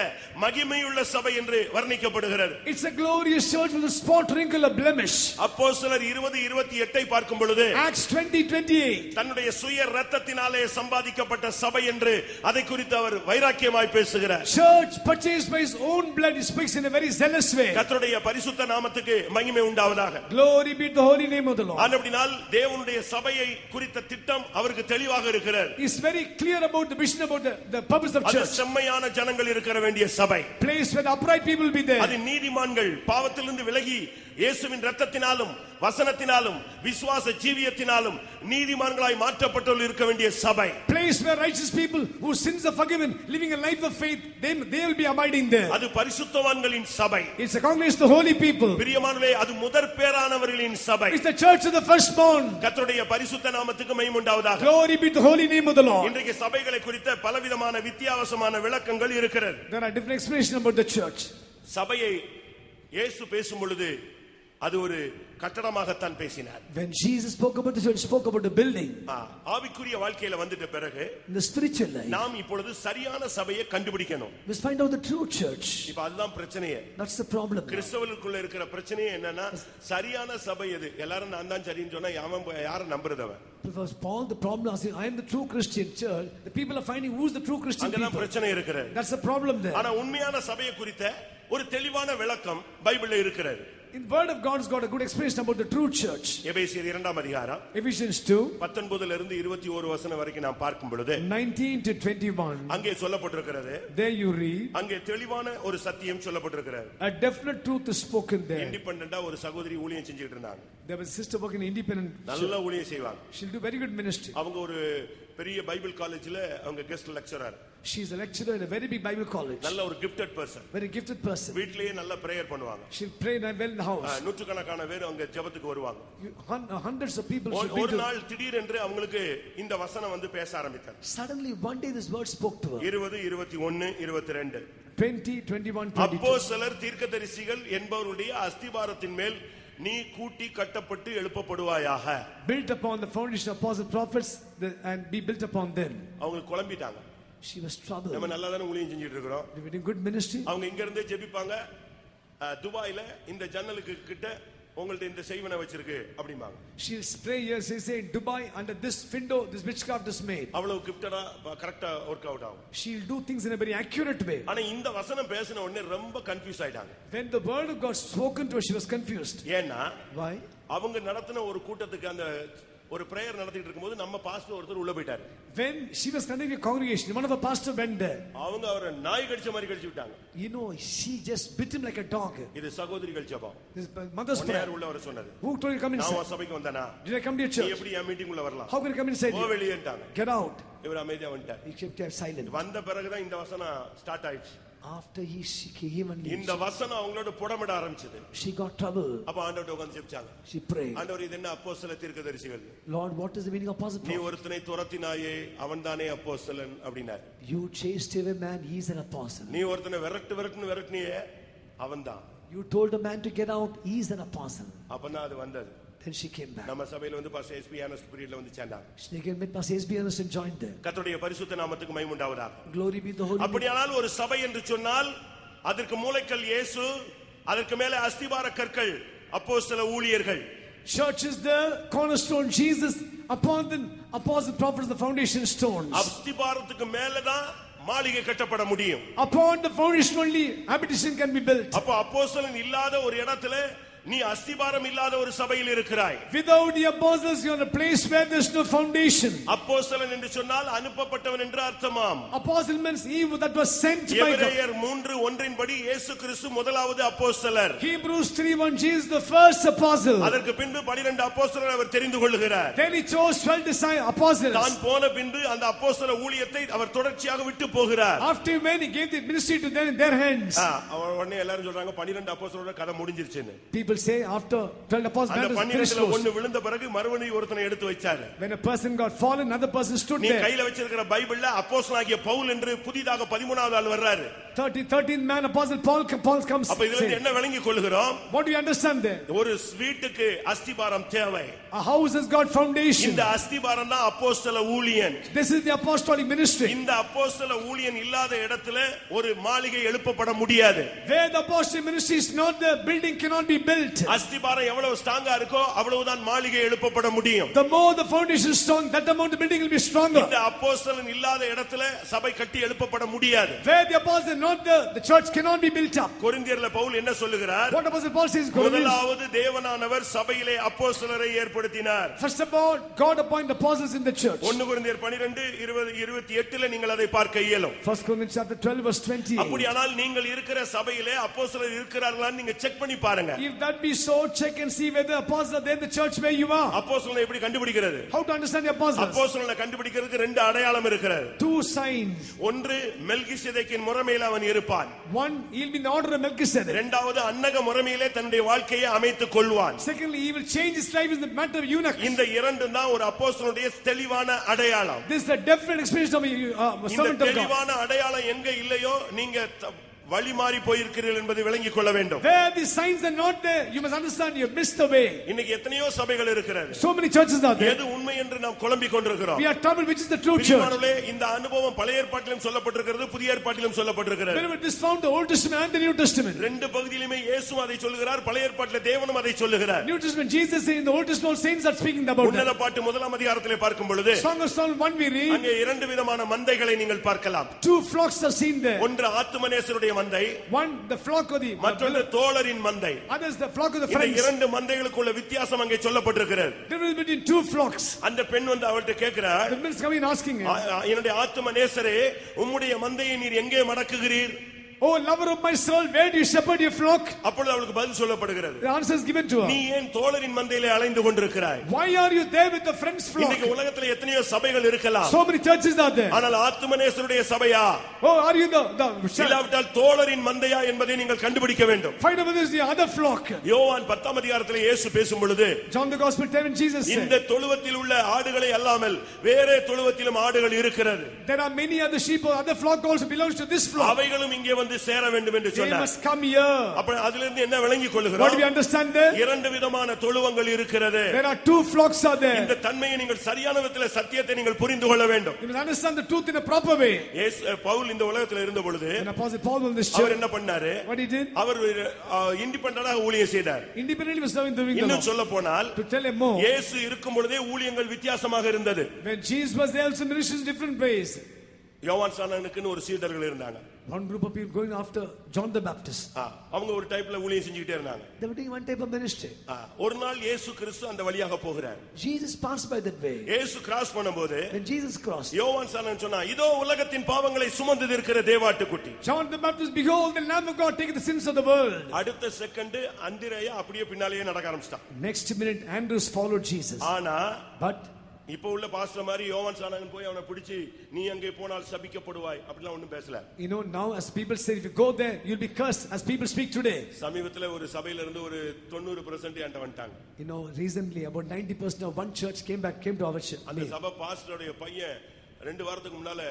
மகிமையுள்ள சபை என்று வர்ணிக்கப்படுகிறது it's a glorious church with a spot wrinkle a blemish. அப்போ சிலர் இருபது இருபத்தி எட்டை பார்க்கும் பொழுது Acts 20:28 28. தன்னுடைய சுய ரத்தத்தினாலே சம்பாதிக்கப்பட்ட சபை என்று அதை குறித்து அவர் வைராக்கியமாய் பேசுகிறார் Church purchased by his own blood, he speaks in a very zealous way. கர்த்தருடைய பரிசுத்த நாமத்துக்கு மகிமை உண்டாவதாக Glory be the holy name of the Lord. ஆனபடினால் தேவனுடைய சபையை குறித்த திட்டம் அவருக்கு தெளிவாக இருக்கிறார் He's very clear about the vision about the, the purpose of அது church. செம்மையான ஜனங்கள் இருக்கிற வேண்டிய சபை Place where upright people be there. அது நீதிமான்கள் பாவத்திலிருந்து விலகி இயேசுவின் ரத்தத்தினாலும் வசனத்தினாலும் விசுவாச ஜீவியத்தினாலும் நீதிமான்களாய் மாற்றப்பட்டவர்கள் இருக்க வேண்டிய சபை Place where righteous people whose sins are forgiven, living a life of faith, they, they will be abiding there. அது பரிசுத்தவான்களின் சபை It's a congregation of the holy people. பிரியமானவர்களே அது முதற் பேரானவர்களின் சபை It's the church of the firstborn. கர்த்தருடைய பரிசுத்த நாமத்துக்கு மகிமுண்டாவதாக Glory be to the holy name of the Lord. இன்றைக்கு சபைகளை குறித்த பலவிதமான வித்தியாசமான விளக்கங்கள் இருக்கிறது There are different explanations about the church. சபையை இயேசு பேசும் பொழுது அது ஒரு கட்டடமாகத்தான் பேசினார் When Jesus spoke about the church, spoke about the building. ஆவிக்குரிய வாழ்க்கையில வந்துட்ட பிறகு the spiritual life, நாம் இப்பொழுது சரியான சபையை கண்டுபிடிக்கணும் we find out the true church. இப்ப அதுதான் பிரச்சனையே That's the problem. கிறிஸ்தவர்களுக்குள்ள இருக்கிற பிரச்சனையே என்னன்னா சரியான சபை எது எல்லாரும் நான் தான் சரின்னு சொன்னா போய் யாரை நம்புறது அவன் Because Paul, the problem is, I am the true Christian church. The people are finding who's the true Christian people. பிரச்சனை இருக்கிறது That's the problem there. ஆனா உண்மையான சபையை குறித்த ஒரு தெளிவான விளக்கம் பைபிள்ல இருக்கிறது In Word of God's got a good explanation about the true church. எபேசியர் இரண்டாம் அதிகாரம் Ephesians 2, பத்தொன்பதுல இருந்து இருபத்தி ஒரு வசனம் வரைக்கும் நாம் பார்க்கும் பொழுது 19 to 21. அங்கே சொல்லப்பட்டிருக்கிறது There you read, அங்கே தெளிவான ஒரு சத்தியம் சொல்லப்பட்டிருக்கிறது a definite truth is spoken there. இண்டிபெண்டா ஒரு சகோதரி ஊழியம் செஞ்சுட்டு இருந்தாங்க There was a sister working in independent. நல்ல ஊழியம் செய்வாங்க She'll do very good ministry. அவங்க ஒரு பெரிய பைபிள் காலேஜ்ல அவங்க guest lecturer She's a lecturer in a very big Bible college. நல்ல ஒரு gifted person Very gifted person. வீட்லயே நல்ல பிரேயர் பண்ணுவாங்க She'll pray well in the house. நூற்றுக்கணக்கான பேர் அவங்க ஜெபத்துக்கு வருவாங்க hun- Hundreds of people should be ஒரு. நாள் திடீரென்று அவங்களுக்கு இந்த வசனம் வந்து பேச ஆரம்பித்தார் Suddenly one day this word spoke to her. இருபது இருபத்தி ஒன்னு இருபத்தி ரெண்டு 20, 21, 22. அப்போ சிலர் தீர்க்கதரிசிகள் என்பவருடைய அஸ்திபாரத்தின் மேல் நீ கூட்டி கட்டப்பட்டு எழுப்பப்படுவாயாக Built upon the foundation of apostle prophets and be built upon them. அவங்க குழம்பிட்டாங்க She was troubled. நம்ம நல்லா தானே ஊழியம் செஞ்சுட்டு இருக்கிறோம் were doing good ministry. அவங்க இங்க இருந்தே ஜெபிப்பாங்க துபாயில இந்த ஜன்னலுக்கு கிட்ட உங்கள்ட்ட இந்த செய்வனை வச்சிருக்கு அப்படிம்பாங்க She'll pray here, she say, in Dubai, under this window, this witchcraft is made. அவ்வளவு கிஃப்டடா கரெக்டா ஒர்க் அவுட் ஆகும் She'll do things in a very accurate way. ஆனா இந்த வசனம் பேசின உடனே ரொம்ப கன்ஃபியூஸ் ஆயிட்டாங்க When the word of God spoken to her, she was confused. ஏன்னா Why? அவங்க நடத்தின ஒரு கூட்டத்துக்கு அந்த ஒரு பிரேயர் நடத்திட்டு இருக்கும்போது நம்ம பாஸ்டர் ஒருத்தர் உள்ள போயிட்டாரு When she was conducting a congregation, one of the pastor went there. அவங்க அவரை நாய் கடிச்ச மாதிரி கடிச்சு விட்டாங்க You know, she just bit him like a dog. இது சகோதரிகள் ஜெபம் This mother's prayer. யார் உள்ள வர சொன்னது Who told you come நான் inside? உன் சபைக்கு வந்தானா Did I come to your நீ church? எப்படி என் மீட்டிங் உள்ள வரலாம் How can I come inside போ you? வெளியேன்ட்டாங்க Get out. இவர் அமைதியா வந்துட்டார் He kept silent. வந்த பிறகுதான் இந்த வசனம் ஸ்டார்ட் ஆயிடுச்சு After he she came and இந்த வசனம் அவங்களோட புடமிட ஆரம்பிச்சது she got trouble. அப்ப ஆண்டவர்ட்ட உட்கார்ந்து ஜெபிச்சாங்க She prayed. ஆண்டவர் இது என்ன அப்போஸ்தல தீர்க்கதரிசிகள் Lord, what is the meaning of apostle நீ prophet? ஒருத்தனை துரத்தினாயே அவன்தானே அப்போஸ்தலன் அப்படின்னார் You chased away man, he is an apostle. நீ ஒருத்தனை விரட்டு விரட்டுன்னு விரட்டினியே அவன்தான் You told a man to get out, he is an apostle. அப்பதான் அது வந்தது Then she came back. நம்ம சபையில வந்து பாஸ்டர் எஸ்பி ஆனஸ்ட் பீரியட்ல வந்து சேர்ந்தாங்க She again met Pastor S.B. Anderson and joined them. கர்த்தருடைய பரிசுத்த நாமத்துக்கு மைமுண்டாவதாக Glory be the Holy. அப்படியானால் ஒரு சபை என்று சொன்னால் அதற்கு மூளைக்கல் இயேசு அதற்கு மேலே அஸ்திபார கற்கள் அப்போஸ்தல ஊழியர்கள் Church is the cornerstone, Jesus. Upon the apostle prophets, the foundation stones. அஸ்திபாரத்துக்கு மேலதான் மாளிகை கட்டப்பட முடியும் Upon the foundation only, habitation can be built. அப்போ அப்போஸ்தலன் இல்லாத ஒரு இடத்துல நீ அஸ்திபாரம் இல்லாத ஒரு சபையில் இருக்கிறாய் Without the apostles, you're in a place where there's no foundation. அப்போஸ்தலன் என்று சொன்னால் அனுப்பப்பட்டவன் என்று அர்த்தமாம் Apostle means he that was sent by God. எபிரேயர் மூன்று ஒன்றின்படி இயேசு கிறிஸ்து முதலாவது அப்போஸ்தலர் Hebrews 3:1, Jesus the first apostle. அதற்கு பின்பு பனிரெண்டு அப்போஸ்தலர் அவர் தெரிந்து கொள்ளுகிறார் Then he chose 12 disciples, apostles. தான் போன பின்பு அந்த அப்போஸ்தல ஊழியத்தை அவர் தொடர்ச்சியாக விட்டு போகிறார் After when he gave the ministry to them in their hands. உடனே எல்லாரும் சொல்றாங்க பனிரெண்டு அப்போஸ்தலரோட கதை முடிஞ்சிருச்சுன்னு People say after 12 apostles, அந்த man is finished பன்னிரெண்டுல close. ஒண்ணு விழுந்த பிறகு மறுபடியும் ஒருத்தனை எடுத்து வச்சாரு When a person got fallen, another person stood நீ there. கையில வச்சிருக்கிற பைபிள்ல அப்போஸ்தலனாகிய பவுல் என்று புதிதாக பதிமூணாவது ஆள் வர்றாரு 30, 13th man, apostle Paul, Paul comes. அப்ப இதுல இருந்து saying, என்ன விளங்கி கொள்கிறோம் What do you understand there? ஒரு வீட்டுக்கு அஸ்திபாரம் தேவை A house has got foundation. இந்த அஸ்திபாரம் தான் அப்போஸ்தல ஊழியன் This is the apostolic ministry. இந்த அப்போஸ்தல ஊழியன் இல்லாத இடத்துல ஒரு மாளிகை எழுப்பப்பட முடியாது Where the apostolic ministry is not, the building cannot be built. Built. அஸ்திபாரம் எவ்வளவு ஸ்ட்ராங்கா இருக்கோ அவ்வளவுதான் மாளிகை எழுப்பப்பட முடியும் The more the foundation is strong, that amount the building will be stronger. இந்த அப்போஸ்தலன் இல்லாத இடத்துல சபை கட்டி எழுப்பப்பட முடியாது Where the apostles are not there, the church cannot be built up. கொரிந்தியர்ல Pavul என்ன சொல்லுகிறார் What Apostle Paul says, முதலாவது தேவனானவர் சபையிலே அப்போஸ்தலரை ஏற்படுத்தினார் first of all, God appointed apostles in the church. ஒன்னு குருந்தியர் பனிரெண்டு இருபது இருபத்தி எட்டுல நீங்கள் அதை பார்க்க இயலும் First Corinthians chapter 12 verse 28. அப்படியானால் நீங்கள் இருக்கிற சபையிலே அப்போஸ்தலர் இருக்கிறார்களான்னு நீங்க செக் பண்ணி பாருங்க If that be so, check and see whether there in the church where you are. அப்போஸ்தலனை எப்படி கண்டுபிடிக்கிறது How to understand the apostles? அப்போஸ்தலனை கண்டுபிடிக்கிறதுக்கு ரெண்டு அடையாளம் இருக்கிறது Two signs. ஒன்று மெல்கிசேதேக்கின் முறைமையில் அவன் இருப்பான் One, he'll be in the order of Melchizedek. இரண்டாவது அன்னக முறைமையிலே தன்னுடைய வாழ்க்கையை அமைத்துக் கொள்வான் Secondly, he will change his life in the matter of eunuch. இந்த இரண்டும் தான் ஒரு அப்போஸ்தலனுடைய தெளிவான அடையாளம் This is the definite experience of a uh, இந்த servant of God. தெளிவான அடையாளம் எங்க இல்லையோ நீங்க வழி மாறி போயிருக்கிறீர்கள் என்பதை விளங்கிக் கொள்ள வேண்டும் Where these signs are not there, you must understand you missed the way. இன்னைக்கு எத்தனையோ சபைகள் இருக்கிறது So many churches are there. எது உண்மை என்று நாம் குழம்பிக் கொண்டிருக்கிறோம் We are troubled which is the true church. இந்த அனுபவம் பழைய ஏற்பாட்டிலும் சொல்லப்பட்டிருக்கிறது புதிய ஏற்பாட்டிலும் சொல்லப்பட்டிருக்கிறது Whenever it is found the Old Testament and the New Testament. ரெண்டு பகுதியிலுமே இயேசுவும் அதை சொல்லுகிறார் பழைய ஏற்பாட்டில் தேவனும் அதை சொல்லுகிறார் New Testament, Jesus in the Old Testament, saints are speaking about. உன்னத பாட்டு முதலாம் அதிகாரத்திலே பார்க்கும் பொழுது Song of Solomon 1 we read, அங்கே இரண்டு விதமான மந்தைகளை நீங்கள் பார்க்கலாம் two flocks are seen there. ஒன்று ஆத்துமனேசருடைய மந்தை One, the flock of the மற்றொன்று தோழரின் மந்தை others, the flock of the இந்த friends. இரண்டு மந்தைகளுக்குள்ள வித்தியாசம் அங்கே சொல்லப்பட்டிருக்கிறது Difference between two flocks. அந்த பெண் வந்து அவள்கிட்ட கேட்கிறார் The minister coming and asking him, "ஆ, ஆ, என்னுடைய ஆத்தும நேசரே உம்முடைய மந்தையை நீர் எங்கே மடக்குகிறீர் Oh, lover of my soul, where do you shepherd your flock? அப்பொழுது அவளுக்கு பதில் சொல்லப்படுகிறது The answer is given to நீ her. ஏன் தோழரின் மந்தையிலே அலைந்து கொண்டிருக்கிறாய் Why are you there with the friend's flock? இன்னைக்கு உலகத்துல எத்தனையோ சபைகள் இருக்கலாம் So many churches are there. ஆனால் ஆத்துமனேசருடைய சபையா Oh, are you the, the இல்லாவிட்டால் தோழரின் மந்தையா என்பதை நீங்கள் கண்டுபிடிக்க வேண்டும் find out whether it's the other flock? யோவான் பத்தாம் அதிகாரத்தில் இயேசு பேசும் பொழுது John the Gospel 10 and Jesus said, இந்த தொழுவத்தில் உள்ள ஆடுகளை அல்லாமல் வேற தொழுவத்திலும் ஆடுகள் இருக்கிறது There are many other sheep or other flock also belongs to this flock. அவைகளும் இங்கே வந்து சேர வேண்டும் என்று They சொன்னார் must come here. அப்ப அதுல இருந்து என்ன விளங்கிக் What do we கொள்கிறோம் understand there? இரண்டு விதமான தொழுவங்கள் இருக்கிறது There are two flocks are there. இந்த தன்மையை நீங்கள் சரியான விதத்தில் சத்தியத்தை நீங்கள் புரிந்து கொள்ள வேண்டும் You must understand the truth in a proper way. இயேசு- பவுல் இந்த உலகத்தில் இருந்த பொழுது When Apostle Paul was in this our church, என்ன பண்ணாரு what he did? அவர் இண்டிபெண்டா ஊழியம் செய்தார் Independently was serving the இன்னும் Lord. சொல்ல போனால் To tell him more, இயேசு இருக்கும் பொழுதே ஊழியங்கள் வித்தியாசமாக இருந்தது when Jesus was there, also ministers in different ways. யோவான் சாணனுக்குன்னு ஒரு சீடர்கள் இருந்தாங்க One group of people going after John the Baptist. ஆ, அவங்க ஒரு டைப்ல ஊழியம் செஞ்சுக்கிட்டே இருந்தாங்க They were doing one type of ministry. ஆ, ஒரு நாள் இயேசு கிறிஸ்து அந்த வழியாக போகிறார் Jesus passed by that way. இயேசு கிராஸ் பண்ணும்போது When Jesus crossed, யோவான் சாணன் சொன்னா இதோ உலகத்தின் பாவங்களை சுமந்து இருக்கிற தேவாட்டுக்குட்டி John the Baptist, behold, the Lamb of God taketh the sins of the world. அடுத்த செகண்ட் அந்திரையா அப்படியே பின்னாலேயே நடக்க ஆரம்பிச்சிட்டான் Next minute, Andrews followed Jesus. ஆனா But இப்ப உள்ள பாஸ்டர் மாதிரி யோவான் சாணன் போய் அவனை பிடிச்சு நீ அங்கே போனால் சபிக்கப்படுவாய் அப்படிலாம் ஒண்ணும் பேசல you know, now as people say, if you go there, you'll be cursed, as people speak today. சமீபத்துல ஒரு சபையில இருந்து ஒரு தொண்ணூறு பெர்சென்ட் என்கிட்ட வந்துட்டாங்க You know, recently about 90% of one church came back, came to our church. அந்த சபை பாஸ்டருடைய பையன் ரெண்டு வாரத்துக்கு முன்னால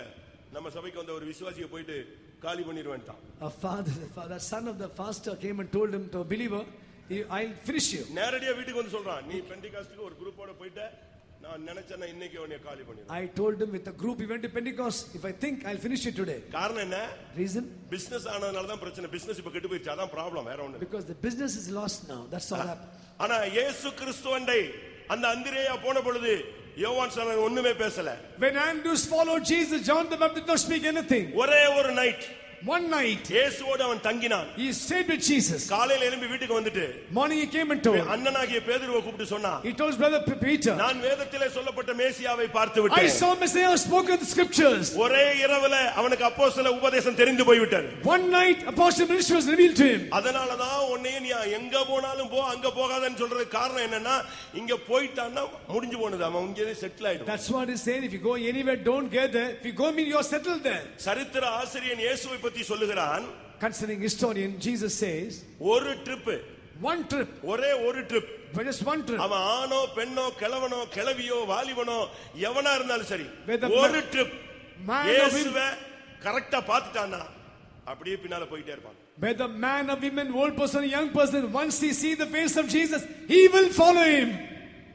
நம்ம சபைக்கு வந்த ஒரு விசுவாசியை போயிட்டு காலி பண்ணிடுவேன்ட்டான் A father, the father, son of the pastor came and told him to a believer, "You- I'll finish you. நேரடியா வீட்டுக்கு வந்து சொல்றான் நீ பெண்டிகாஸ்டுக்கு ஒரு குரூப்போட போயிட்ட நான் நினைச்சேன் இன்னைக்கு உன்னை காலி பண்ணிடுவேன் I told him with a group, he went to Pentecost. If I think, I'll finish it today. காரணம் என்ன Reason? பிசினஸ் ஆனதுனால தான் பிரச்சனை பிசினஸ் இப்ப கெட்டு போயிடுச்சு அதான் ப்ராப்ளம் வேற ஒண்ணு இல்ல. Because the business is lost now. That's all happened. ஆனா இயேசு கிறிஸ்துவண்டை அந்த அந்திரேயா போன பொழுது யோவான் சாணன் ஒண்ணுமே பேசல When Andrews followed Jesus, John the Baptist did not speak anything. ஒரே ஒரு நைட் One night, இயேசுவோடு அவன் தங்கினான் he stayed with Jesus. காலையில எழும்பி வீட்டுக்கு வந்துட்டு Morning he came and told. அண்ணனாகிய பேதுருவை கூப்பிட்டு சொன்னான் He told brother Peter, நான் வேதத்திலே சொல்லப்பட்ட மேசியாவை பார்த்து I விட்டேன் saw Messiah spoke of the scriptures. ஒரே இரவுல அவனுக்கு அப்போ சில உபதேசம் தெரிந்து போய்விட்டது One night, apostle ministry was revealed to him. அதனாலதான் உன்னைய நீ எங்க போனாலும் போ அங்க போகாதன்னு சொல்றது காரணம் என்னன்னா இங்க போயிட்டான்னா முடிஞ்சு போனது அவன் இங்கே செட்டில் ஆயிடும் That's what he said. If you go anywhere, don't get there. If you go, mean you're settled there. சரித்திர ஆசிரியன் இயேசுவை பத்தி சொல்லுகிறான் Concerning historian, Jesus says, ஒரு ட்ரிப் one trip, ஒரே ஒரு ட்ரிப் just one trip. அவன் ஆணோ பெண்ணோ கிழவனோ கிழவியோ வாலிபனோ எவனா இருந்தாலும் சரி ஒரு ட்ரிப் இயேசுவ கரெக்டா பார்த்துட்டான்னா அப்படியே பின்னால போயிட்டே இருப்பான் Whether man or woman, old person young person, once he see the face of Jesus, he will follow him.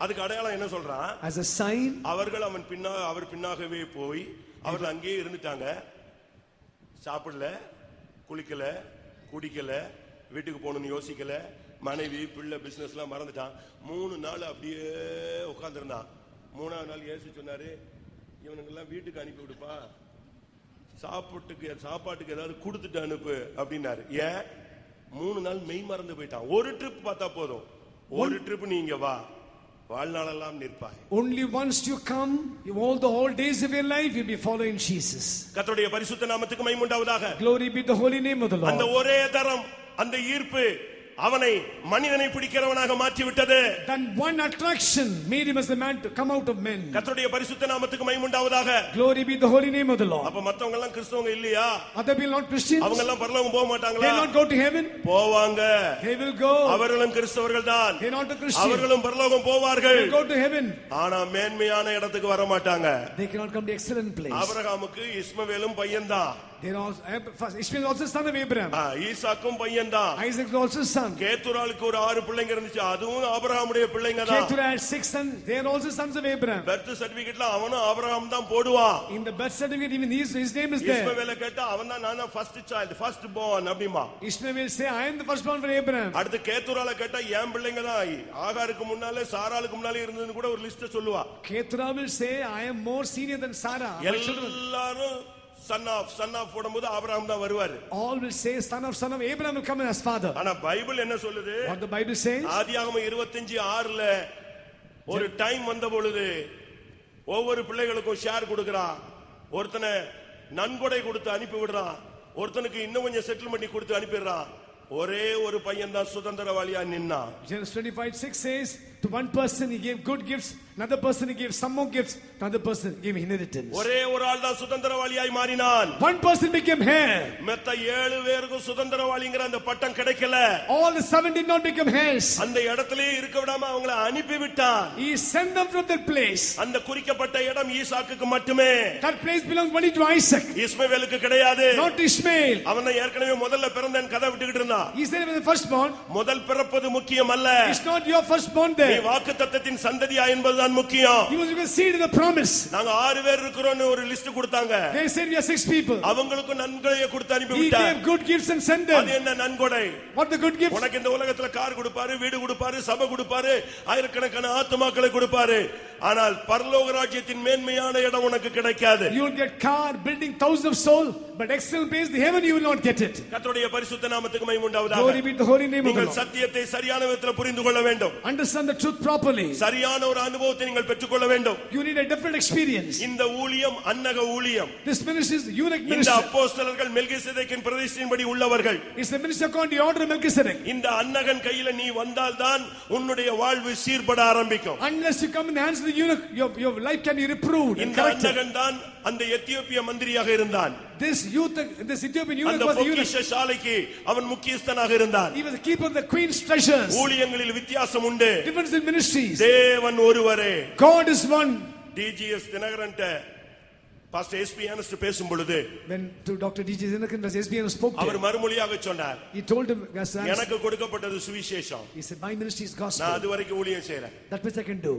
அதுக்கு அடையாளம் என்ன சொல்றான் As a sign, அவர்கள் அவன் பின்னா அவர் பின்னாகவே போய் அவர்கள் அங்கேயே இருந்துட்டாங்க சாப்பிடல குளிக்கல குடிக்கல வீட்டுக்கு போகணும்னு யோசிக்கல மனைவி பிள்ளை பிசினஸ் எல்லாம் மறந்துட்டான். மூணு நாள் அப்படியே உட்கார்ந்திருந்தான். மூணாவது நாள் இயேசு சொன்னாரு இவனுங்கெல்லாம் வீட்டுக்கு அனுப்பி விடுப்பா. சாப்பாட்டுக்கு சாப்பாட்டுக்கு ஏதாவது கொடுத்துட்டு அனுப்பு அப்படின்னாரு. ஏன்? மூணு நாள் மெய் மறந்து போயிட்டான். ஒரு ட்ரிப் பார்த்தா போதும். ஒரு ட்ரிப் நீங்க வா. வாழ்நாளெல்லாம் நிற்பாய் Only once you come, you- all the whole days of your life, you'll be following Jesus. கர்த்தருடைய பரிசுத்த நாமத்துக்கு மைமுண்டாவதாக Glory be the holy name of the அந்த Lord. ஒரே தரம் அந்த ஈர்ப்பு அவனை மனிதனை பிடிக்கிறவனாக மாற்றி விட்டது That one attraction made him as the man to come out of men. கர்த்தருடைய பரிசுத்த நாமத்துக்கு மைமுண்டாவதாக Glory be the holy name of the Lord. அப்ப மத்தவங்க எல்லாம் கிறிஸ்தவங்க இல்லையா Other people not Christians? அவங்க எல்லாம் பரலோகம் போக They மாட்டாங்களா will not go to heaven? போவாங்க They will go. அவர்களும் கிறிஸ்தவர்கள் தான் They not a Christian. அவர்களும் பரலோகம் They போவார்கள் will go to heaven. ஆனா மேன்மையான இடத்துக்கு வர மாட்டாங்க They cannot come to excellent place. ஆபிரகாமுக்கு இஸ்மவேலும் payyanதான் They are also, Ab- first, Ishmael is also son of Abraham. ஆ, ஈசாக்கும் பையன்தான் Isaac is also son. கேத்துராளுக்கு ஒரு ஆறு பிள்ளைங்க இருந்துச்சு அதுவும் ஆபிரகாமுடைய பிள்ளைங்க தான் Keturah had six sons. They are also sons of Abraham. Birth சர்டிபிகேட்ல அவனும் ஆபிரகாம் தான் போடுவான் In the birth certificate, even his, his name is there. இஸ்மவேல கேட்டா அவன் தான் நான் ஃபர்ஸ்ட் சைல்டு ஃபர்ஸ்ட் born அப்படிமா Ishmael will say, I am the firstborn for Abraham. அடுத்து கேத்துரால கேட்டா என் பிள்ளைங்க தான் ஆகாருக்கு முன்னாலே சாராளுக்கு முன்னாலே இருந்ததுன்னு கூட ஒரு லிஸ்ட் சொல்லுவா Keturah will say, I am more senior than Sarah. My children. எல்லாரும் சன் ஆஃப் சன் ஆஃப் போடும்போது ஆபிரகாம் தான் வருவாரு. All will say, son of son of Abraham will come as father. ஆனா பைபிள் என்ன சொல்லுது? What the Bible says? ஆதியாகமம் இருபத்தஞ்சு ஆறுல ஒரு டைம் வந்த பொழுது ஒவ்வொரு பிள்ளைகளுக்கும் ஷேர் கொடுக்கறான் ஒருத்தனை நன்கொடை கொடுத்து அனுப்பி விடுறான் ஒருத்தனுக்கு இன்னும் கொஞ்சம் செட்டில் பண்ணி கொடுத்து அனுப்பிடுறான் ஒரே ஒரு பையன் தான் சுதந்திரவாளியா நின்னான். Genesis 25 6 says, To one person he gave good gifts, another person he gave some more gifts, another person gave inheritance. ஒரே ஒரு ஆள் தான் சுதந்திரவாளியாய் மாறினான் One person became heir. மத்த ஏழு பேருக்கும் சுதந்திரவாளிங்கிற அந்த பட்டம் கிடைக்கல All the seven did not become heirs. அந்த இடத்திலேயே இருக்க விடாம அவங்கள அனுப்பி விட்டான் He sent them from that place. அந்த குறிக்கப்பட்ட இடம் ஈசாக்குக்கு மட்டுமே That place belongs only to Isaac, இஸ்மவேலுக்கு கிடையாது not to Ishmael. அவன் தான் ஏற்கனவே முதல்ல பிறந்தேன் கதை விட்டுக்கிட்டு இருந்தான் He said, "When the firstborn, முதல் பிறப்பது முக்கியம் அல்ல it's not your firstborn நீ there. வாக்கு தத்தத்தின் சந்ததியா என்பதுதான் முக்கியம் He was given seed in the promise. நாங்க ஆறு பேர் இருக்கிறோம்னு ஒரு லிஸ்ட் கொடுத்தாங்க They said, We are six people. அவங்களுக்கும் நன்கொடையை கொடுத்து அனுப்பி He விட்டார் gave good gifts and sent அது. என்ன நன்கொடை What the good gifts? உனக்கு இந்த உலகத்துல கார் கொடுப்பாரு வீடு கொடுப்பாரு சபை கொடுப்பாரு ஆயிரக்கணக்கான ஆத்துமாக்களை கொடுப்பாரு ஆனால் பரலோக ராஜ்யத்தின் மேன்மையான இடம் உனக்கு கிடைக்காது You will get car, building thousands of soul, but excellent place, the heaven you will not get it. கர்த்தருடைய பரிசுத்த நாமத்துக்கு Glory மைமுண்டாவதாக be to holy name நீங்கள். சத்தியத்தை சரியான விதத்தில் புரிந்து கொள்ள வேண்டும் Understand the truth properly. சரியான ஒரு அனுபவத்தை நீங்கள் பெற்றுக்கொள்ள வேண்டும் You need a different experience. இந்த ஊழியம் அன்னக ஊழியம் This ministry is the eunuch இந்த ministry. அப்போஸ்தலர்கள் மெல்கிசேதேக்கின் பிரதிஷ்டையின்படி உள்ளவர்கள் It's the ministry according to the order of Melchizedek. இந்த அன்னகன் கையில நீ வந்தால்தான் உன்னுடைய வாழ்வு சீர்பட ஆரம்பிக்கும் Unless you come in the hands of the eunuch, your, your life can be reproved and இந்த corrected. அன்னகன் தான் அந்த எத்தியோப்பிய மந்திரியாக இருந்தான் This youth, this Ethiopian eunuch அந்த was the eunuch. பொக்கிஷ சாலைக்கு அவன் முக்கியஸ்தனாக இருந்தான் He was the keeper of the queen's treasures. ஊழியங்களில் வித்தியாசம் உண்டு Difference in ministries. தேவன் ஒருவரே God is one. DGS தினகரன்ட்ட pastor SP honest பேசும் பொழுது When to Dr. D.J. Zinakan, as SBN spoke to our him, மறுமொழியாக சொன்னார் he told him, as answer, எனக்கு கொடுக்கப்பட்டது சுவிசேஷம் he said, my ministry is நான் gospel. அது வரைக்கும் ஊழியம் செய்யறேன் That which I can do.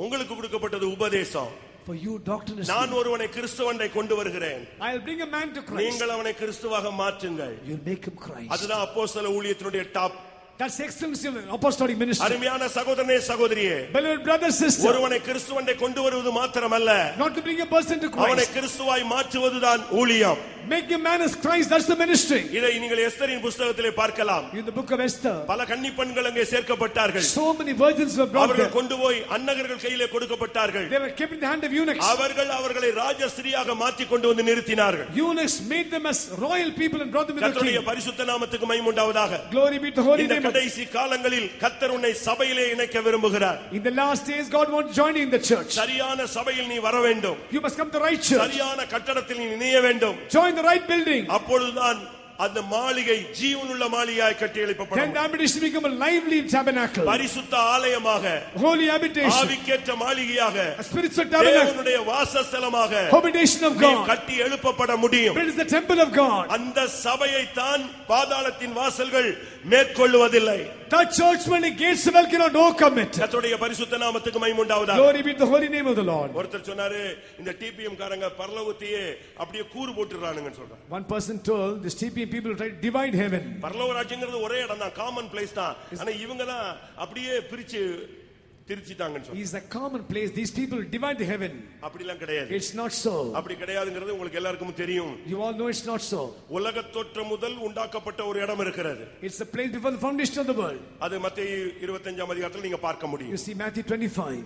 உங்களுக்கு கொடுக்கப்பட்டது உபதேசம் For you, doctrine is நான் ஒருவனை கிறிஸ்துவனை கொண்டு வருகிறேன் I'll bring a man to Christ. நீங்கள் அவனை கிறிஸ்துவாக மாற்றுங்கள் You'll make him Christ. அதுதான் அப்போஸ்தல ஊழியத்தினுடைய top That's the apostolic ministry. அருமையான சகோதரனே சகோதரியே Beloved brother, sister, ஒருவனை கிறிஸ்துவனை கொண்டு வருவது மாத்திரமல்ல not to bring a person to அவனை Christ. கிறிஸ்துவாய் மாற்றுவதுதான் ஊழியம் Make a man as Christ, that's the ministry. இதை நீங்கள் எஸ்தரின் புஸ்தகத்திலே பார்க்கலாம் In the book of Esther, பல கன்னிப்பெண்கள் அங்கே சேர்க்கப்பட்டார்கள் so many virgins were brought அவர்கள். கொண்டு போய் அன்னகர்கள் கையிலே கொடுக்கப்பட்டார்கள் They were kept in the hand of eunuchs. அவர்கள் அவர்களை ராஜஸ்திரியாக மாற்றி கொண்டு வந்து நிறுத்தினார்கள் Eunuchs made them as royal people and brought them in the கர்த்தருடைய king. பரிசுத்த நாமத்துக்கு மைமுண்டாவதாக Glory be to holy name. கடைசி காலங்களில் கர்த்தர் உன்னை சபையிலே இணைக்க விரும்புகிறார் In the last days, God wants to join you in the church. சரியான சபையில் நீ வர வேண்டும் You must come to the right church. சரியான கட்டடத்தில் நீ இணைய வேண்டும் Join the right building. அப்பொழுதுதான் அந்த மாளிகை ஜீவனுள்ள மாளிகையாய் கட்டி Then எழுப்பப்படும் the habitation become a lively tabernacle. பரிசுத்த ஆலயமாக Holy habitation. ஆவிக்கேற்ற மாளிகையாக A spiritual tabernacle. தேவனுடைய வாசஸ்தலமாக Habitation of நீ God. கட்டி எழுப்பப்பட முடியும் It is the temple of God. அந்த சபையை தான் பாதாளத்தின் வாசல்கள் மேற்கொள்வதில்லை The church when the gates of hell cannot overcome it. கர்த்தருடைய பரிசுத்த நாமத்துக்கு மைமுண்டாவதாக Glory be to the holy name of the Lord. ஒருத்தர் சொன்னாரு இந்த டிபிஎம் காரங்க பரலோகத்தையே அப்படியே கூறு போட்டுறானுங்கன்னு சொல்றாங்க One person told this TP people try to divide heaven. பரலோக ராஜ்யங்கிறது ஒரே இடம் தான் காமன் பிளேஸ் தான் ஆனா இவங்க தான் அப்படியே பிரிச்சு திருச்சிட்டாங்கன்னு சொல்றாங்க It's a common place. These people divide the heaven. அப்படிலாம் கிடையாது It's not so. அப்படி கிடையாதுங்கிறது உங்களுக்கு எல்லாருக்கும் தெரியும் You all know it's not so. உலக தோற்றம் முதல் உண்டாக்கப்பட்ட ஒரு இடம் இருக்கிறது It's the place before the foundation of the world. அது மத்திய இருபத்தஞ்சாம் அதிகாரத்தில் நீங்க பார்க்க You முடியும் see Matthew 25.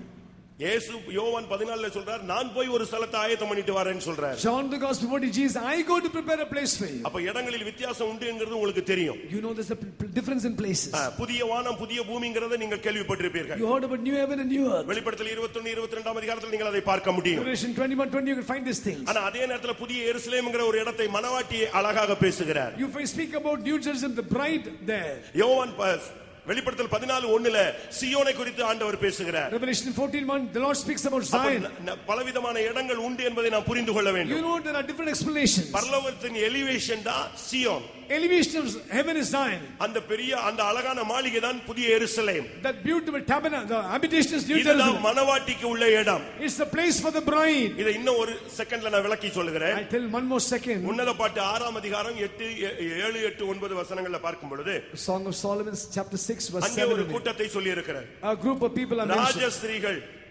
இயேசு யோவான் பதினாலுல சொல்றார் நான் போய் ஒரு ஸ்தலத்தை ஆயத்தம் பண்ணிட்டு வரேன்னு சொல்றார் John the Gospel, what is Jesus? I go to prepare a place for you. அப்ப இடங்களில் வித்தியாசம் உண்டுங்கிறது உங்களுக்கு தெரியும் You know there's a p- p- difference in places. ஆ, புதிய வானம் புதிய பூமிங்கிறத நீங்கள் கேள்விப்பட்டிருப்பீர்கள் You heard about new heaven and new earth. வெளிப்படத்தில் இருபத்தொன்னு இருபத்தி ரெண்டாம் அதிகாரத்தில் நீங்கள் அதை பார்க்க முடியும் Revelation 21, 20, you can find these things. ஆனா அதே நேரத்தில் புதிய எருசலேம்ங்கிற ஒரு இடத்தை மனவாட்டி அழகாக பேசுகிறார் You find- speak about New Jerusalem, the bride there. யோவான் ப- வெளிப்படுத்தல் பதினாலு ஒண்ணுல சியோனை குறித்து ஆண்டவர் பேசுகிறார் Revelation 14, 1, the Lord speaks about Zion. பலவிதமான இடங்கள் உண்டு என்பதை நாம் புரிந்து கொள்ள You வேண்டும் know there are different explanations. பரலோகத்தின் எலிவேஷன் தான் Zion Elevation of heaven is Zion. அந்த பெரிய அந்த அழகான மாளிகை தான் புதிய எருசலேம் That beautiful tabernacle, the habitation is New இதுதான் Jerusalem. மனவாட்டிக்கு உள்ள இடம் It's the place for the bride. இதை இன்னும் ஒரு செகண்ட்ல நான் விளக்கி சொல்லுகிறேன் I tell one more second. உன்னத பாட்டு ஆறாம் அதிகாரம் எட்டு ஏ- ஏழு எட்டு ஒன்பது வசனங்கள்ல பார்க்கும் பொழுது Song of Solomon, chapter 6, verse அங்கே ஒரு 7. கூட்டத்தை சொல்லி இருக்கிறார் A group of people are mentioned. ராஜஸ்திரீகள் Uh,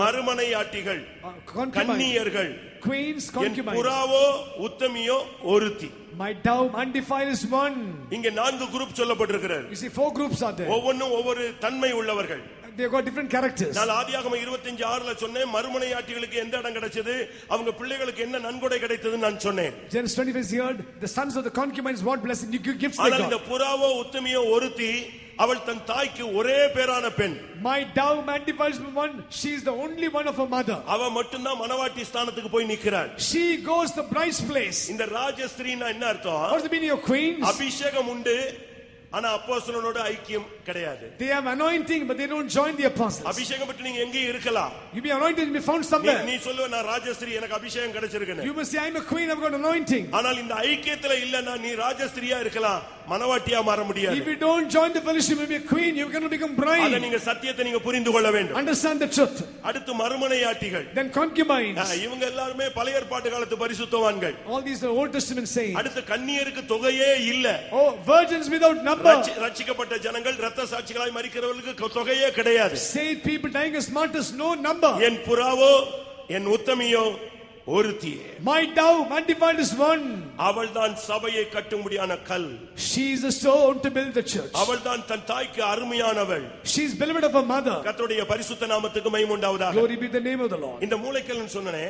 மறுமனையாட்டிகள் uh, கன்னியர்கள் queens, என் concubines. புறாவோ உத்தமியோ ஒருத்தி My dove undefiled is one. இங்க நான்கு குரூப் சொல்லப்பட்டிருக்கிறது You see, four groups are there. ஒவ்வொன்றும் ஒவ்வொரு தன்மை உள்ளவர்கள் They've got different characters. நான் ஆதியாகம இருபத்தஞ்சு ஆறுல சொன்னேன் மறுமனையாட்டிகளுக்கு எந்த இடம் கிடைச்சது அவங்க பிள்ளைகளுக்கு என்ன நன்கொடை கிடைத்ததுன்னு நான் சொன்னேன் Genesis 25 is here. The sons of the concubines, what blessing you give gifts they got. புறாவோ உத்தமியோ ஒருத்தி அவள் தன் தாய்க்கு ஒரே பேரான பெண் My dove undefiled is one. She is the only one of her mother. அவ மட்டும்தான் மனவாட்டி ஸ்தானத்துக்கு போய் நிக்கிறாள் She goes the bride's place. இந்த ராஜஸ்திரீனா என்ன அர்த்தம் What's the meaning of queens? அபிஷேகம் உண்டு ஆனா அப்போஸ்தலனோட ஐக்கியம் கிடையாது They have anointing, but they don't join the apostles. அபிஷேகம் பற்றி நீங்க எங்கேயும் இருக்கலாம் You be anointed and be found நீ- somewhere. நீ சொல்லுவ நான் ராஜஸ்திரி எனக்கு அபிஷேகம் கிடைச்சிருக்குன்னு You must say, I'm a queen, I've got anointing. ஆனால் இந்த ஐக்கியத்துல இல்லன்னா நீ ராஜஸ்திரியா இருக்கலாம் மனவாட்டியா மாற முடியாது If you don't join the fellowship, you be a queen, you cannot become அத. நீங்க சத்தியத்தை நீங்க புரிந்து கொள்ள வேண்டும் Understand the truth. அடுத்து மறுமனையாட்டிகள் Then concubines. ஆ, இவங்க எல்லாருமே பழைய ஏற்பாட்டு காலத்து பரிசுத்தவான்கள் All these are Old Testament sayings. அடுத்து கன்னியருக்கு தொகையே இல்ல Oh, virgins without number. ரட்சிக்கப்பட்ட ஜனங்கள் ரத்த சாட்சிகளாய் மறிக்கிறவர்களுக்கு கொ- தொகையே கிடையாது Saved people dying as martyrs, no number. N புறாவோ N உத்தமியோ ஒருத்தியே My dove, undefiled is one. அவள் தான் சபையை கட்டும்படியான கல் She is a stone to build the church. அவள் தான் தன் தாய்க்கு அருமையானவள் She is beloved of her mother. கர்த்தருடைய பரிசுத்த நாமத்துக்கு மைமுண்டாவதாக Glory be the name of the Lord. இந்த மூளைக்கல்னு சொன்னனே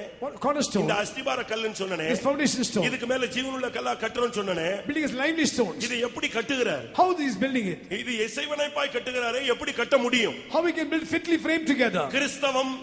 cornerstone? இந்த அஸ்திபார கல்லுன்னு சொன்னனே This foundation stone. இதுக்கு மேல ஜீவனுள்ள கல்லா கட்டுறோம்னு சொன்னனே Building is lively stones. இது எப்படி கட்டுகிறார் How he is building it? இது இசைவனைப்பாய் கட்டுகிறாரே எப்படி கட்ட முடியும் How we can build fitly framed together? கிறிஸ்தவம்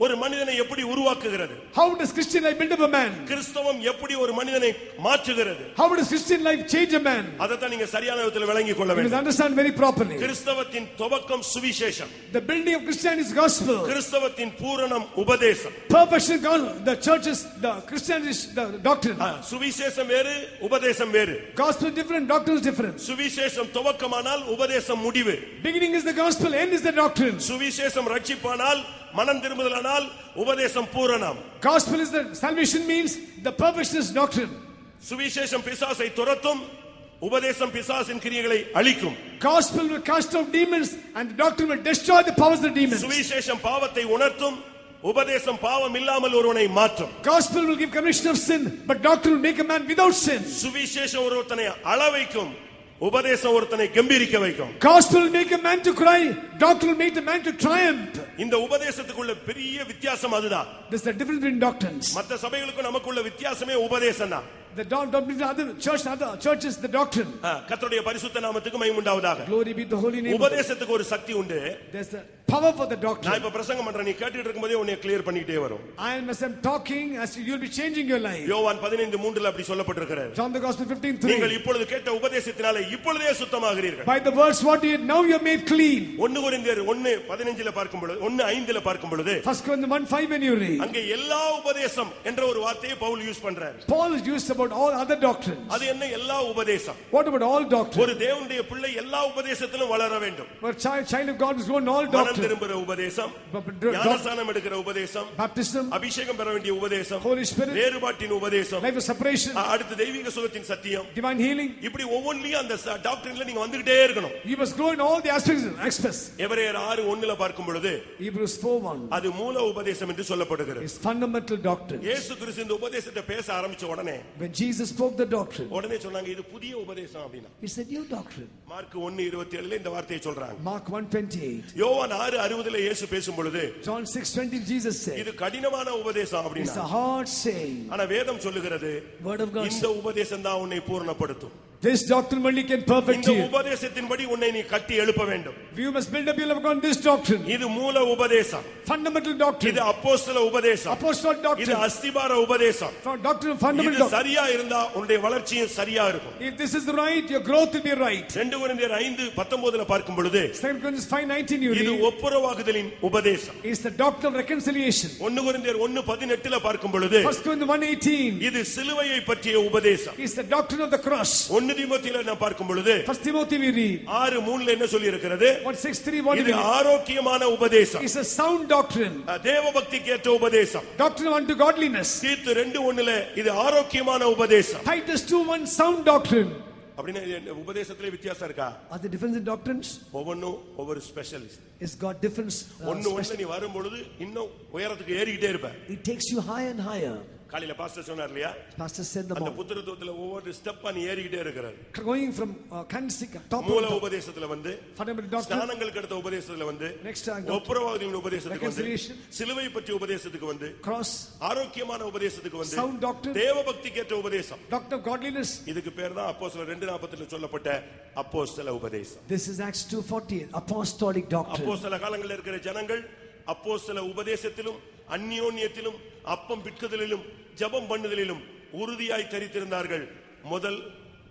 ஒரு மனிதனை எப்படி உருவாக்குகிறது How does Christian life build up a man? கிறிஸ்தவம் எப்படி ஒரு மனிதனை மாற்றுகிறது How does Christian life change a man? அதைத்தான் நீங்க சரியான விதத்தில் விளங்கிக் கொள்ள You வேண்டும் understand very properly. கிறிஸ்தவத்தின் துவக்கம் சுவிசேஷம் The building of Christianity is gospel. கிறிஸ்தவத்தின் பூரணம் உபதேசம் Perfection, God, the church is, the Christianity is the doctrine. சுவிசேஷம் வேறு உபதேசம் வேறு Gospel different, doctrine is different. சுவிசேஷம் துவக்கமானால் உபதேசம் முடிவு Beginning is the gospel, end is the doctrine. சுவிசேஷம் ரட்சிப்பானால் மனம் திரும்புதலானால் உபதேசம் பூரணம் Gospel is the salvation means the perfection is doctrine. சுவிசேஷம் பிசாசை துரத்தும் உபதேசம் பிசாசின் கிரியைகளை அழிக்கும் Gospel will cast out demons and the doctrine will destroy the powers of the demons. சுவிசேஷம் பாவத்தை உணர்த்தும் உபதேசம் பாவம் இல்லாமல் ஒருவனை மாற்றும் Gospel will give conviction of sin, but doctrine will make a man without sin. சுவிசேஷம் ஒருத்தனை அள உபதேசம் ஒருத்தனை கம்பீரிக்க வைக்கும் Gospel will make a man to cry, doctrine will make the man to triumph. இந்த உபதேசத்துக்குள்ள பெரிய வித்தியாசம் அதுதான் There's the difference between doctrines. மத்த சபைகளுக்கும் நமக்குள்ள வித்தியாசமே உபதேசம் தான் The doc- doctrine other church, other churches, the doctrine. கர்த்தருடைய பரிசுத்த நாமத்துக்கு மைமுண்டாவதாக Glory be the holy name. உபதேசத்துக்கு ஒரு சக்தி உண்டு There's the power for the நான் doctrine. இப்ப பிரசங்கம் பண்றேன் நீ கேட்டுட்டு இருக்கும்போதே உன்னை கிளியர் பண்ணிட்டே வரும் I am as I'm talking, as you- you'll be changing your life. யோவான் பதினைந்து மூன்றுல அப்படி சொல்லப்பட்டிருக்கிறது John the Gospel 15 நீங்கள் 3. இப்பொழுது கேட்ட உபதேசத்தினாலே இப்பொழுதே சுத்தமாகிறீர்கள் By the words what you now you're made clean. ஒன்னு குறைந்தர் ஒன்னு பதினஞ்சுல பார்க்கும் பொழுது ஒன்னு ஐந்துல பார்க்கும் பொழுது First Corinthians 1 5 when you read. அங்கே எல்லா உபதேசம் என்ற ஒரு வார்த்தையை பவுல் யூஸ் பண்றார் Paul used about all other doctrines. அது என்ன எல்லா உபதேசம் What about all doctrine? ஒரு தேவனுடைய பிள்ளை எல்லா உபதேசத்திலும் வளர வேண்டும் But child, of God is going all மனம் திரும்புகிற உபதேசம். ஞானஸ்தானம் எடுக்கிற உபதேசம். Baptism, அபிஷேகம் பெற வேண்டிய உபதேசம். Holy Spirit, வேறுபாட்டின் உபதேசம். Life of separation, அடுத்து தெய்வீக சுகத்தின் சத்தியம். Divine healing. இப்படி ஒவ்வொன்றிலையும் அந்த டாக்டரின்ல நீங்க வந்துகிட்டே இருக்கணும். You must grow in all the aspects. aspects. எவரையர் ஆறு ஒண்ணுல பார்க்கும் பொழுது Hebrews 4 1 அது மூல உபதேசம் என்று சொல்லப்படுகிறது. Is fundamental doctrine. இயேசு கிறிஸ்து இந்த உபதேசத்தை பேச ஆரம்பிச்ச உடனே When Jesus spoke the doctrine, உடனே சொன்னாங்க இது புதிய உபதேசம் அப்படின்னா. it's a new doctrine. Mark ஒன்னு இருபத்தி ஏழுல இந்த வார்த்தையை சொல்றாங்க. Mark 128. யோவான் ஆறு அறுபதுல இயேசு பேசும் பொழுது John 6:20 Jesus said, இது கடினமான உபதேசம் It's அப்படின்னா a hard saying. ஆனா வேதம் சொல்லுகிறது Word of God இந்த உபதேசம் தான் உன்னை பூரணப்படுத்தும் This doctrine only can perfect இந்த you. உபதேசத்தின்படி உன்னை நீ கட்டி எழுப்ப வேண்டும் You must build up your life on this doctrine. இது மூல உபதேசம் Fundamental doctrine. இது அப்போஸ்தல உபதேசம் இது. அஸ்திபார doctrine இது. சரியா இருந்தா உன்னுடைய வளர்ச்சியும் சரியா இருக்கும் If this is right, your growth will be right. ரெண்டு குழந்தையர் ஐந்து பத்தொன்பதுல பார்க்கும் பொழுது 2 Corinthians 5:19 you இது read ஒப்புரவாகுதலின் உபதேசம் is the doctrine of reconciliation. ஒன்னு ஒன்னு பதினெட்டுல பார்க்கும் பொழுது 1 Corinthians 1:18 இது சிலுவையை பற்றிய உபதேசம் is the doctrine of the cross. ஒன்னு தீமோத்தில நான் பார்க்கும் பொழுது 1 Timothy we read ஆறு மூணுல என்ன சொல்லி இருக்கிறது 163 1 இது ஆரோக்கியமான உபதேசம் is a sound doctrine. தேவ பக்திக்கு ஏற்ற உபதேசம் Doctrine unto godliness. தீர்த்து ரெண்டு ஒண்ணுல இது ஆரோக்கியமான உபதேசம் Titus 2 1 sound doctrine. அப்படின்னு இது உபதேசத்திலே வித்தியாசம் இருக்கா Are there difference in doctrines? ஒவ்வொன்றும் ஒவ்வொரு specialist It's got difference. uh, ஒன்னு ஒண்ணு நீ வரும் பொழுது இன்னும் உயரத்துக்கு ஏறிக்கிட்டே இருப்ப it takes you higher and higher. காலையில பாஸ்டர் சொன்னார் இல்லையா Pastor said the அந்த. புத்திரத்துவத்துல ஒவ்வொரு ஸ்டெப்பா நீ ஏறிக்கிட்டே இருக்கிறார் Going from uh, candlestick, top மூல உபதேசத்துல வந்து. ஸ்நானங்களுக்கு அடுத்த உபதேசத்துல வந்து Next uh, ஒப்புரவாதிகளின் உபதேசத்துக்கு வந்து. சிலுவை பற்றிய உபதேசத்துக்கு வந்து cross, ஆரோக்கியமான உபதேசத்துக்கு வந்து sound doctrine, தேவ பக்திக்கு ஏற்ற உபதேசம் doctrine of godliness. இதுக்கு பேர் தான் ரெண்டு நாற்பத்துல சொல்லப்பட்ட அப்போஸ்தல உபதேசம் This is Acts 2:40, apostolic doctrine. அப்போஸ்தல காலங்களில் இருக்கிற ஜனங்கள் அப்போஸ்தல உபதேசத்திலும் அந்யோன்யத்திலும் அப்பம் பிட்குதலிலும் ஜெபம் பண்ணுதலிலும் உறுதியாய் தரித்திருந்தார்கள் முதல்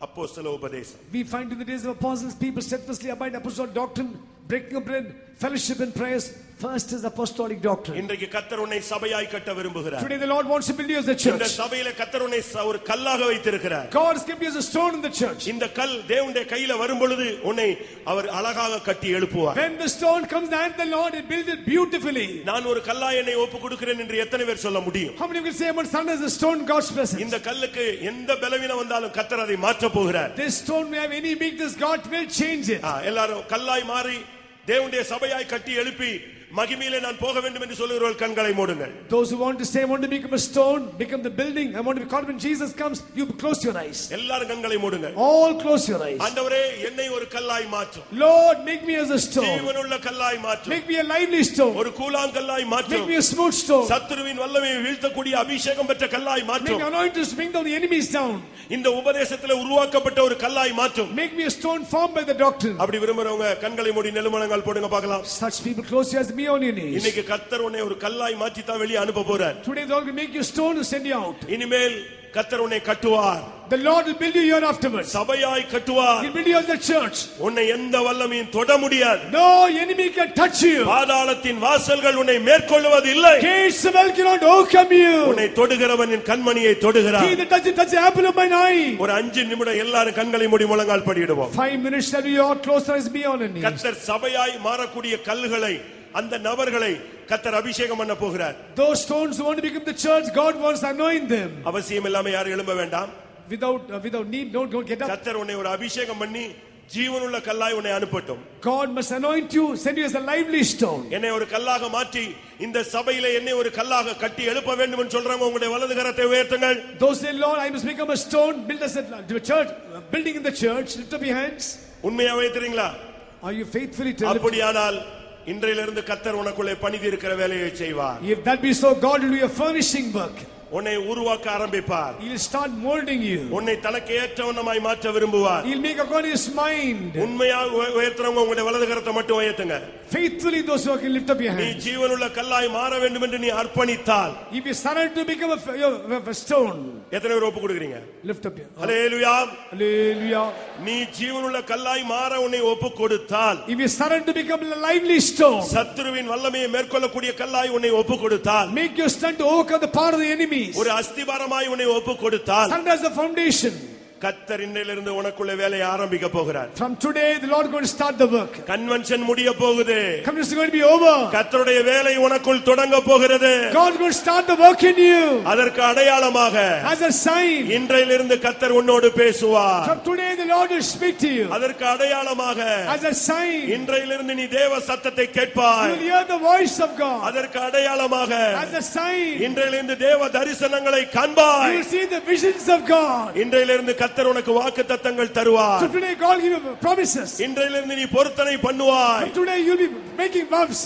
அப்போஸ்தல உபதேசம் We find in the days of apostles, people steadfastly abide in apostolic doctrine, breaking of bread, fellowship and prayers. First is apostolic doctrine. இன்றைக்கு கத்தர் உன்னை சபையாய் கட்ட விரும்புகிறார் Today the Lord wants to build you as a இந்த church. சபையில கத்தர் உன்னை ச- ஒரு கல்லாக வைத்திருக்கிறார் God has given you as a stone in the church. இந்த கல் தேவனுடைய கையில வரும் பொழுது உன்னை அவர் அழகாக கட்டி எழுப்புவார் When the stone comes in the hand of the Lord, He built it beautifully. நான் ஒரு கல்லாய் என்னை ஒப்பு கொடுக்கிறேன் என்று எத்தனை பேர் சொல்ல முடியும் How many will say, "I'm son as a stone, God's presence"? இந்த கல்லுக்கு எந்த பலவீனம் வந்தாலும் கத்தர் அதை மாற்ற போகிறார் This stone may have any weakness, God will change it. ஆ, எல்லாரும் கல்லாய் மாறி தேவனுடைய சபையாய் கட்டி எழுப்பி மகிமையிலே நான் போக வேண்டும் என்று சொல்லுகிறவர்கள் கண்களை மூடுங்கள் Those who want to say, "I want to become a stone, become the building," I want to be caught when Jesus comes, you close your eyes. எல்லாரும் கண்களை மூடுங்கள் All close your eyes. ஆண்டவரே என்னை ஒரு கல்லாய் மாற்றும் Lord, make me as a stone. ஜீவனுள்ள கல்லாய் மாற்றும் Make me a lively stone. ஒரு கூழாங்கல்லாய் Make மாற்றும் me a smooth stone. சத்துருவின் வல்லமையை வீழ்த்தக்கூடிய அபிஷேகம் பெற்ற கல்லாய் Make மாற்றும் me anointed to bring down the enemies down. இந்த உபதேசத்துல உருவாக்கப்பட்ட ஒரு கல்லாய் மாற்றும் Make me a stone formed by the doctrine. அப்படி விரும்புறவங்க கண்களை மூடி நெலுமணங்கள் போடுங்க பார்க்கலாம் Such people close your eyes, இன்னைக்கு கத்தர் உன்னை ஒரு கல்லாய் மாற்றி தான் வெளியே அனுப்ப போறார் Today Lord will make you a stone and send you out. இனிமேல் கத்தர் உன்னை கட்டுவார் The Lord will build you here afterwards. சபையாய் கட்டுவார் He'll build you as the church. உன்னை எந்த வல்லமையும் தொட முடியாது No enemy can touch you. பாதாளத்தின் வாசல்கள் உன்னை மேற்கொள்வது இல்லை Gates of hell cannot overcome you. உன்னை தொடுகிறவன் என் கண்மணியை தொடுகிறார் He that touches touch the apple of mine eye. ஒரு அஞ்சு நிமிடம் எல்லாரும் கண்களை மூடி முழங்கால் படியிடுவோம் Five minutes shall be your close eyes be on your knees. கத்தர் சபையாய் மாறக்கூடிய கல்லுகளை அந்த நபர்களை கத்தர் அபிஷேகம் பண்ண போகிறார் Those stones want to become the church, God wants to anoint them. அவசியம் இல்லாம யாரும் எழும்ப வேண்டாம் Without, uh, without need, don't, don't get up. கத்தர் உன்னை ஒரு அபிஷேகம் பண்ணி ஜீவனுள்ள கல்லாய் உன்னை அனுப்பட்டும் God must anoint you, send you as a lively stone. என்னை ஒரு கல்லாக மாற்றி இந்த சபையில என்னை ஒரு கல்லாக கட்டி எழுப்ப வேண்டும் என்று சொல்றவங்க உங்களுடைய வலது கரத்தை உயர்த்துங்கள் Those say, Lord, I must become a stone, build us a church, building in the church, lift up your hands. உண்மையா வைக்கிறீங்களா Are you faithfully lift? அப்படியானால் இன்றையிலிருந்து கத்தர் உனக்குள்ளே பணிதி இருக்கிற வேலையை செய்வார் If that be so, God will do a furnishing work. உன்னை உருவாக்க ஆரம்பிப்பார் He'll start molding you. உன்னை தனக்கு ஏற்றவனமாய் மாற்ற விரும்புவார் He'll make to his mind. உண்மையாக உய- உயர்த்துறவங்க உங்களுடைய வலது கரத்தை மட்டும் உயர்த்துங்க Faithfully, those who can lift up your நீ hand. ஜீவனுள்ள கல்லாய் மாற வேண்டும் என்று நீ அர்ப்பணித்தால் If you surrender to become a, stone, எத்தனை பேர் ஒப்பு கொடுக்குறீங்க lift up your hand. Hallelujah Hallelujah. நீ ஜீவனுள்ள கல்லாய் மாற உன்னை ஒப்பு கொடுத்தால் If you surrender to become a lively stone, சத்துருவின் வல்லமையை மேற்கொள்ளக்கூடிய கல்லாய் உன்னை ஒப்பு கொடுத்தால் make your stand to overcome the power of the enemies. ஒரு அஸ்திபாரமாய் உன்னை ஒப்பு கொடுத்தால் as the foundation. கத்தர் இன்னையிலிருந்து உனக்குள்ள வேலையை ஆரம்பிக்க போகிறார் From today, the Lord going to start the work. Convention முடிய போகுது is going to be over. கத்தருடைய வேலை உனக்குள் தொடங்க போகிறது God going to start the work in you அதற்கு அடையாளமாக as a sign. இன்றையிலிருந்து கத்தர் உன்னோடு பேசுவார் From today, the Lord will speak to you அதற்கு அடையாளமாக as a sign. இன்றையிலிருந்து நீ தேவ சத்தத்தை You கேட்பாய் will hear the voice of God அதற்கு அடையாளமாக as a sign. இன்றையிலிருந்து தேவ தரிசனங்களை You காண்பாய் will see the visions of God. இன்றையிலிருந்து கத்தர் உனக்கு வாக்கு தத்தங்கள் So தருவார் today, God give you promises. இன்றையிலிருந்து நீ பொருத்தனை பண்ணுவாய் today, you'll be making vows.